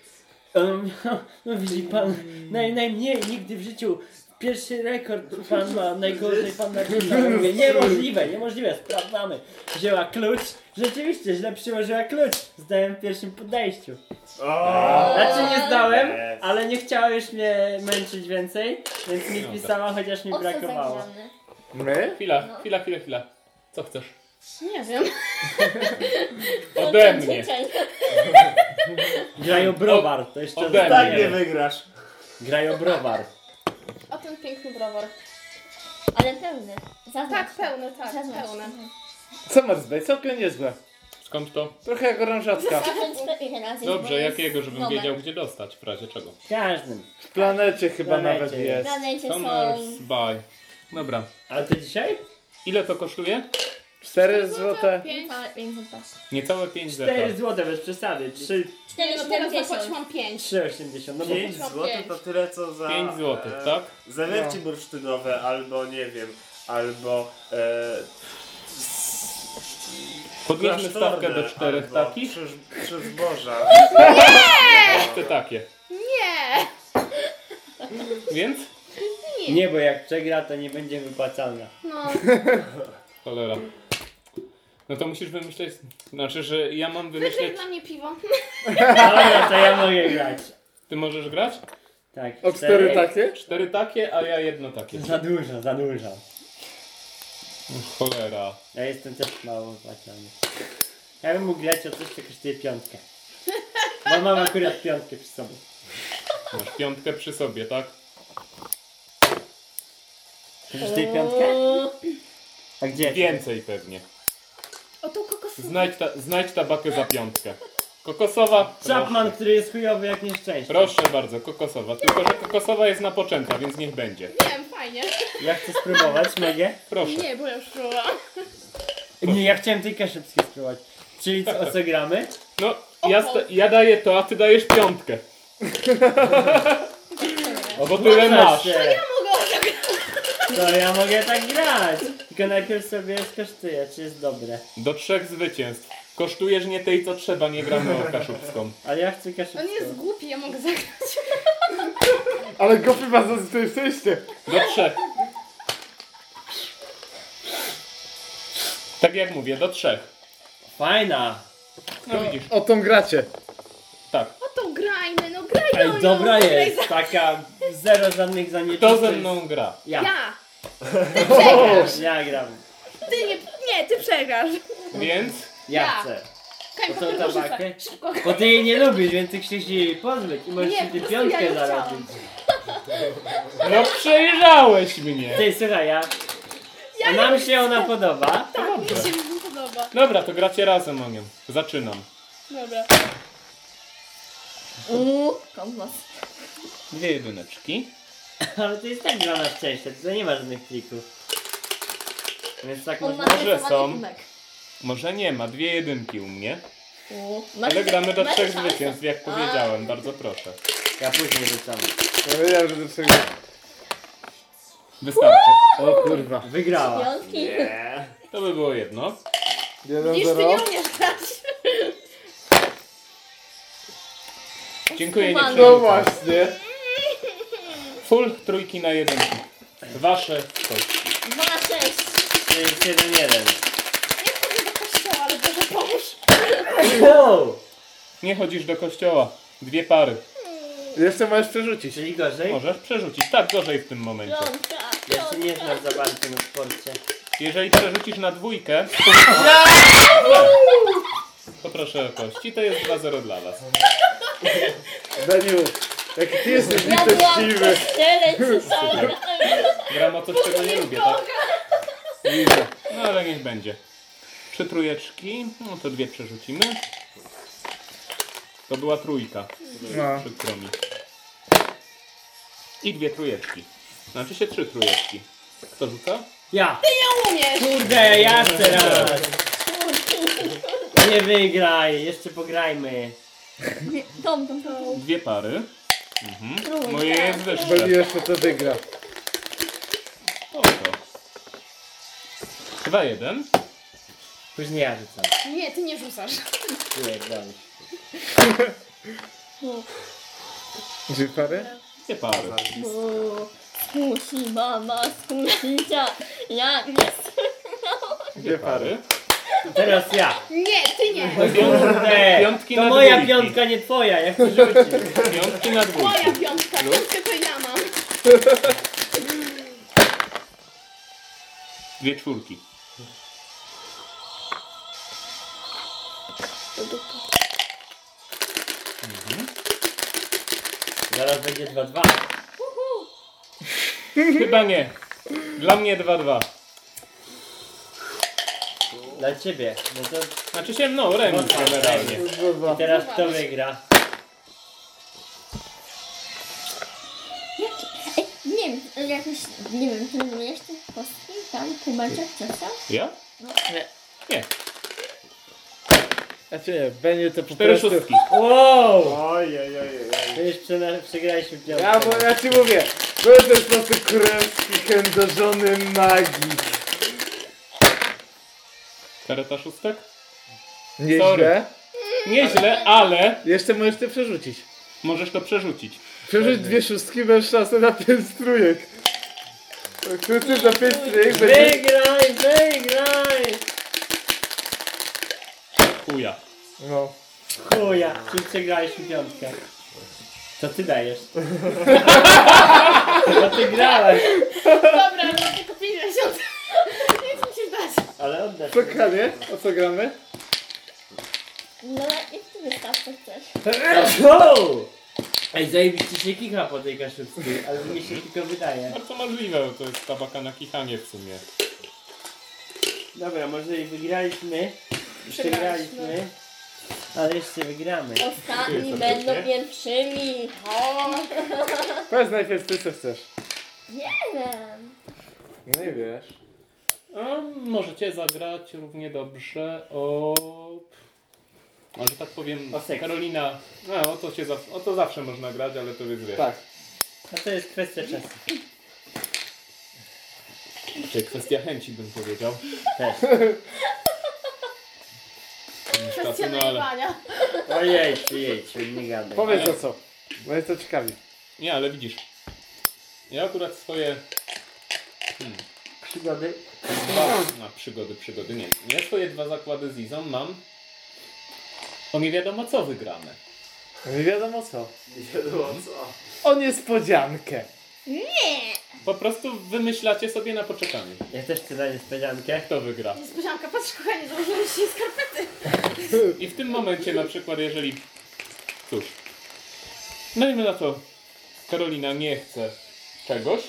Um, no widzi pan, naj, najmniej nigdy w życiu pierwszy rekord pan ma, najgorzej pan napisał. Ja Mówię, niemożliwe, niemożliwe, sprawdzamy. Wzięła klucz, rzeczywiście źle przyłożyła klucz. Zdałem w pierwszym podejściu. Znaczy nie zdałem, ale nie chciała już mnie męczyć więcej, więc mi pisała, chociaż mi brakowało. My? Chwila, chwila, chwila, chwila. Co chcesz? Nie wiem. Ode mnie. Grają browar, to jeszcze Ode mnie. Tak nie zostaniemy. wygrasz. Grają browar. O ten piękny browar. Ale pełny. Zaznacz. Tak, pełny, tak, Zaznacz. pełny. Co masz zdać? Całkiem niezłe. Skąd to? Trochę jak bo Dobrze, jakiego, żebym nowe. wiedział gdzie dostać, w razie czego. W każdym. W planecie chyba planecie nawet jest. jest. Planecie są... Summers by. Dobra. Ale to dzisiaj? Ile to kosztuje? 4 złote. Pięć. Więcej też. Niecałe 5 4 zeta. zł bez przesady. 3, Nie, no teraz 4,70. zapłaciłam pięć. 3,80. No bo 5 zł to tyle co za 5 złotych, e, tak? zawiercie bursztynowe albo nie wiem, albo e, Podnieśmy stawkę do klasztorne, 4 albo takich. Przy, przy zboża. Te takie. Nie! Więc? Nie, bo jak przegra, to nie będzie wypłacalna. No, Cholera. No to musisz wymyśleć. Znaczy, że ja mam wymyśleć. dla mnie piwo. Dobra, to ja mogę grać. Ty możesz grać? Tak. O cztery takie? Cztery takie, a ja jedno takie. Za dużo, za dużo. Cholera. Ja jestem też mało wypłacalny. Ja bym mógł grać o coś, co kosztuje piątkę. Bo mam akurat piątkę przy sobie. Masz piątkę przy sobie, tak? Kosztuje piątkę? A gdzie? Więcej pewnie. O tą kokosową. Znajdź, ta, znajdź tabakę za piątkę. Kokosowa. Chapman, który jest chujowy jak nieszczęście. Proszę bardzo, kokosowa. Tylko, że kokosowa jest napoczęta, więc niech będzie. Wiem, fajnie. Ja chcę spróbować, mogę? Proszę. Nie, bo ja już próbowałam. Nie, ja chciałem tylko szybciej spróbować. Czyli co, o co gramy? No, ja, sta- ja daję to, a ty dajesz piątkę. O, bo tyle masz. To ja mogę tak grać. Tylko najpierw sobie skosztuję, czy jest dobre. Do trzech zwycięstw. Kosztujesz nie tej, co trzeba, nie gramy o kaszubską. Ale ja chcę kaszubską. On jest głupi, ja mogę zagrać. Ale za to jesteście. Do trzech. Tak jak mówię, do trzech. Fajna. No widzisz, O tą gracie. tak. O to grajmy, no graj Ej, dobra no, jest. Taka zero żadnych Kto zanieczyszczeń. ze mną gra? Ja. Ja! Ja gram. Ty nie, nie, ty przegrasz. Więc Ja, Ja. chcę. Kaj, To tą papier, nożyce. tabakę? Szybko. Bo ty jej nie lubisz, więc ty chcesz jej pozbyć i możesz Nie, się po ty prostu piątkę ja ją zarobić. no przejrzałeś mnie. Ty, słuchaj, ja... A nam się ona podoba. Tak, mi się mi podoba. Dobra, to gracie razem o nią. Zaczynam. Dobra. Uuu, kompas. Dwie jedyneczki. Ale to jest tak gra na szczęście, to nie ma żadnych trików. Więc tak On ma można... Może narysowany są. kubek. Może nie ma, dwie jedynki u mnie. Uuu, Ale gramy do trzech szansę. zwycięstw, jak powiedziałem. Bardzo proszę. Ja później rzucam. Ja wiedziałem, że do czego. Wystarczy. O kurwa. Wygrała. Piątki. Nie. To by było jedno. Widzisz, ty 1-0. nie umiesz grać. Dziękuję, nie. No właśnie. Full trójki na jedynki. Wasze kości. Dwa na sześć. To jest 1-1. Nie wchodzę do kościoła, ale Boże pomóż. Wow! Nie chodzisz do kościoła. Dwie pary. Jeszcze możesz przerzucić. Czyli gorzej? Możesz przerzucić. Tak, gorzej w tym momencie. Piątka. Ja się nie znam za bardzo na sporcie. Jeżeli przerzucisz na dwójkę, to proszę o kości. To jest 2-0 dla was. Daniu, jaki ty jesteś Ja byłam litościwy. co? Coś, czego nie lubię, tak? Widzę. No ale niech będzie. Trzy trójeczki. No to dwie przerzucimy. To była trójka. No. Przykro mi. I dwie trójeczki. Znaczy się trzy trójeczki. Kto rzuca? Ja! Nie umiesz. Kurde, ja teraz! Nie wygraj, jeszcze pograjmy. Tom, tom, tom. Dwie pary. Mhm. Moje jest wyższe. Pewnie jeszcze to wygra. To. Chyba jeden. Później ja rzucam. Nie, ty nie rzucasz. Pierdolisz. Dwie pary? Dwie pary. Uuu, Skusi mama, skusicia. Jak jest? Dwie pary. Teraz ja. Nie, ty nie. Kurde! Piątki to na moja dwójki. piątka, nie twoja, jak chcę rzucić. Piątki na dwójki. Moja piątka, piątkę to ja mam. Dwie czwórki. Zaraz będzie 2-2. Chyba nie. Dla mnie 2-2. Dla ciebie. No to Znaczy się, no, remis generalnie. i teraz kto wygra? Ej, nie wiem, ale jakoś, nie wiem, trenujesz te kostki tam, kubaczek, coś tam? Ja? Znaczy nie, będzie to po Cztery prostu... szóstki. Wow! Oj, oj, oj, oj. To już przena- przegraliśmy piątkę. Ja, bo ja ci mówię, to jest po prostu królewski chędożony magii. Kareta szóstek? Nieźle. Nieźle, ale Jeszcze możesz to przerzucić. możesz to przerzucić. Przerzuć dwie szóstki, masz szansę na pięć trójek. Krótcy za pięć trójek będzie... Wygraj, wygraj! Chuja. No. Chuja, czyli przegraliśmy piątkę. Co ty dajesz? No ty grałeś, Dobra, ale mam tylko 50. Nic mi się dać. Ale oddasz. Co gramy? O co gramy? No, jak ty wystaw, to chcesz? Wow! Ej, zajebiście się kicha po tej kaszubskiej, ale mi się tylko wydaje. Bardzo możliwe, bo to jest tabaka na kichanie w sumie. Dobra, może i wygraliśmy, przegraliśmy, ale jeszcze wygramy. Ostatni będą pierwszymi. O, Powiedz najpierw ty co chcesz. nie wiem. No i wiesz. A możecie zagrać równie dobrze o... A że tak powiem, O. Karolina... No, o to, się zaw... o to zawsze można grać, ale to jest wiesz. Tak. No to jest kwestia czasu. Czy kwestia chęci bym powiedział. Też. Kwestia Czasu, no ale... Ojej, przyjedź, nie gadaj. Powiedz o co. Bo jest to ciekawi. Nie, ale widzisz. Ja akurat swoje... Przygody. Dwa... A, przygody, przygody, nie. Ja swoje dwa zakłady z Izą mam... O nie wiadomo co wygramy. Nie wiadomo co. Nie wiadomo co. O niespodziankę. Po prostu wymyślacie sobie na poczekanie. Ja też chcę dać niespodziankę. Kto wygra? Niespodzianka, patrz kochanie, założyłeś się skarpety. I w tym momencie na przykład, jeżeli... Cóż. Dajmy na to, Karolina nie chce czegoś,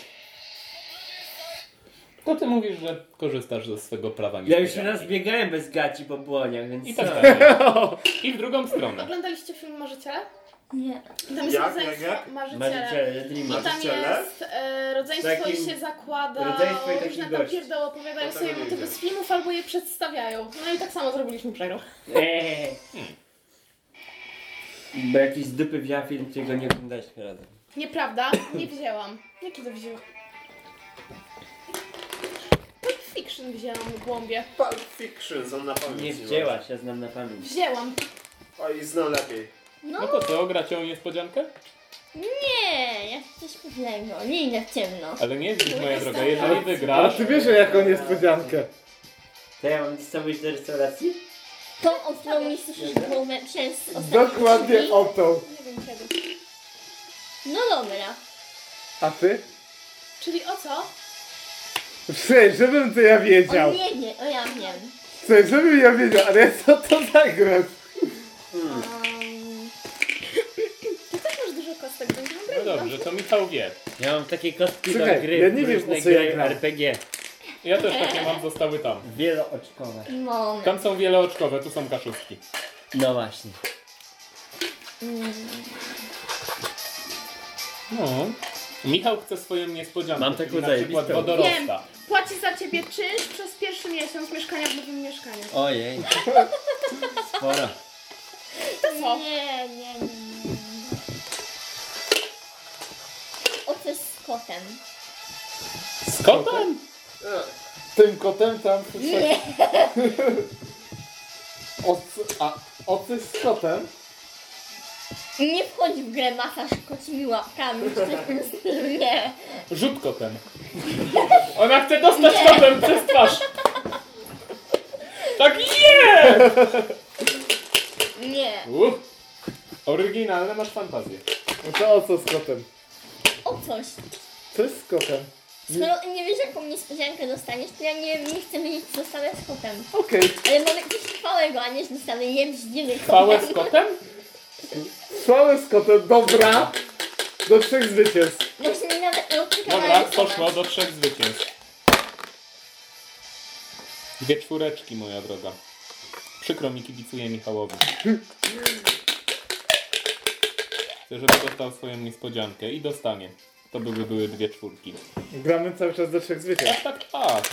to ty mówisz, że korzystasz ze swego prawa Ja już niespodzianki. raz biegałem bez gaci po błoniach, więc I tak dalej. I w drugą stronę. Oglądaliście film Marzyciele? Nie. Tam jest Jak, rodzeństwo jak, jak? Marzyciele. Marzyciele, I tam Marzyciele? jest e, rodzeństwo Takim- i się zakłada, rodzeństwo i taki różne tam gość. pierdoły opowiadają To sobie tego nie motywy widzę. z filmów albo je przedstawiają. No i tak samo zrobiliśmy przegrał. Eee. Bo jakiś z dupy wziął film, którego nie oglądaliśmy razem. Nieprawda, nie wzięłam. Jaki to wziął? Fiction wzięłam w głąbie. Pulp Fiction, znam na pamięć. Nie wzięłaś, ja znam na pamięć. Wzięłam. Oj, znam lepiej. No No, to co, gracie o niespodziankę? nie, jak coś pewnego. Nie idę w ciemno. Ale nie, moja droga, jeżeli Ale wygrasz, ty wiesz o jaką niespodziankę. To ja mam tobą iść do restauracji? Tą, o którą mi słyszysz głowę przez ostatnie Dokładnie dni. o tą. Nie wiem czego. No dobra. A ty? Czyli o co? Słuchaj, żebym to ja O wiedział. nie, nie, o ja wiem. Słuchaj, żebym ja wiedział, ale co to zagrać? Um, Ty też masz dużo kostek, będziemy no dobrze, to Michał wie. Ja mam takie kostki Słuchaj, do gry, ja nie wiem, różne po co ja gry gram. RPG. Ja też takie mam, zostały tam. Wielooczkowe. moment. Tam są wielooczkowe, tu są kaszustki. No właśnie. No. Michał chce swoją niespodziankę, Mam taką na przykład zajebistą. wodorosta. Płaci za ciebie czynsz przez pierwszy miesiąc mieszkania w nowym mieszkaniu. Ojej. Sporo. To co? Nie, nie, nie. nie. O z kotem? Z kotem? Tym kotem tam... Nie. O, co- a o coś z kotem? Nie wchodzi w grę masaż kocimi łapkami. czy coś w tym stylu, Nie. Rzut kotem. Ona chce dostać kotem przez twarz. Tak nie! Nie. Uff. Oryginalne masz fantazję. No to o co z kotem? O coś. Co jest z kotem? Skoro nie wiesz jaką niespodziankę dostaniesz, to ja nie, nie chcę wiedzieć co dostanę z kotem. Okej, Ale może coś trwałego, a nie że dostanę jebździny Chwałę z kotem? Słałe z kotem, dobra. Do trzech zwycięstw. Nawet Dobra, narysować. poszło do trzech zwycięstw. Dwie czwóreczki, moja droga. Przykro mi, kibicuję Michałowi. Chcę, żeby dostał swoją niespodziankę i dostanie. To były, były dwie czwórki. Gramy cały czas do trzech zwycięstw. Tak, tak, tak.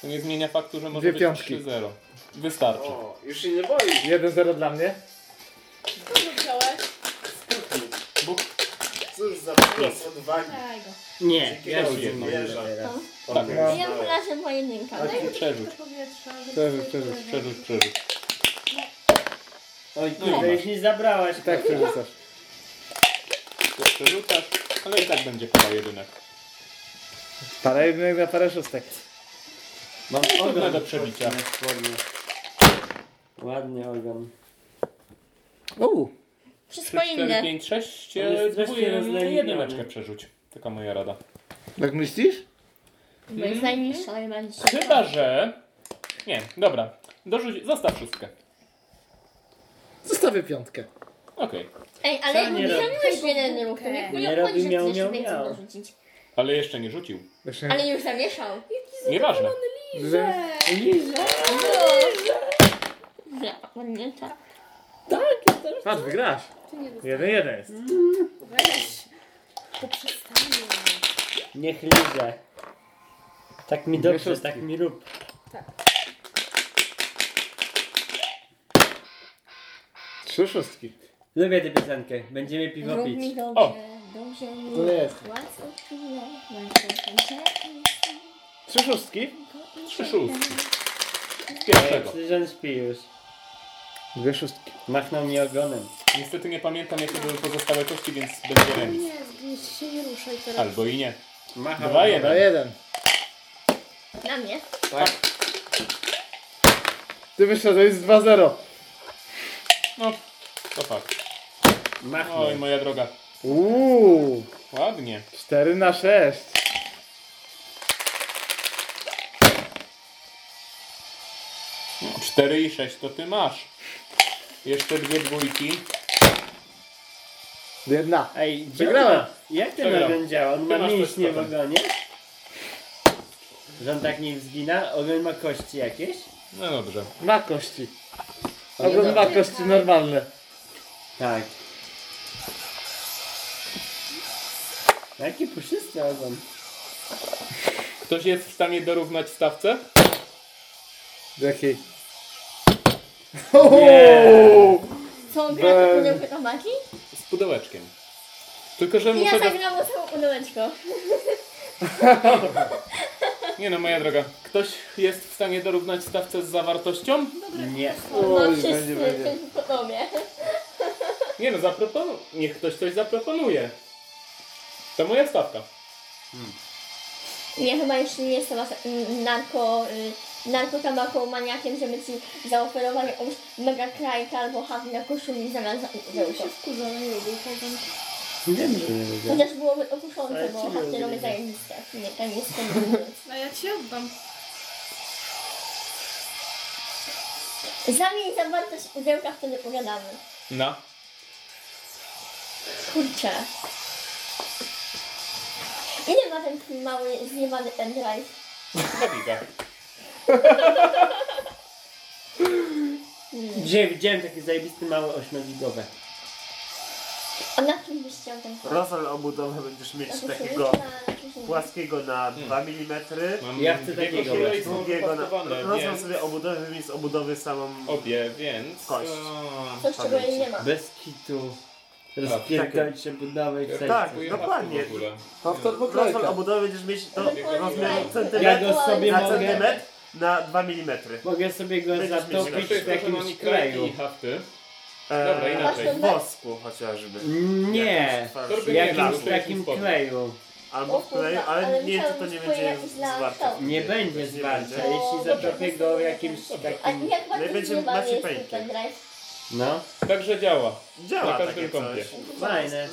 To nie zmienia faktu, że może Dwie być piątki. 3-0. Wystarczy. O, już się nie boisz. 1-0 dla mnie. Kogo wziąłeś? Cóż za plus odwagi. Daj go. Nie, ja już nie teraz. Tak, No. Ja wyrażę pojedynka. Daj go Przerzuć. do powietrza. żeby Przerzuć, sobie. Oj, No kurde, już mi zabrałaś. Tak przerzucasz. To Przerzucasz, ale i tak będzie para jedynek. Parę jednych na parę szóstek. Mam Trudne do przebicia. spodnie. Ładny ogon. Uuu. Wszystko 3, 4, inne. 5, 6, On jest strasznie dwóje, rozleniwiony. jedyneczkę przerzuć. Taka moja rada. Tak myślisz? Bo jest najniższa, ale ma dzisiaj. Chyba, że... Nie, dobra. Dorzuć, zostaw szóstkę. Zostawię piątkę. Okej. Ej, Co ale nie nie robi? jeden ruch, to Nie nie, Nie robi że miał, chcesz miał, więcej miał. dorzucić. Ale jeszcze nie rzucił. Ale już zamieszał. Nieważne. Że... Źle, ładnie tak. Patrz, wygrasz. Ty nie dostałeś. Jeden, jeden jest. Weź. Poprzestań. Niech liże. Tak mi Dwie dobrze, szóstki. tak mi rób. Trzy szóstki. Lubię tę piosenkę. Będziemy piwo Rób pić. mi dobrze, O! dobrze mi. To jest. Łatwo. Trzy szóstki. Trzy szóstki. Pierwszego. Przecież on śpi już. Dwie szóstki. Machnął mi ogonem. Niestety nie pamiętam jakie były pozostałe kości, więc będzie remis. Nie, się nie ruszaj teraz. Albo i nie. Machał Dwa. Dwa, jeden. Na mnie. Ty wyszedłeś z 2-0. No, to fakt. Machnął. Oj, moja droga. Uuu. Ładnie. 4 na 6. Cztery i sześć to ty masz. Jeszcze dwie dwójki. Jedna. Ej, ma- Jak ten ogon działa? On Ty ma masz mięśnie w potem. ogonie? Że on tak nie wzgina? Ogon ma kości jakieś? No dobrze. Ma kości. Ogon ma kości normalne. Tak. Jaki puszysty ogon. Ktoś jest w stanie dorównać stawce? Jakiej? Nie. Gra to Bez- pudełko tabaki? Z pudełeczkiem. Tylko, że Ja muszę... Do... zagrałam całe pudełeczko. Nie no, moja droga. Ktoś jest w stanie dorównać stawce z zawartością? Nie. No Oj, wszyscy będzie, będzie. po tobie. Nie no, zaproponuj. Niech ktoś coś zaproponuje. To moja stawka. Ja chyba jeszcze nie jestem aż, mm, narko, y, narkotabakomaniakiem, żeby ci zaoferować jakąś mega krajkę albo hak na koszuli zamiast Ja zełka. się wkurza, no nie lubię kogo. Wiem, że nie lubię. Chociaż byłoby to kuszące, Ale bo ci hakty lubię. robię zajebiste. Nie, tak jest nie. A ja ci oddam. Zamień zawartość pudełka, wtedy pogadamy. No. Kurczę. Ile ma ten twój mały, zjebany pendrive? Dwa giga. Dzisiaj widziałem takie zajebiste małe 8-gigowe. A na czym byś chciał ten Rozwal obudowę będziesz mieć Na koszuli takiego na- płaskiego na 2 mm, Mam Ja chcę dwie takiego koszule właśnie. i drugiego na... Rozwal więc... sobie obudowę, wyjmij z obudowy samą... Obie, więc... Kość. o, Coś, czego jej nie ma. Bez kitu. Rozpierdolić się ja wsadzić. Tak, kupuję dokładnie. haftu w ogóle. Powtór Rozwal obudowę będziesz mieć to rozmiar Ja centymetr go sobie na mogę... centymetr na 2 mm. Mogę sobie go Będziesz zatopić Znaczy w to, jakimś kleju. hafty. Eee, Dobra, inaczej. W wosku chociażby. Nie. To W jakimś takim kleju. Albo w kleju, ale Ale nie wiem czy to musiałbyś nie będzie zwarte. Nie będzie będzie. Jeśli zatopię go w jakimś takim... No i będzie macie pendrive? No, Także działa. Działa Na każdym takie kąpie. fajne.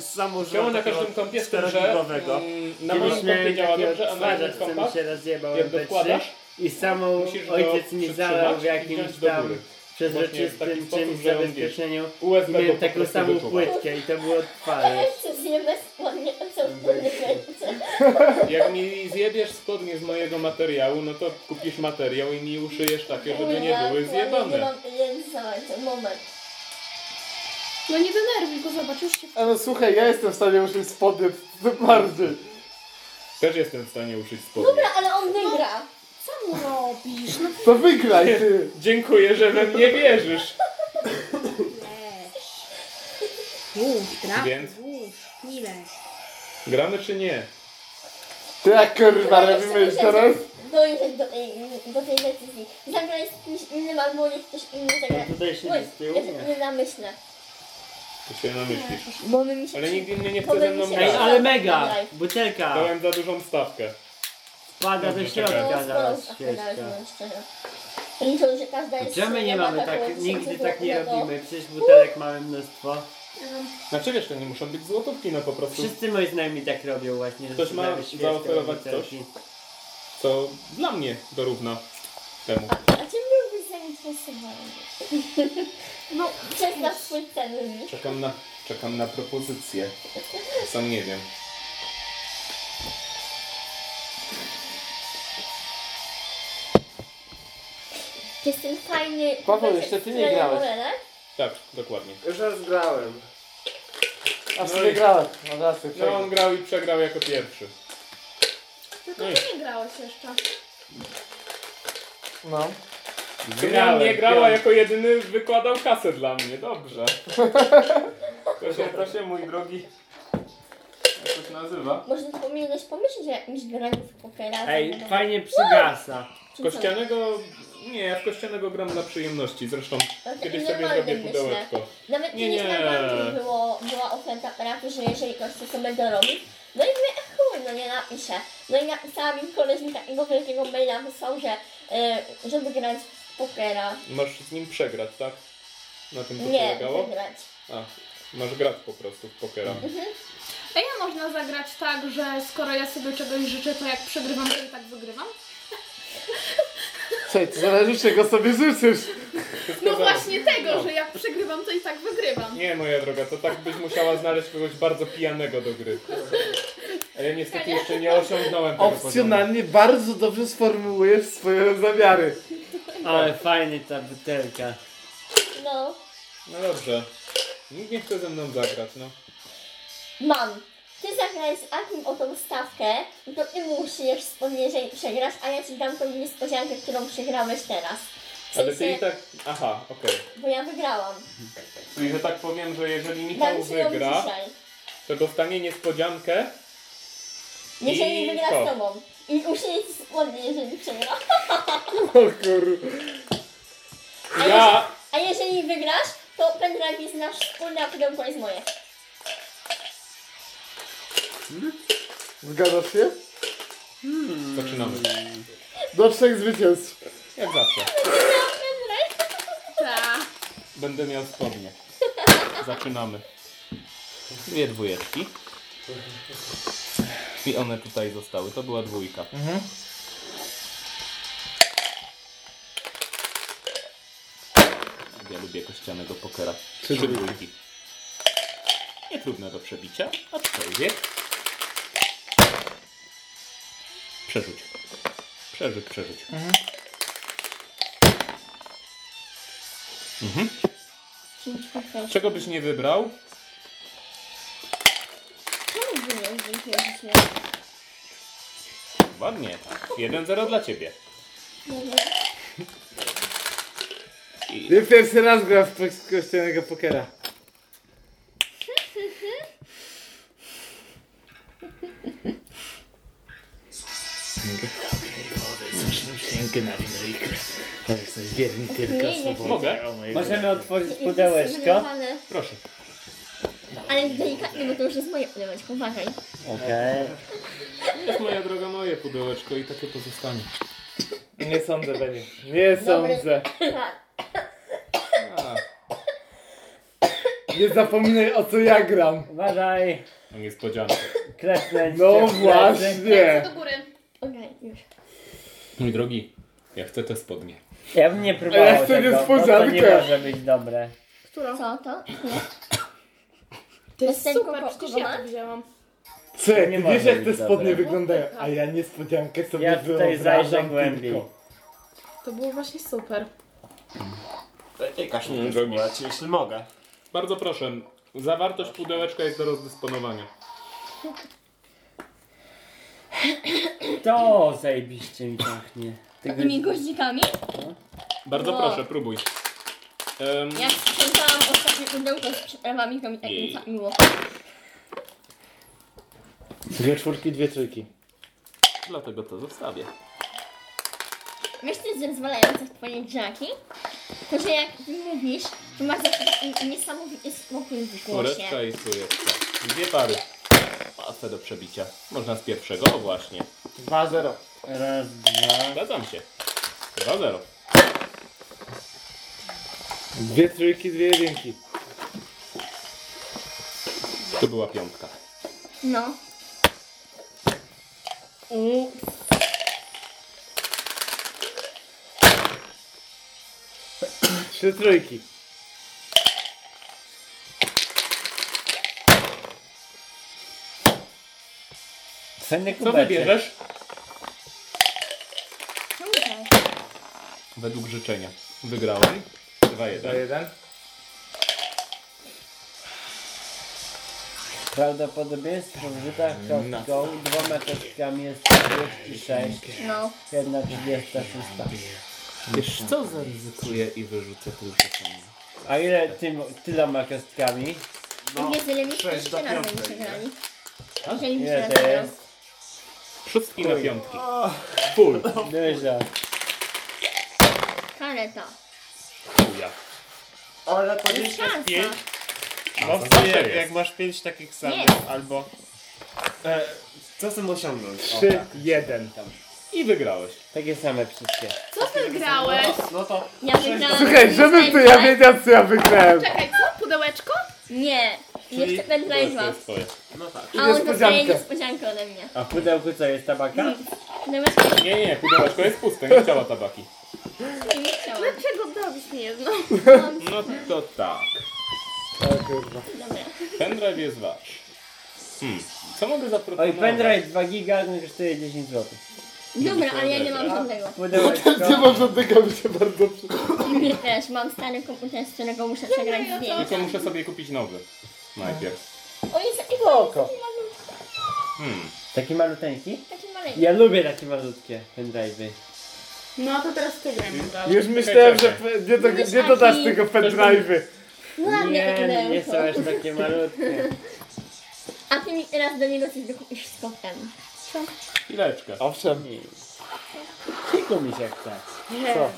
Działa na każdym kąpie, z tym, że mm, na moim kąpie działa dobrze, a na innych co mi kąpach się rozjebał jak go MP3 wkładasz, i samą musisz ojciec mi zalał w jakimś tam przezroczystym czymś zabezpieczeniu. USB Miałem taką samą płytkę i to było A twarde. ja chcę zjebać spodnie, a co w podręce. Jak mi zjebiesz spodnie z mojego materiału, no to kupisz materiał i mi uszyjesz takie, żeby nie były Nie zjebane. mam pieniędzy za ten moment. No nie denerwuj go, zobacz, już się... A no słuchaj, ja jestem w stanie uszyć spodnie bardziej. Też jestem w stanie uszyć spodnie. Dobra, ale on wygra. Co mu robisz? No To wygraj ty. Dziękuję, że we mnie wierzysz. Gra. Więc chwilę. gramy czy nie? To jak kurwa robimy już teraz? Dojść do, tej- do tej decyzji. Zagrać z kimś innym albo niech ktoś inny zagra. No tutaj siedzi Oj, z tyłu, ja nie? się nie namyślę. To się namyślisz. Bo my mi się... Ale nikt inny nie chce ze mną Ej, grać. ale mega! Butelka! Dałem za dużą stawkę. Spada do środka zaraz szczerze. Liczą, że każda jest... Czemu my nie mamy tak, nigdy tak nie to- robimy? Przecież butelek mamy mnóstwo. Znaczy wiesz, to nie muszą być złotówki, no po prostu Wszyscy moi znajomi tak robią właśnie. że Ktoś ma świeczkę zaoferować butelki. co dla mnie dorówna temu. A czym byłbyś zainteresowany? No, przedstaw swój cel. Czekam na, czekam na propozycję. Sam nie wiem. Jest ten fajny... Paweł, jeszcze ty nie grałeś. Tak, dokładnie. Już raz grałem. A No sobie i- wygrałem. No No on grał i przegrał jako pierwszy. Tylko No i- ty nie grałeś jeszcze. No. Grałem, nie grała grałem. jako jedyny wykładał kasę dla mnie, dobrze. Proszę, proszę mój drogi. Jak to się nazywa? Może ty powinieneś pomyśleć o jakimś graniu w pokera. Ej, fajnie przygasa. W kościanego... Nie, ja w kościanego gram dla przyjemności, zresztą No to kiedyś sobie normalnym zrobię myślę. pudełeczko. Nawet Nie, kiedyś nie. na banku było, była oferta aparaty, że jeżeli ktoś chce sobie dorobić, no i mówię, "A chuj, no nie napiszę. No i napisałam im koleś mi takiego wielkiego maila wysłał, że y, żeby grać w pokera. Masz z nim przegrać, tak? Na tym to Nie, polegało? wygrać. A, masz grać po prostu w pokera. A ja można zagrać tak, że skoro ja sobie czegoś życzę, to jak przegrywam, to i tak wygrywam? Słuchaj, to zależy czego sobie życzysz. No właśnie tego, no. że jak przegrywam, to i tak wygrywam. Nie, moja droga, to tak byś musiała znaleźć kogoś bardzo pijanego do gry. A ja niestety jeszcze nie osiągnąłem tego poziomu. Opcjonalnie bardzo dobrze sformułujesz swoje zamiary. Ale fajnie ta butelka. No, No dobrze. Nikt nie chce ze mną zagrać, no. mam. Ty zagraj z Akim o tą stawkę, to ty musisz spodnie, jeżeli przegrasz, a ja ci dam tą niespodziankę, którą przegrałeś teraz. W Ale ty sensie, i tak... Aha, okej. bo ja wygrałam. Czyli, że tak powiem, że jeżeli Dam Michał ci ją wygra, dzisiaj. to dostanie niespodziankę. Jeżeli I wygra co? z tobą. I usiądź spodnie, jeżeli przegra. O kur... A, Ja... jeżeli, a jeżeli wygrasz, to pendrive jest nasz wspólny, a pudełko jest moje. Zgadzasz się? Zaczynamy. Do trzech zwycięstw. Jak zawsze. Tak. Będę miał spodnie. Zaczynamy. Dwie dwójeczki. I one tutaj zostały. To była dwójka. Ja lubię kościanego pokera. Trzy dwójki. Nie trudne do przebicia, aczkolwiek. Przerzuć. Przerzuć, przerzuć. Mhm. Czego byś nie wybrał? Ładnie, tak. 1-0 dla ciebie. I Nie pierwszy raz gra w kościelnego pokera. Księgę na wino i krew. Ale jesteś wierny tylko Nie, nie. mogę? Możemy otworzyć pudełeczko. zdenerwowane. Proszę. Ale delikatnie, bo to już jest moje pudełeczko, uważaj. Okej. To jest moja droga moje pudełeczko i takie pozostanie. Nie sądzę, Beniu. Nie Dobry. sądzę. A, Nie zapominaj o co ja gram. Uważaj. no niespodzianka. Klepnąć No cię w plecy. właśnie. Do góry. Okej, już. Mój drogi, ja chcę te spodnie. Ja bym nie próbował ja chcę tego, bo to nie może być dobre. Która? Co to? Nie. To jest Bez super, ko- przecież kogo ja to wzięłam. Słuchaj, nie wiesz jak te spodnie dobre. wyglądają, a ja niespodziankę sobie Ja tutaj zajrzę tylko. głębiej. To było właśnie super. Ej, Kasiu, jeśli mogę. Bardzo proszę, zawartość pudełeczka jest do rozdysponowania. To zajebiście mi pachnie. Tymi goździkami? Bardzo No. proszę, próbuj. Em, Jak sprzątałam ostatnie pudełko z przyprawami, to mi tak Jej. nie miło. Dwie czwórki, dwie trójki. dlatego to zostawię. Wiesz, co jest rozwalające w twojej drzaki? To, że jak ty mówisz, to masz taki niesamowity spokój w głosie. Kureczka i sujeczka. Dwie pary. Łatwe do przebicia. Można z pierwszego, o właśnie. 2-0. Raz, dwa. Zgadzam się. 2-0. Dwie trójki, dwie jedynki. To była piątka. No. U, Trzy trójki. Fajny Co kubeczek. wybierzesz? Według życzenia. Wygrałem. 2-1. 2-1. Prawdopodobieństwo w rzutach No. kostką dwoma kostkami jest 36, No. jedna 36. Wiesz co, zaryzykuję i wyrzucę tu życzenie. A ile tym, tyloma kostkami? No. Ile sześć do piątej, się nie? grali. Jeżeli mi się Ile raz to grał. jest? Szóstki na piątki. Full. Dużo. Kareta. Chuja. Ale to Jest szansa. No to w sumie, jest. jak masz pięć takich samych, Nie. albo... E, co chcę osiągnąć? O, 3, tak. 1. I wygrałeś. Takie same wszystkie. Co ty grałeś? No to... Ja wygrałam. Słuchaj, żebym to ja wiedział co ja wygrałem. Czekaj, co? Pudełeczko? Nie. Jeszcze pendrive'a. twoje. No tak. A on dostaje niespodziankę. niespodziankę ode mnie. A w pudełku co jest tabaka? Pudełeczko Nie, nie, pudełeczko jest puste, nie chciała tabaki. Nie, nie chciałam. Dlaczego dałbyś mi jedno? No to tak. O kurwa. Dobra. Pendrive jest wasz. Hmm. Co mogę Oj, zaproponować? pendrive 2 giga no kosztuje 10 zł. Dobra, ale ja nie mam żadnego. Pudełeczko. Nie mam żadnego, mi się bardzo przyda. Nie też, mam stary komputer, z którego muszę przegrać zdjęcia. Tylko muszę sobie kupić nowy. Najpierw. O, jest taki malutki. Hmm. Taki maluteńki? Taki maleńki. Ja lubię takie malutkie pendrive'y. No to teraz ty graj. Już myślałem, że pe- nie, do, nie dodasz tego pendrive'y. Ładne Nie, pudełko. nie są aż takie malutkie. A ty mi teraz do niego coś dokupisz z kotem. Chwileczkę. Owszem. Kiku mi się chce. Co?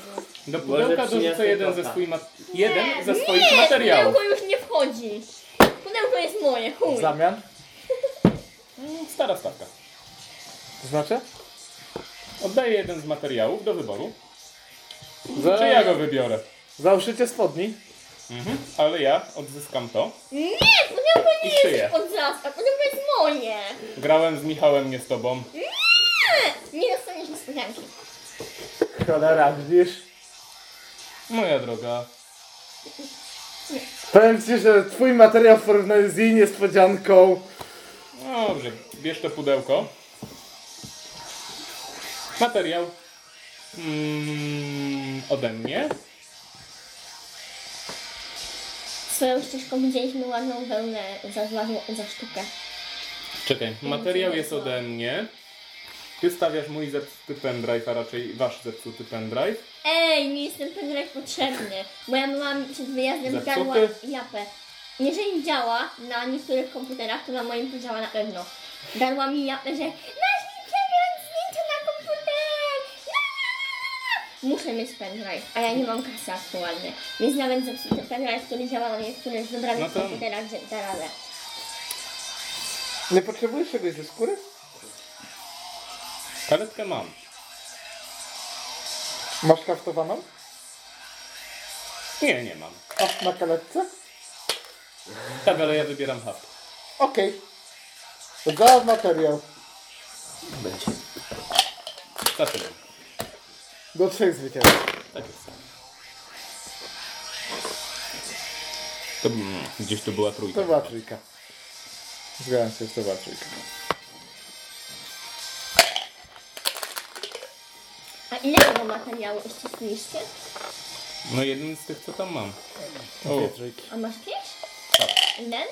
Do pudełka Może przyniosę dorzucę jeden ze kota. swoich mat- jeden ze swoich Nie, materiałów. pudełko już nie wchodzi. Pudełko jest moje, chuj. W zamian? Mm, Stara stawka. To znaczy? Oddaję jeden z materiałów do wyboru. Za, Czy ja go wybiorę? za uszycie spodni? Mhm. Ale ja odzyskam to Nie, pudełko i nie jest szyję. od zastaw, pudełko jest moje. Grałem z Michałem, nie z tobą. Nie, nie dostaniesz niespodzianki. Cholera, widzisz? Moja droga. Powiem ci, że twój materiał w porównaniu z jej niespodzianką No Dobrze, bierz to pudełko. Materiał. Mm, ode mnie. Swoją ścieżką widzieliśmy ładną wełnę za, za, za sztukę. Czekaj, materiał jest ode mnie. Ty stawiasz mój zepsuty pendrive, a raczej wasz zepsuty pendrive. Ej, mi jest ten pendrive potrzebny, bo ja mam przed wyjazdem Zepsuty? zgadła japę. Jeżeli działa na niektórych komputerach, to na moim to działa na pewno. Darła mi japę, że masz Muszę mieć pendrive, a ja nie mam kasy aktualnie. Więc nawet zepsuty pendrive, który działa na niektórych wybranych No to- komputerach, da radę. Nie potrzebujesz czegoś ze skóry? Karetkę mam. Masz haftowaną? Nie, nie mam. A na kaletce? Tak, ale ja wybieram haft. Okej. Za materiał. Zaczynam. Do trzech zwycięstw. Tak jest. To, mm, gdzieś to była trójka. To była trójka. Zgadzam się, to była trójka. A ile tego materiału uściśliście? No jeden z tych, co tam mam. O, Dwie trójki. A masz pięć? Tak. Jeden?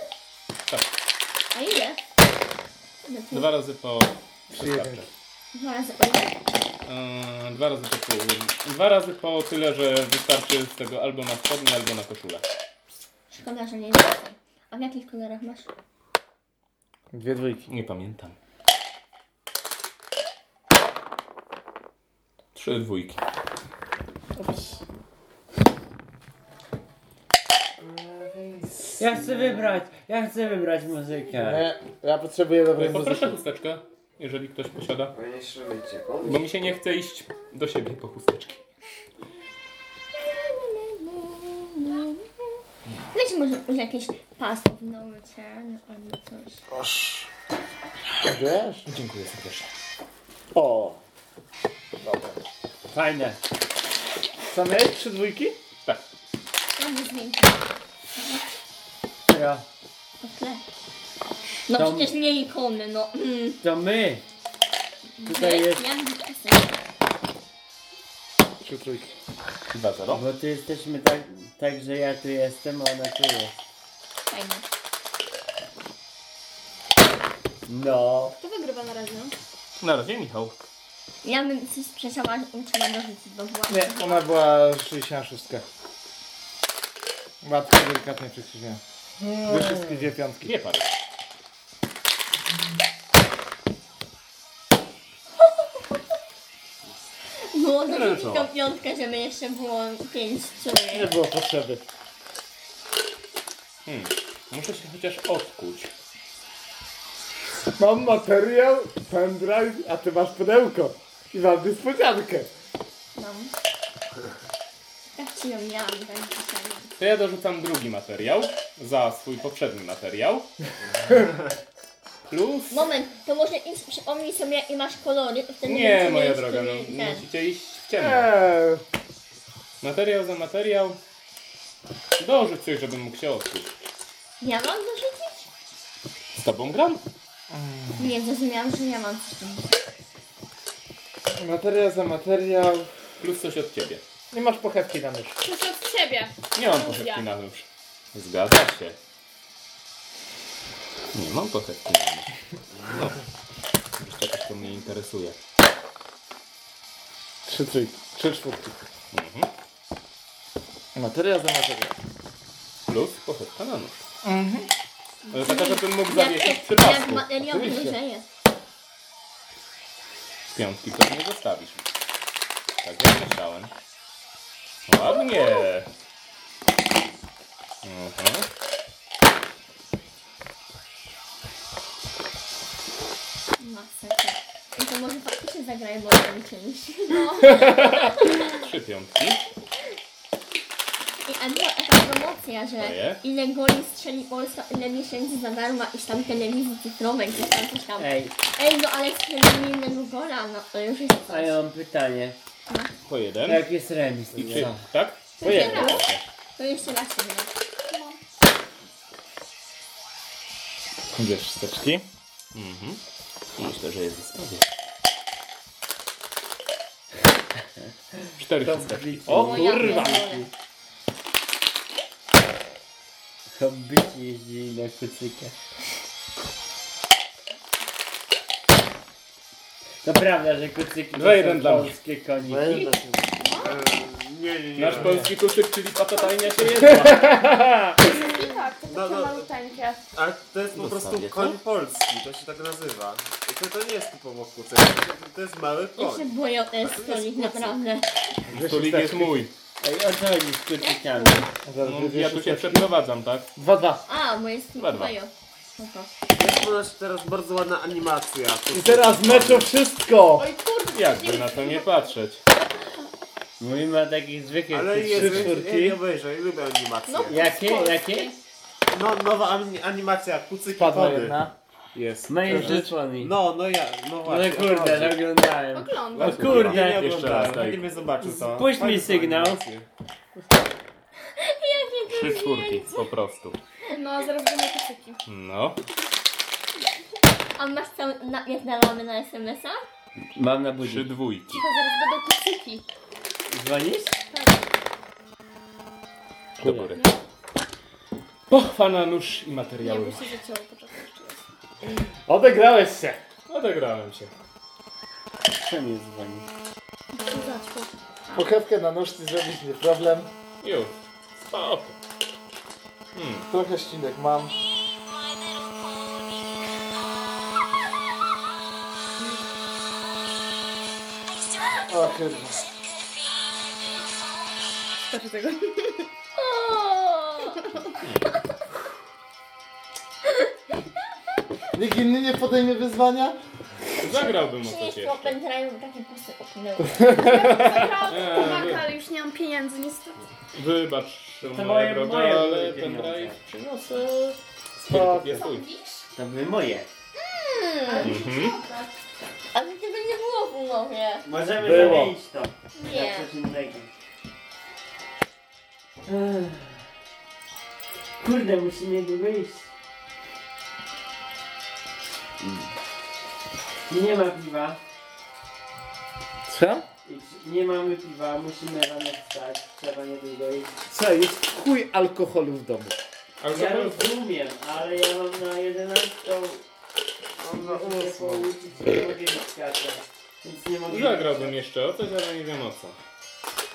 tak. A ile? Dwa razy po Trzy Dwa razy po ile? Yy, dwa razy po pół. Dwa razy po tyle, że wystarczy z tego albo na spodnie, albo na koszulę. Szkoda, że nie jestem. A w jakich kolorach masz? Dwie dwójki. Nie pamiętam. Trzy dwójki. Ja chcę wybrać, ja chcę wybrać muzykę. Nie, ja potrzebuję dobrej Poproszę muzyki. chusteczkę, jeżeli ktoś posiada. Bo mi się nie chce iść do siebie po chusteczki. Weź może może jakieś passive no return albo coś. Wiesz? Dziękuję serdecznie. O! Fajne. Co miałeś? Trzy dwójki? Tak. Mam zdjęcie. Która? To. No To- przecież nie ikony, no. Mm. To my. Tutaj jest, Ja trójki. Dwa zero. bo tu jesteśmy tak, tak, że ja tu jestem, a ona tu jest. Fajne. No. Kto wygrywa na razie? Na razie Michał. Ja bym coś przeciała uczyła dorzucić, bo była... Nie, ona była 66. Łatwo delikatnie przeciwnie. Wy wszystkie dwie piątki. Dwie pary. Co? tą piątkę, żeby jeszcze było pięć Nie było potrzeby. Hmm. Muszę się chociaż odkuć. Mam materiał, pendrive, a ty masz pudełko. I mam niespodziankę. Mam. Tak ci ją miałam, tak dzisiaj. To ja dorzucam drugi materiał za swój poprzedni materiał. Plus... Moment, to może idź, przypomnij sobie jakie masz kolory, to wtedy Nie, moja droga, no, ten. musicie iść ciemno. Eee, Materiał za materiał. Dorzuć coś, żebym mógł się odkuć. Ja mam dorzucić? Z tobą gram? Nie, zrozumiałam, że ja mam coś tam. materiał za materiał. Plus coś od ciebie. Nie masz pochewki na mysz. Coś od ciebie. Nie mam pochewki na nóż. Zgadza się. Nie mam pochewki na nóż. No. Jeszcze jakoś to mnie interesuje. Trzy trójki. Trzy czwórki. Mhm. Materiał za materiał. Plus pochewka na nóż. Ale taka, żebym mógł Jak, zawiesić przy jak pasku. materiał Oczywiście. dłużej jest. Piątki to nie zostawisz. Tak jak myślałem. Ładnie. Mhm. Masakra. I może faktycznie zagraj moim czymś. Trzy piątki. I a była taka promocja, że Oje. ile goli strzeli Polska, ile miesięcy za darmo i tam telewizji cyfrowej, coś tam, coś tam. Ej, Ej, no ale strzelili innego gola, no to już jest a coś. ja mam pytanie. Po jeden. Jak jest remis? I czy, co? tak? Po To jeden. To jeszcze raz się gra. Dwie szósteczki. Mhm. Myślę, że jest zostawię. Cztery chusteczki. O kurwa! Hobbyci jeździli na kucykę. To prawda, że kucyki to Dwa jeden są dla mnie. polskie koniki. Nie, nie, nie. Nasz polski kucyk, czyli patatajnia się jedła. I tak, to No, takie no. maluteńkie. A to jest po prostu koń polski, to się tak nazywa. To, to nie jest typowo kucyk, to jest mały Jeszcze koń. boję ten stolik, naprawdę. Stolik jest mój. Ej, o co chodzi z? Zaraz No, ja tu się przeprowadzam, tak? Dwa, dwa. A, bo jest Dwa, dwa. Spoko. Jest teraz bardzo ładna animacja. I teraz mecz o wszystko! Oj kurde, Jakby na to nie patrzeć. Mówimy o takich zwykłych Ale jest, Trzy ja czwórki. nie obejrzę, ja lubię animacje. No. Jakie? Jakie? No, nowa ani- animacja, kucyki Spadła kony. jedna. Jest. Majestät Słoni. No, no ja, no No właśnie. kurde, no oglądałem. oglądam. O kurde. Nie, nie Jeszcze oglądałem, raz, tak. zobaczył to. Spuść mi sygnał. Trzy czwórki, po prostu. No, a zaraz będą kucyki. No. A masz cały napierdalamy na SMS-a? Mam na Trzy budzi. dwójki. Cicho, zaraz będą kucyki. Dzwonisz? Do góry. Pochwana nóż i Nie, materiały. poczekaj. Odegrałeś się. Odegrałem się. Nie dzwoni? Co zaćło? Pochewkę na nóż ty zrobić nie problem. Już. Spoko. Hmm. Trochę ścinek mam. O chyba. Starczy tego. Nikt inny nie podejmie wyzwania? Zagrałbym o coś Przynieś jeszcze. pendrive takie pusty opnęły. Zagrałam wy- ale już nie mam pieniędzy niestety. Wybacz To moja moje- droga, moje ale były pieniądze. pendrive przyniosę. Spoko. Jest twój. To były moje. Mhm. Ale tego nie było w umowie. Możemy Było. zamienić to. Nie. Na coś innego. Ech. Kurde, musimy niedługo iść. Nie ma piwa. Co? I Nie mamy piwa, musimy rano wstać. Trzeba niedługo iść. Słuchaj, jest chuj alkoholu w domu. Ja rozumiem, ale ja mam na 11. Muszę się pouczyć i nie mogę mieć światła. Więc nie mogę... zagrałbym jeszcze o coś, ale nie wiem o co.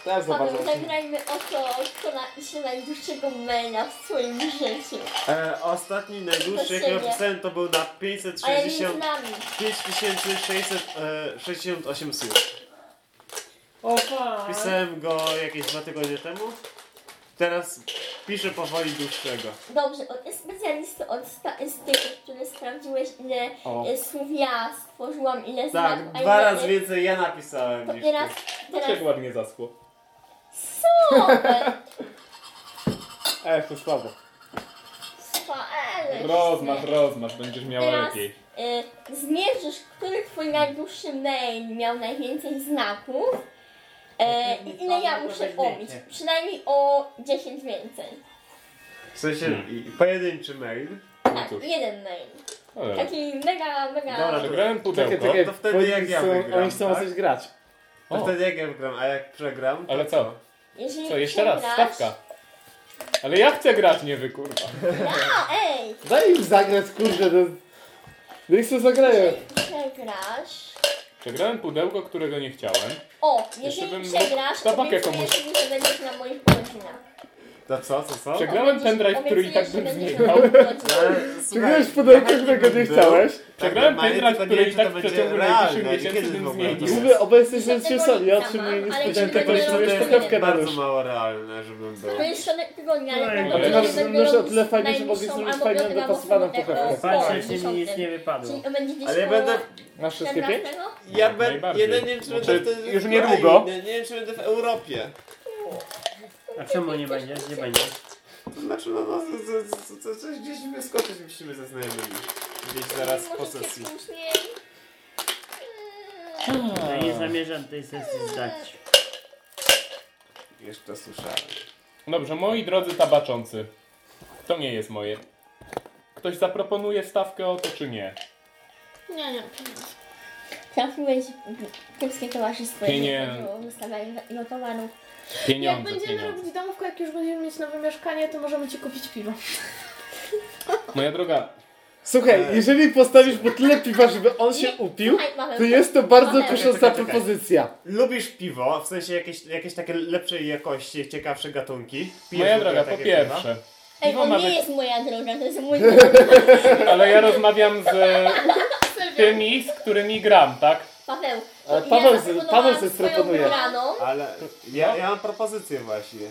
Teraz Paweł, zobaczę. zagrajmy o to, kto napisze najdłuższego maila w swoim życiu. E, ostatni najdłuższy, jaki siebie. napisałem, to był na A ja nie z 560 nami. 5668 słów. O fuck! Pisałem go jakieś dwa tygodnie temu. Teraz piszę powoli dłuższego. Dobrze, od specjalisty od statystyki, który sprawdziłeś ile O. e, słów ja stworzyłam, ile Tak, znaków, a dwa ile razy więcej ja napisałem To niż teraz, ty. teraz, Jak ładnie zaschło. Super, E, to słabo. wspaniale. Rozmasz, rozmasz, będziesz miała Teraz lepiej. y, zmierzysz, który twój najdłuższy mail miał najwięcej znaków e, i ile ja muszę obić. Przynajmniej o 10 więcej. W sensie Hmm. i- pojedynczy mail. Tak, cóż. jeden mail. Ale Taki mega, mega... Dobra, przegrałem pudełko, Czekaj, czekaj, to wtedy bo jak ja chcą- wygram, Oni chcą tak? coś grać. To O. wtedy jak ja wygram, a jak przegram, to ale co? Jeżeli Co, jeszcze raz, przegrasz- stawka. Ale ja chcę grać, nie wy kurwa. A, ej! Daj im zagrać, kurde. No. Niech sobie zagrają. Jeżeli przegrasz... Przegrałem pudełko, którego nie chciałem. O, jeżeli bym przegrasz, mógł tabakę obiecuję komuś- sobie, że będziesz na moich godzinach. To co, co, co? Przegrałem pendrive, który i tak bym znikał. Przegrałeś pudełko, chętnie którego nie chciałeś. Przegrałem Tak, pendrive, tylko który i tak w będzie przeciągu najbliższych nie? miesięcy bym zmienił. Ogóle obaj jesteśmy soli. Ja otrzymuję niespodziankę, to pochewkę tego. na Bardzo mało realne, żebym był. To jest środek tygodnia, ale No, tak naprawdę masz o tyle fajny, że mogę najbliższą zrobić fajną, dopasowaną o czy mi nic 10. nie wypadło. Ale ja będę... Na wszystkie pięć? 14? Ja będę... Jeden nie wiem, czy będę już niedługo. Nie wiem, czy będę w Europie. A czemu nie będziesz? Gdzie będziesz? To znaczy, no, no to, to, to, to, coś gdzieś wyskoczyć musimy ze znajomymi. Gdzieś zaraz po sesji. później. Ja nie zamierzam tej sesji zdać. Jeszcze słyszałem. Dobrze, moi drodzy tabaczący. To nie jest moje. Ktoś zaproponuje stawkę o to, czy nie? Nie, nie. Trafiłeś w kiepskie towarzystwo, jeżeli wystawianie no, towarów. Jak Pieniądze, będziemy pieniądze. robić domówkę, jak już będziemy mieć nowe mieszkanie, to możemy ci kupić piwo. Moja droga, Słuchaj, jeżeli postawisz mu tyle piwa, żeby on się Nie, upił, to jest to bardzo kusząca propozycja. Lubisz piwo, w sensie jakieś, jakieś takie lepszej jakości, ciekawsze gatunki? Pijesz moja droga, po pierwsze. Ej, on nie być... jest moja droga, to jest mój Ale ja rozmawiam z tymi, z którymi gram, tak? Paweł. Ale ja Paweł z- zaproponowałam Paweł swoją proponuje. Ale ja, ja mam propozycję właśnie.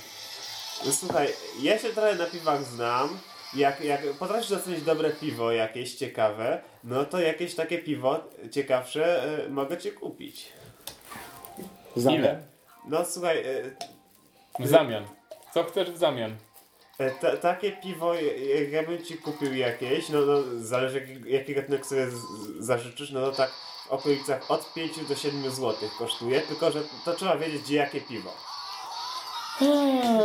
No, słuchaj, ja się trochę na piwach znam. Jak, jak potrafisz docenić dobre piwo jakieś ciekawe, no to jakieś takie piwo ciekawsze y, mogę ci kupić. Ile? No słuchaj, y, W zamian. Co chcesz w zamian? Y, ta, takie piwo, y, jak ja bym ci kupił jakieś, no, no zależy jaki, jaki gatunek sobie zażyczysz, no to tak w okolicach od 5 do 7 zł kosztuje, tylko że to trzeba wiedzieć gdzie jakie piwo.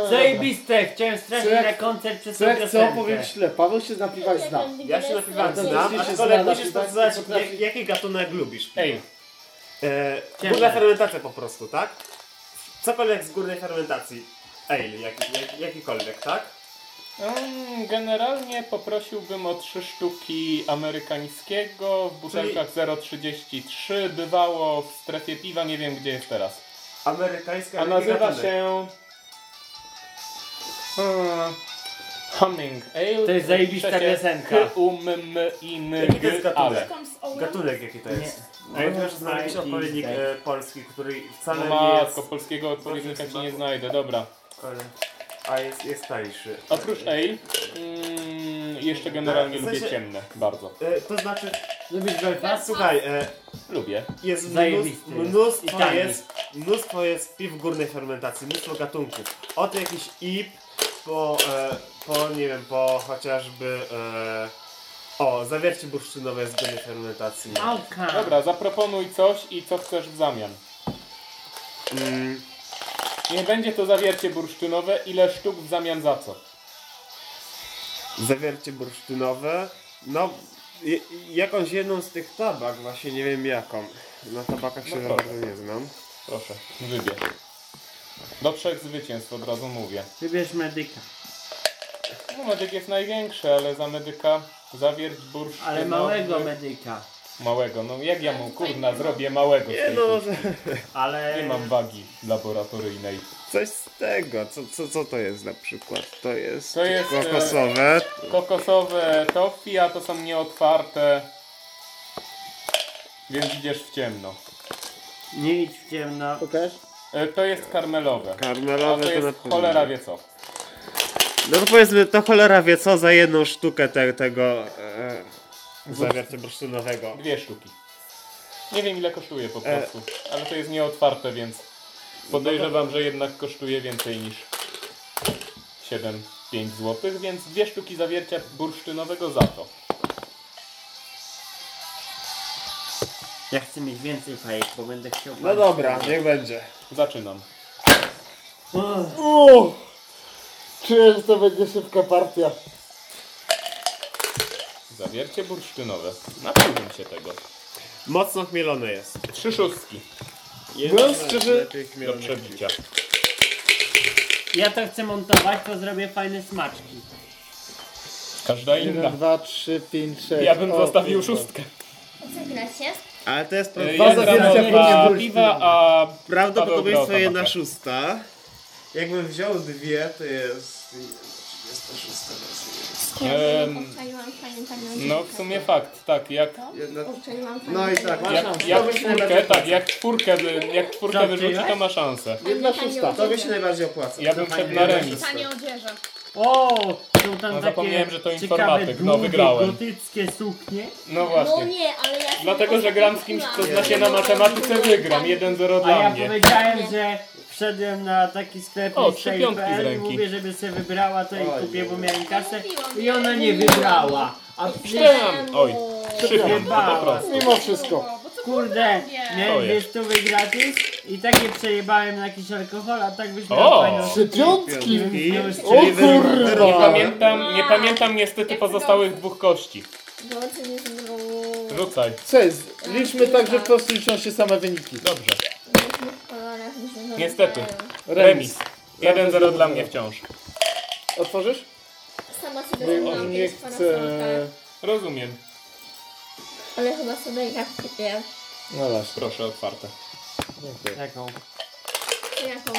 Zajebiste! Chciałem strasznie jak- na koncert przez Co tą jak chcę piosenkę. opowiedzieć Paweł się na piwach zna. Ja się na piwach to znam, rzeczywiście aczkolwiek zna na musisz potrafi- jak, jaki gatunek lubisz. piwa. Ej, E, górna fermentacja po prostu, tak? Cokolwiek z górnej fermentacji. Ale, jaki, jak, jakikolwiek, tak? Mm, Generalnie poprosiłbym o trzy sztuki amerykańskiego w butelkach 0,33. Bywało w strefie piwa, nie wiem gdzie jest teraz. Amerykańska A nazywa się... Hmm, Humming Ale. To jest zajebista Trzecie piosenka. K, U, M, M, I, N, Jaki to jest G, Ale. gatunek? Gatunek jaki to jest? A ja też znam jakiś odpowiednik e, polski, który wcale No nie matko, jest... polskiego odpowiednika ci nie znajdę, dobra. Ale, a jest, jest tańszy. Oprócz Ale, mm, jeszcze generalnie W sensie- lubię ciemne, bardzo. E, to znaczy, Lubisz Belfast? słuchaj, e, Lubię. jest mnóstwo, Zajebisty jest. I mnóstwo tani. jest, mnóstwo jest piw górnej fermentacji, mnóstwo gatunków. Od jakichś IP po, e, po nie wiem, po chociażby e, o, zawiercie bursztynowe jest z górnej fermentacji. Małka. Dobra, zaproponuj coś i co chcesz w zamian. Mm, Nie będzie to zawiercie bursztynowe, ile sztuk w zamian za co? zawiercie bursztynowe, no je, jakąś jedną z tych tabak, właśnie nie wiem jaką. Na tabakach się No za bardzo nie znam. Proszę, wybierz. Do trzech zwycięstw od razu mówię. Wybierz medyka. No medyk jest największy, ale za medyka zawierć bursztynowy. Ale małego medyka. Małego, no jak ja mu kurna zrobię małego Nie no? Ale... Nie mam wagi laboratoryjnej. coś z tego. Co, co, co to jest na przykład? To jest, To jest, e, kokosowe. Kokosowe toffee, a to są nieotwarte. Więc idziesz w ciemno. Nie idź w ciemno. Pokaż. E, To jest karmelowe. A Karmelowe to to, jest cholera wie co. No to powiedzmy, to cholera wie co za jedną sztukę te, tego e, zawiercia bursztynowego. Dwie sztuki. Nie wiem ile kosztuje po E. prostu. Ale to jest nieotwarte, więc podejrzewam, że jednak kosztuje więcej niż 7-5 zł, więc dwie sztuki zawiercia bursztynowego za to. Ja chcę mieć więcej fajek, bo będę chciał... No dobra, niech będzie. Zaczynam. Uuu! Czuję, że to będzie szybka partia. Zawiercie bursztynowe. Napiłbym się tego. Mocno chmielone jest. Trzy szóstki Mówiąc szczerze, do przebicia. Ja to chcę montować, to zrobię fajne smaczki. Każda inna. 1, 2, 3, 5, 6. Ja bym zostawił szóstkę. Co gracie? Ale to jest E, zawiercia powinien dwa być piwa, a prawdopodobieństwo Paweł jedna Grota szósta. Jakbym wziął dwie, to jest 36 Em, No w sumie fakt, tak, jak, No i tak, jak, szansę. jak czwórkę, tak, jak czwórkę, jak czwórkę wyrzuci, to ma szansę. Jedna szósta. To by się najbardziej opłaca. Ja bym szedł na remis. Tanie odzieże. O, są tam No, takie zapomniałem, że to ciekawe, informatyk. No, długie, wygrałem. gotyckie suknie. No No właśnie. nie, ale ja... Dlatego, że gram z kimś, kto zna się na matematyce, wygram. 1-0 A dla ja mnie. powiedziałem, że wszedłem na taki sklep O, trzy piątki z i ręki. mówię, żeby sobie wybrała, to jej Oj, kupię, bo miałem kasę i ona nie, wybrała. A Cztery. Oj, trzy piątki, po prostu. Mimo wszystko. Kurde, Nie. miałem Oje. stówy gratis i takie przejebałem na jakiś alkohol, a tak byś O! miał fajną Trzy piątki! Nie wiem, O kurwa! Nie pamiętam, nie pamiętam niestety pozostałych dwóch kości. Zrobiło... Rzucaj. Co jest? Liczmy tak, że po prostu liczą się same wyniki. Dobrze. Niestety. Remis. 1-0 dla mnie wciąż. Otworzysz? Sama sobie zrobiłam nie chcę... Rozumiem. ale chyba sobie jak kupię. No właśnie. Proszę, otwarte. Dziękuję. Jaką? Jaką?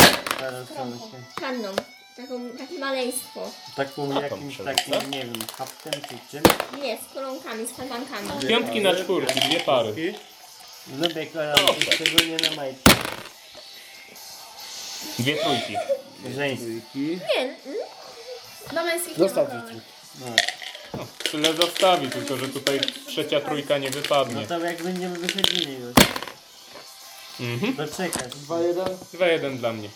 Czarną. Taką, takie maleństwo. Taką A, to jakimś muszę takim, rzucać. nie wiem, haftem czy czym. Nie, z kolonkami, z falankami. Piątki na czwórki, dwie pary. Lubię kolorki, szczególnie na majtki. Dwie trójki. Żeńskie. Nie, mm, Na męskich Zostaw nie ma dzieci. Tyle zostawi, tylko że tutaj trzecia trójka nie No wypadnie. to jak będziemy wychodzili już, Mhm. to czekać. 2-1. 2-1 dla mnie.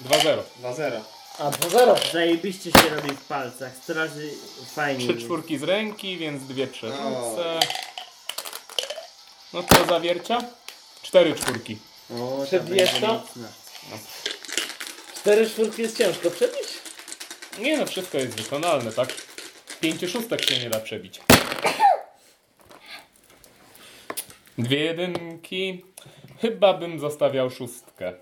2-0. 2-0. A 2-0. Zajebiście się robi w palcach, straży fajnie. Trzy jest. czwórki z ręki, więc dwie przerzucę. No to zawiercia? Cztery czwórki. O, to będzie. Cztery czwórki jest ciężko przebić? Nie no, wszystko jest wykonalne, tak? Pięciu szóstek się nie da przebić. Dwie jedynki. Chyba bym zostawiał szóstkę.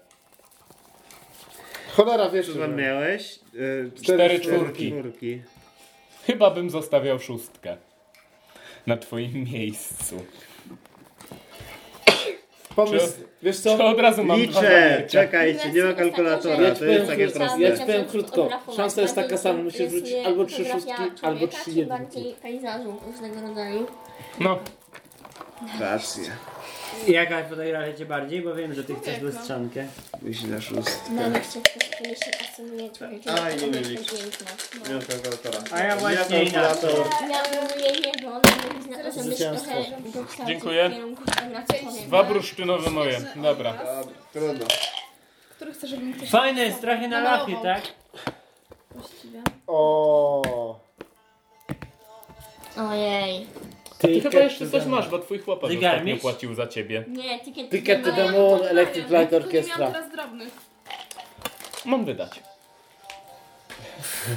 Cholera, wiesz, Co że... tam miałeś? Y, Cztery czwórki. czwórki. Chyba bym zostawiał szóstkę. Na twoim miejscu. Pomysł, wiesz co? Czy od razu mam Liczę, czekajcie, nie ma kalkulatora, Ja to ci jest powiem, takie krótko, proste. ja ci powiem krótko. Szansa jest taka sama, musisz wrzucić albo trzy szóstki, albo trzy jedynki. bardziej pejzażu różnego rodzaju. No, Rację. Jaka fotografia cię bardziej? Bo wiem, że ty chcesz lustrzankę. Źle szóstkę. Nawet się kiedy się asymiluje człowieka. Aj, nie. Nie kalkulatora. A ja właśnie Ja kalkulator. Ja mówię jedno, ale mówię na to, że myśl trochę Dziękuję. powiem. dwa bursztynowe moje. Dobra. Trudno. Który chce, żebym ktoś Fajne jest trochę na lachy, tak? właściwie. O. Ojej. Ty chyba jeszcze coś masz, bo twój chłopak ostatnio mieć? płacił za ciebie. Nie, ticket, Ticket to nie the. Moon, Electric Light Tylko nie miałam Orchestra. teraz drobnych. Mam wydać.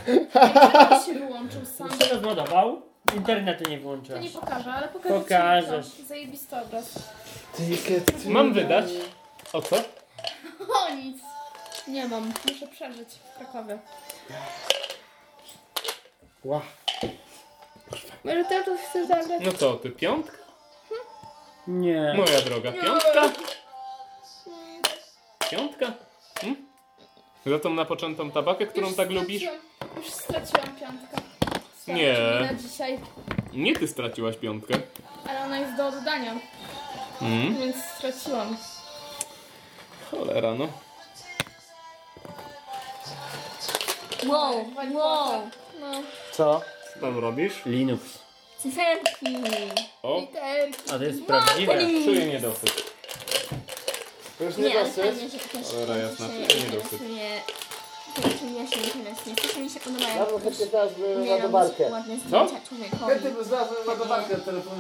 Jak się wyłączył sam. Co rozładował? Internetu nie To włączasz. nie pokażę, ale pokażę ci Pokażesz. to. Zajebisty obraz. Ticket to Mam wydać. O co? O nic. Nie mam. Muszę przeżyć w Krakowie. Ła. Może ty to chcesz zagrać? No co, ty piątka? Nie. Moja droga, piątka? Piątka? Hm? Za tą napoczętą tabakę, którą Już tak lubisz? straciłam- Już straciłam piątkę. Starczy Nie. Na dzisiaj, Nie ty straciłaś piątkę. ale ona jest do oddania, Hmm? więc straciłam. Cholera, no. Wow, wow. No. Co? Co tam robisz? Linux. Cyferki. O, Literki. A to jest prawdziwe. czuję niedosyt. To już nie Nie, ale dosyć. fajnie, że Cholera jasna, się nie dosyć. interesuje. Się interesuję. To, co mi się podobają. Ja bym chętnie znalazłem Nie ładowarkę. robić ładne zdjęcia człowiekowi. Chętnie bym znalazłem ładowarkę.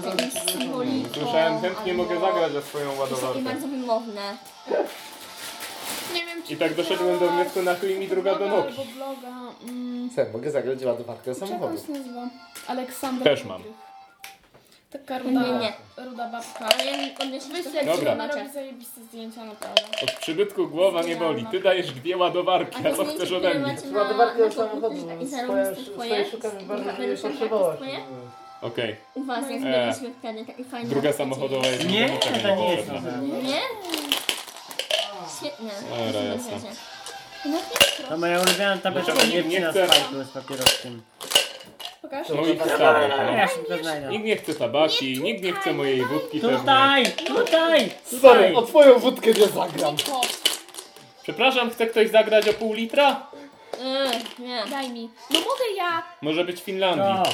Jakimś symboliką, Słyszałem, chętnie mogę albo- zagrać za swoją To i ładowarkę. bardzo wymowne. Nie wiem, czy I tak doszedłem do wniosku, na chuj mi druga do nogi. Albo bloga. Mm, mogę zagrać ładowarkę do jak on samochodu. się nazywa? Aleksandra. Też mam. Taka Nie, ruda, nie. ruda babka. Ale ja odnośnie Wyślę Dobra. ci, ona Dobra. robi zajebiste zdjęcia, naprawdę. Od przybytku głowa nie boli. Ty dajesz dwie ładowarki, a co chcesz ode mnie? Ładowarkę do samochodu. I Swoje, zarobiste swoje twoje. szukamy bardzo, nie potrzebować. Okej. U was jak E. byliśmy wtedy, taki fajny. Druga samochodowa jest Nie, to nie jest. Nie? Świetne. Dobra, jasne. To moja ulubiona tabletka Dlaczego nie nie na chce- spajku z papieroskiem. Pokaż. Stary. Ja znajdę. Nikt nie chce tabaki, nikt nie chce mojej wódki pewnie. Tutaj! Tutaj! Sorry, Tutaj! o twoją wódkę nie zagram. O, Przepraszam, chce ktoś zagrać o pół litra? Yy, nie. daj mi. No mogę ja. Może być w Finlandii. To!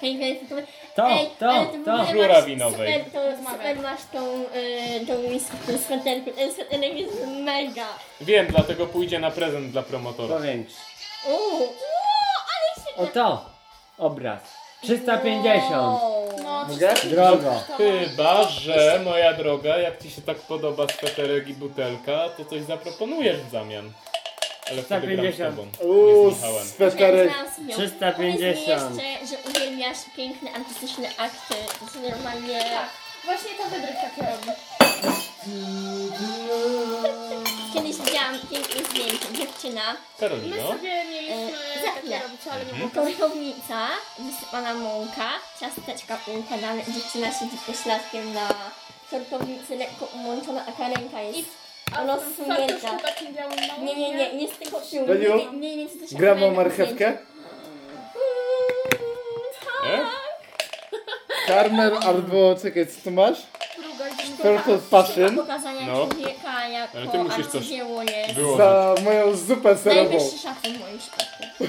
Hej, hej, to, To, Ej, to, ale ty w to. ogóle masz winowej. Super, to, super masz tą, y, tą, mis- tą sweterkę. Ten sweterek jest mega. Wiem, dlatego pójdzie na prezent dla promotora. Powiększ. Uuu, ale się... O to! Obraz. 350. Wow. No, Mogę? Drogo. Chyba, że moja droga, jak ci się tak podoba sweterek i butelka, to coś zaproponujesz w zamian. Ale wtedy gram z 150. tobą, nie Uuu, z Michałem. sweterek. Znałam sobie ją. 350. Powiedz mi jeszcze, że uwielbiasz piękne artystyczne akty. To są normalnie... Tak. Właśnie ta wydrych takie robi. Kiedyś widziałam piękne zdjęcie. Dziewczyna, My Karolino, sobie mieliśmy E, takie zapnę. robić, ale nie Mhm. mogę. Koszownica, wysypana mąka, ciasteczka układane, dziewczyna siedzi pośladkiem na sortownicy, lekko umączona, a ta ręka jest... A Ona w zsunięta. fartuszku takim białym małym, Nie, nie, nie, nie z tego filmu. Beniu, Nie, nie, nie, nie, nie, Gram o marchewkę? e? Karmel albo, czekaj, co tu masz? Druga Turtle Passion Pokazania No. człowieka jako Ale ty musisz coś arcydzieło jest Było. za moją zupę serową. najwyższy szacun w moim przypadku.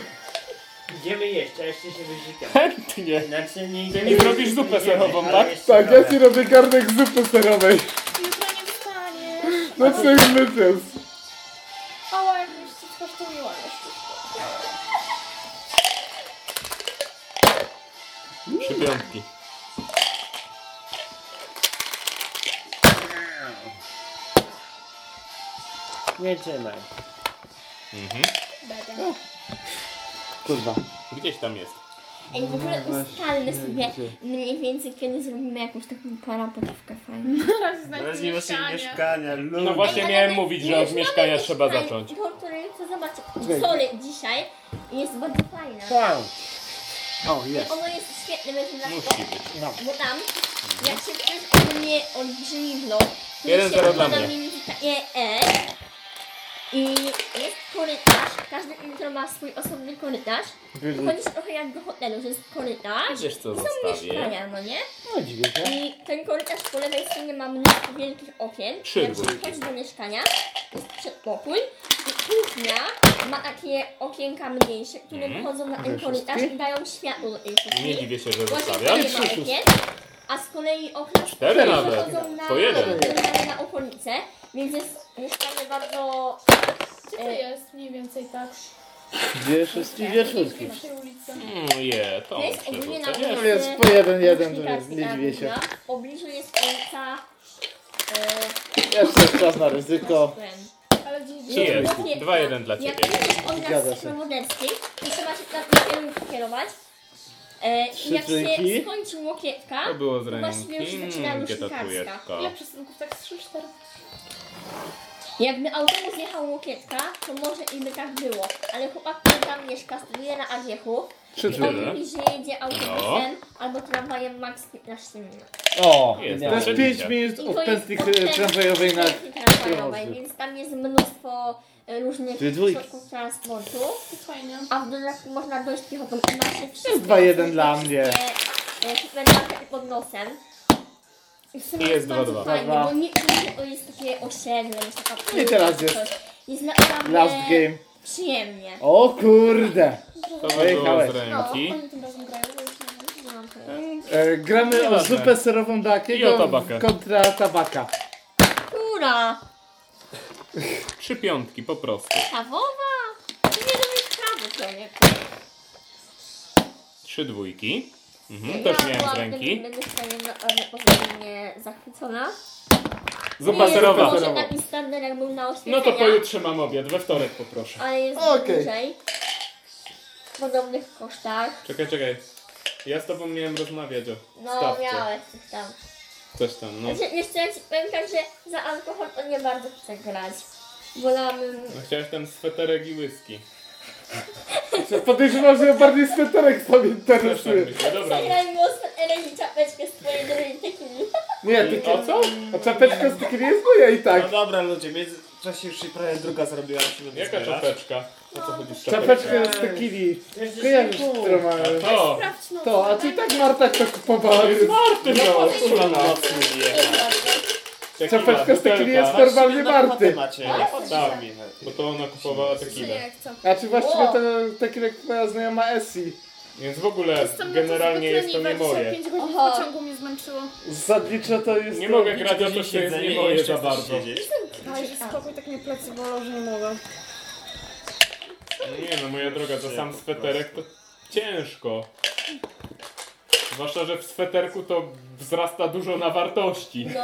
Idziemy jeść, a jeszcze się wysikam. Chętnie. Znaczy nie idziemy. I zrobisz zupę serową, tak? Tak, ja ci robię garnek zupy serowej. No trzech myces. Ała, jak ściska sztumiła jeszcze. Trzy piątki. Nie trzymaj. Mhm. Kurwa. Gdzieś tam jest. Ej, w ogóle ustalmy sobie mniej więcej, kiedy zrobimy jakąś taką parapetówkę fajną. Razie znajdziemy nie mieszkanie. mieszkania, ludzie. No właśnie Ale miałem mówić, że od mieszkania mieszkanie, trzeba zacząć. Bo której chcę zobaczyć. Sorry, dzisiaj jest bardzo fajne. Wow. O, jest. Ono jest świetne, będzie na Musi być. No. Bo tam, jak się ktoś ogólnie olbrzymi blok, który Jeden się zero dla układa mnie. mniej więcej takie E i jest korytarz, każdy intro ma swój osobny korytarz. Chodzisz trochę jak do hotelu, że jest korytarz Wiesz co są zostawię? mieszkania, no nie? No dziwię się. I ten korytarz po lewej stronie ma mnóstwo wielkich okien. Trzy Jak się wchodzi do mieszkania, jest przedpokój i kuchnia ma takie okienka mniejsze, które Mhm. wychodzą na ten korytarz i dają światło do tej kuchni. Nie dziwię się, że Właśnie zostawiasz. ma okien, a z kolei okna Cztery nawet. wychodzą na, Po jeden. na, na okolice, więc jest mieszkanie bardzo... Gdzie to jest mniej więcej tak? Dwie szóstki, dwie szóstki. Na tej ulicy. Mm, je, to To jest ogólnie na przerzucę. Jest po jeden, jeden, to jest. W pobliżu jest ulica... E, Jeszcze jest czas na ryzyko. Ale gdzieś jest? Dwa jeden dla Jak ciebie. Zgadza się. z Moderskiej, to trzeba się na kierunku kierować. E, I jak się skończy łokietka, To było z to właściwie już ręki. zaczyna Gdzie ta rusznikarska. trójeczka? Ile przystanków? Tak z 3-4? Jakby autobus jechał łokietka, to może i by tak było. Ale chłopak, który tam mieszka, studiuje na Aziechu. Trzy I on mówi, że jedzie autobusem albo tramwajem max 15 minut. O, Jest, to jest dobrze 5 widzę. minut I od to jest pętli od tej tramwajowej na... tramwajowej, więc tam jest mnóstwo e, różnych dwójki. środków transportu. Fajnie. A w dodatku można dojść piechotą i ma się wszystkie. jest 2-1 dla mnie. wszystkie, e, Supermarkety pod nosem. I w sumie I jest bardzo 2-2. fajnie, Dwa. bo nie, nie to jest takie osiedle, jest taka I teraz jest coś. Jest naprawdę Last game. przyjemnie. O kurde. To by było Pojechałeś. z No, ręki. oni tym razem grają, bo już nie wiem. Nie mam pojęcia. E, gramy o Nieważne. zupę serową I o tabakę. kontra tabaka. Która? Trzy piątki po prostu. Kawowa? To nie lubię kawy człowiek. Trzy dwójki. Mhm, też miałem z ręki. Będę stanie pozornie zachwycona. Zupa Nie serowa. jest może taki standard jak był na No to pojutrze mam obiad, we wtorek poproszę. ale jest Okej. bliżej. W podobnych kosztach. Czekaj, czekaj. Ja z tobą miałem rozmawiać o No stawce. miałeś coś tam. Coś tam, no. Znaczy, jeszcze ja ci powiem tak, że za alkohol to nie bardzo chcę grać. Wolałabym... no chciałeś ten sweterek i whisky. Podejrzewam, że bardziej sweterek sobie Też tak interesuje. myślę, dobra. Zagrajmy o sweterek i czapeczkę z twojej drugiej tekili. Nie, ty, O co? a czapeczka z takiej jest moja i tak. No dobra ludzie, w międzyczasie już się prawie druga zrobiła. Jaka zbierać. czapeczka? O co chodzi z Czapeczka czapeczką? z tequili. Kojarzysz, którą ma... To! Sprawdź no. To, a ty i tak Marta to kupowała. więc Marty, no! Kurwa, mocny jechał. Czapeczka z tequili jest normalnie Marty. macie, Tak? Bo to ona kupowała Co tequilę. A czy właściwie to tequila moja znajoma Essie. Więc w ogóle Jestem generalnie jest to nie moje. 5 godzin Aha. w pociągu mnie zmęczyło. Zasadniczo to jest... Nie to- mogę grać o to, że jest nie moje za bardzo. Dajże spokój, tak mnie plecy bolą, że nie mogę. Nie no, moja droga, za sam sweterek to ciężko. Zwłaszcza, że w sweterku to wzrasta dużo na wartości. No,